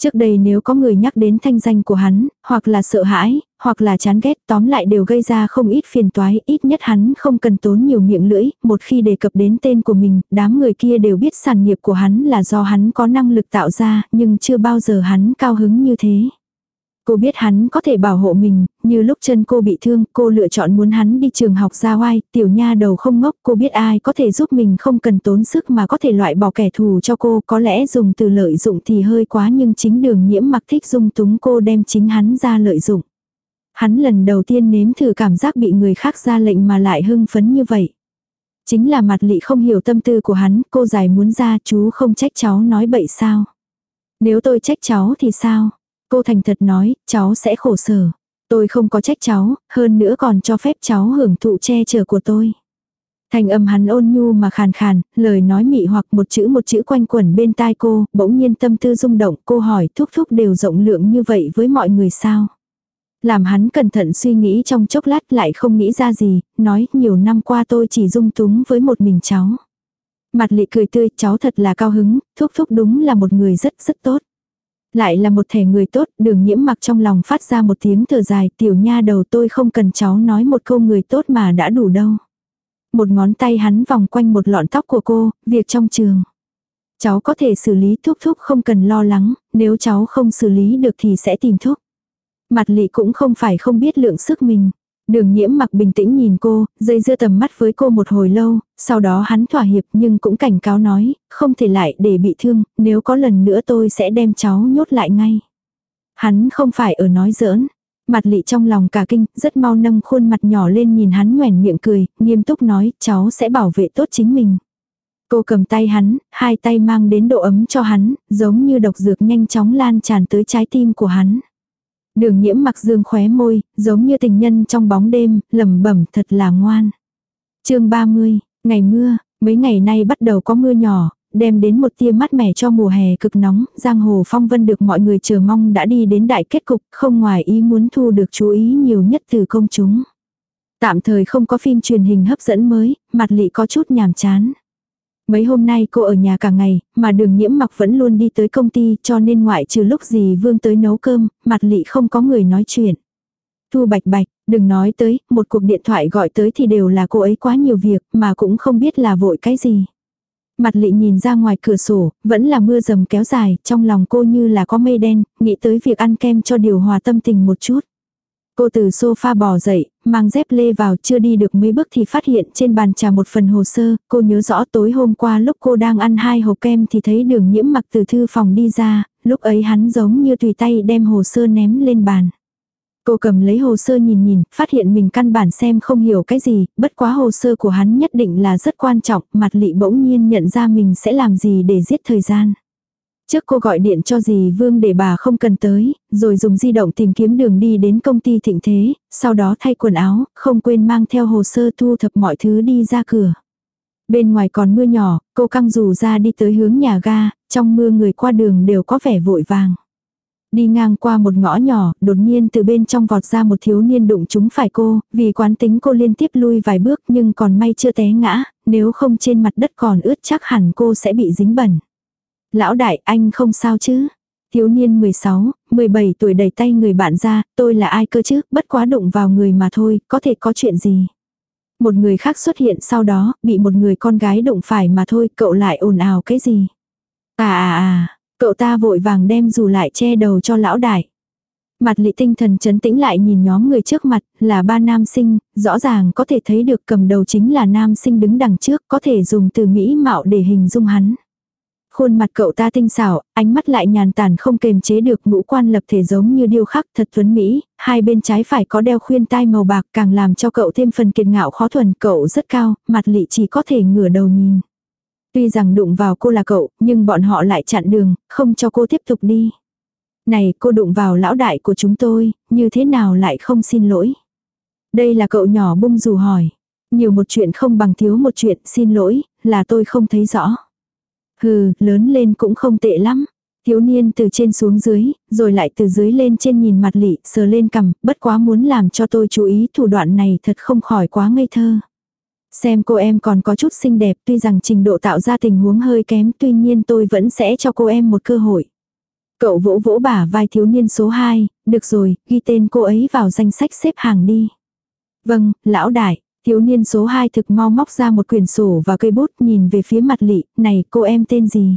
Trước đây nếu có người nhắc đến thanh danh của hắn, hoặc là sợ hãi, hoặc là chán ghét tóm lại đều gây ra không ít phiền toái, ít nhất hắn không cần tốn nhiều miệng lưỡi, một khi đề cập đến tên của mình, đám người kia đều biết sản nghiệp của hắn là do hắn có năng lực tạo ra, nhưng chưa bao giờ hắn cao hứng như thế. Cô biết hắn có thể bảo hộ mình, như lúc chân cô bị thương, cô lựa chọn muốn hắn đi trường học ra oai, tiểu nha đầu không ngốc, cô biết ai có thể giúp mình không cần tốn sức mà có thể loại bỏ kẻ thù cho cô, có lẽ dùng từ lợi dụng thì hơi quá nhưng chính đường nhiễm mặc thích dung túng cô đem chính hắn ra lợi dụng. Hắn lần đầu tiên nếm thử cảm giác bị người khác ra lệnh mà lại hưng phấn như vậy. Chính là mặt lị không hiểu tâm tư của hắn, cô giải muốn ra chú không trách cháu nói bậy sao. Nếu tôi trách cháu thì sao? Cô thành thật nói, cháu sẽ khổ sở. Tôi không có trách cháu, hơn nữa còn cho phép cháu hưởng thụ che chở của tôi. Thành âm hắn ôn nhu mà khàn khàn, lời nói mị hoặc một chữ một chữ quanh quẩn bên tai cô, bỗng nhiên tâm tư rung động, cô hỏi thúc thúc đều rộng lượng như vậy với mọi người sao. Làm hắn cẩn thận suy nghĩ trong chốc lát lại không nghĩ ra gì, nói nhiều năm qua tôi chỉ dung túng với một mình cháu. Mặt lị cười tươi, cháu thật là cao hứng, thúc thúc đúng là một người rất rất tốt. Lại là một thể người tốt, đường nhiễm mặc trong lòng phát ra một tiếng thở dài, tiểu nha đầu tôi không cần cháu nói một câu người tốt mà đã đủ đâu. Một ngón tay hắn vòng quanh một lọn tóc của cô, việc trong trường. Cháu có thể xử lý thúc thúc không cần lo lắng, nếu cháu không xử lý được thì sẽ tìm thúc. Mặt lị cũng không phải không biết lượng sức mình. Đường nhiễm mặc bình tĩnh nhìn cô, dây dưa tầm mắt với cô một hồi lâu, sau đó hắn thỏa hiệp nhưng cũng cảnh cáo nói, không thể lại để bị thương, nếu có lần nữa tôi sẽ đem cháu nhốt lại ngay. Hắn không phải ở nói giỡn. Mặt lị trong lòng cả kinh, rất mau nâng khuôn mặt nhỏ lên nhìn hắn nhoẻn miệng cười, nghiêm túc nói, cháu sẽ bảo vệ tốt chính mình. Cô cầm tay hắn, hai tay mang đến độ ấm cho hắn, giống như độc dược nhanh chóng lan tràn tới trái tim của hắn. Đường nhiễm mặc dương khóe môi, giống như tình nhân trong bóng đêm, lẩm bẩm thật là ngoan. chương 30, ngày mưa, mấy ngày nay bắt đầu có mưa nhỏ, đem đến một tia mát mẻ cho mùa hè cực nóng, giang hồ phong vân được mọi người chờ mong đã đi đến đại kết cục, không ngoài ý muốn thu được chú ý nhiều nhất từ công chúng. Tạm thời không có phim truyền hình hấp dẫn mới, mặt lị có chút nhàm chán. Mấy hôm nay cô ở nhà cả ngày, mà đường nhiễm mặc vẫn luôn đi tới công ty cho nên ngoại trừ lúc gì vương tới nấu cơm, mặt lị không có người nói chuyện. Thu bạch bạch, đừng nói tới, một cuộc điện thoại gọi tới thì đều là cô ấy quá nhiều việc mà cũng không biết là vội cái gì. Mặt lị nhìn ra ngoài cửa sổ, vẫn là mưa dầm kéo dài, trong lòng cô như là có mây đen, nghĩ tới việc ăn kem cho điều hòa tâm tình một chút. Cô từ sofa bò dậy, mang dép lê vào chưa đi được mấy bước thì phát hiện trên bàn trà một phần hồ sơ, cô nhớ rõ tối hôm qua lúc cô đang ăn hai hộp kem thì thấy đường nhiễm mặc từ thư phòng đi ra, lúc ấy hắn giống như tùy tay đem hồ sơ ném lên bàn. Cô cầm lấy hồ sơ nhìn nhìn, phát hiện mình căn bản xem không hiểu cái gì, bất quá hồ sơ của hắn nhất định là rất quan trọng, mặt lị bỗng nhiên nhận ra mình sẽ làm gì để giết thời gian. Trước cô gọi điện cho dì Vương để bà không cần tới, rồi dùng di động tìm kiếm đường đi đến công ty thịnh thế, sau đó thay quần áo, không quên mang theo hồ sơ thu thập mọi thứ đi ra cửa. Bên ngoài còn mưa nhỏ, cô căng dù ra đi tới hướng nhà ga, trong mưa người qua đường đều có vẻ vội vàng. Đi ngang qua một ngõ nhỏ, đột nhiên từ bên trong vọt ra một thiếu niên đụng chúng phải cô, vì quán tính cô liên tiếp lui vài bước nhưng còn may chưa té ngã, nếu không trên mặt đất còn ướt chắc hẳn cô sẽ bị dính bẩn. Lão đại, anh không sao chứ? Thiếu niên 16, 17 tuổi đẩy tay người bạn ra, tôi là ai cơ chứ, bất quá đụng vào người mà thôi, có thể có chuyện gì. Một người khác xuất hiện sau đó, bị một người con gái đụng phải mà thôi, cậu lại ồn ào cái gì. À à à, cậu ta vội vàng đem dù lại che đầu cho lão đại. Mặt lị tinh thần chấn tĩnh lại nhìn nhóm người trước mặt, là ba nam sinh, rõ ràng có thể thấy được cầm đầu chính là nam sinh đứng đằng trước, có thể dùng từ mỹ mạo để hình dung hắn. Khuôn mặt cậu ta tinh xảo, ánh mắt lại nhàn tản không kềm chế được ngũ quan lập thể giống như điêu khắc thật tuấn Mỹ, hai bên trái phải có đeo khuyên tai màu bạc càng làm cho cậu thêm phần kiệt ngạo khó thuần cậu rất cao, mặt lị chỉ có thể ngửa đầu nhìn. Tuy rằng đụng vào cô là cậu, nhưng bọn họ lại chặn đường, không cho cô tiếp tục đi. Này cô đụng vào lão đại của chúng tôi, như thế nào lại không xin lỗi. Đây là cậu nhỏ bung dù hỏi. Nhiều một chuyện không bằng thiếu một chuyện, xin lỗi, là tôi không thấy rõ. Hừ, lớn lên cũng không tệ lắm. Thiếu niên từ trên xuống dưới, rồi lại từ dưới lên trên nhìn mặt lị, sờ lên cằm, bất quá muốn làm cho tôi chú ý thủ đoạn này thật không khỏi quá ngây thơ. Xem cô em còn có chút xinh đẹp tuy rằng trình độ tạo ra tình huống hơi kém tuy nhiên tôi vẫn sẽ cho cô em một cơ hội. Cậu vỗ vỗ bả vai thiếu niên số 2, được rồi, ghi tên cô ấy vào danh sách xếp hàng đi. Vâng, lão đại, Thiếu niên số 2 thực mau móc ra một quyển sổ và cây bút nhìn về phía mặt lị, này cô em tên gì?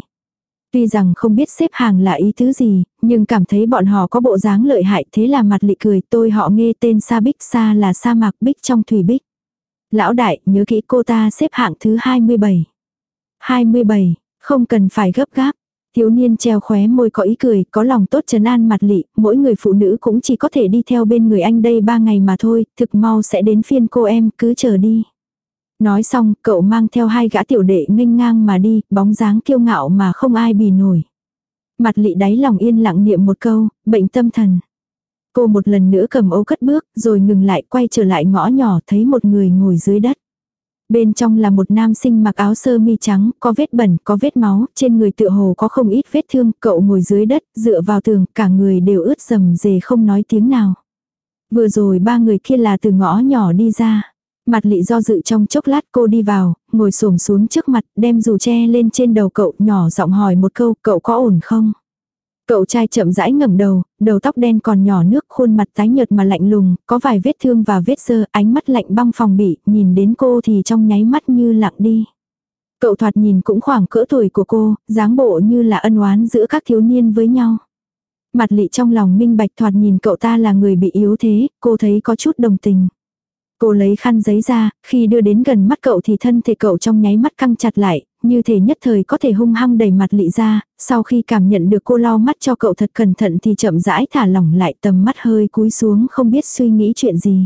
Tuy rằng không biết xếp hàng là ý thứ gì, nhưng cảm thấy bọn họ có bộ dáng lợi hại thế là mặt lị cười tôi họ nghe tên Sa Bích Sa là sa mạc Bích trong thủy Bích. Lão đại, nhớ kỹ cô ta xếp hạng thứ 27. 27, không cần phải gấp gáp. Thiếu niên treo khóe môi có ý cười, có lòng tốt trấn an mặt lị, mỗi người phụ nữ cũng chỉ có thể đi theo bên người anh đây ba ngày mà thôi, thực mau sẽ đến phiên cô em, cứ chờ đi. Nói xong, cậu mang theo hai gã tiểu đệ nghênh ngang mà đi, bóng dáng kiêu ngạo mà không ai bì nổi. Mặt lị đáy lòng yên lặng niệm một câu, bệnh tâm thần. Cô một lần nữa cầm ấu cất bước, rồi ngừng lại quay trở lại ngõ nhỏ thấy một người ngồi dưới đất. Bên trong là một nam sinh mặc áo sơ mi trắng, có vết bẩn, có vết máu, trên người tựa hồ có không ít vết thương, cậu ngồi dưới đất, dựa vào tường, cả người đều ướt rầm rề không nói tiếng nào. Vừa rồi ba người kia là từ ngõ nhỏ đi ra. Mặt lị do dự trong chốc lát cô đi vào, ngồi xổm xuống trước mặt, đem dù che lên trên đầu cậu, nhỏ giọng hỏi một câu, cậu có ổn không? Cậu trai chậm rãi ngẩng đầu, đầu tóc đen còn nhỏ nước khuôn mặt tái nhợt mà lạnh lùng, có vài vết thương và vết sơ, ánh mắt lạnh băng phòng bị, nhìn đến cô thì trong nháy mắt như lặng đi. Cậu thoạt nhìn cũng khoảng cỡ tuổi của cô, dáng bộ như là ân oán giữa các thiếu niên với nhau. Mặt lị trong lòng minh bạch thoạt nhìn cậu ta là người bị yếu thế, cô thấy có chút đồng tình. Cô lấy khăn giấy ra, khi đưa đến gần mắt cậu thì thân thể cậu trong nháy mắt căng chặt lại, như thể nhất thời có thể hung hăng đẩy mặt lị ra, sau khi cảm nhận được cô lau mắt cho cậu thật cẩn thận thì chậm rãi thả lỏng lại tầm mắt hơi cúi xuống không biết suy nghĩ chuyện gì.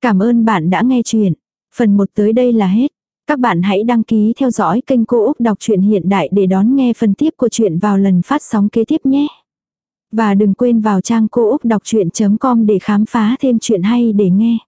Cảm ơn bạn đã nghe chuyện. Phần 1 tới đây là hết. Các bạn hãy đăng ký theo dõi kênh Cô Úc Đọc truyện Hiện Đại để đón nghe phần tiếp của chuyện vào lần phát sóng kế tiếp nhé. Và đừng quên vào trang cô úc đọc chuyện.com để khám phá thêm chuyện hay để nghe.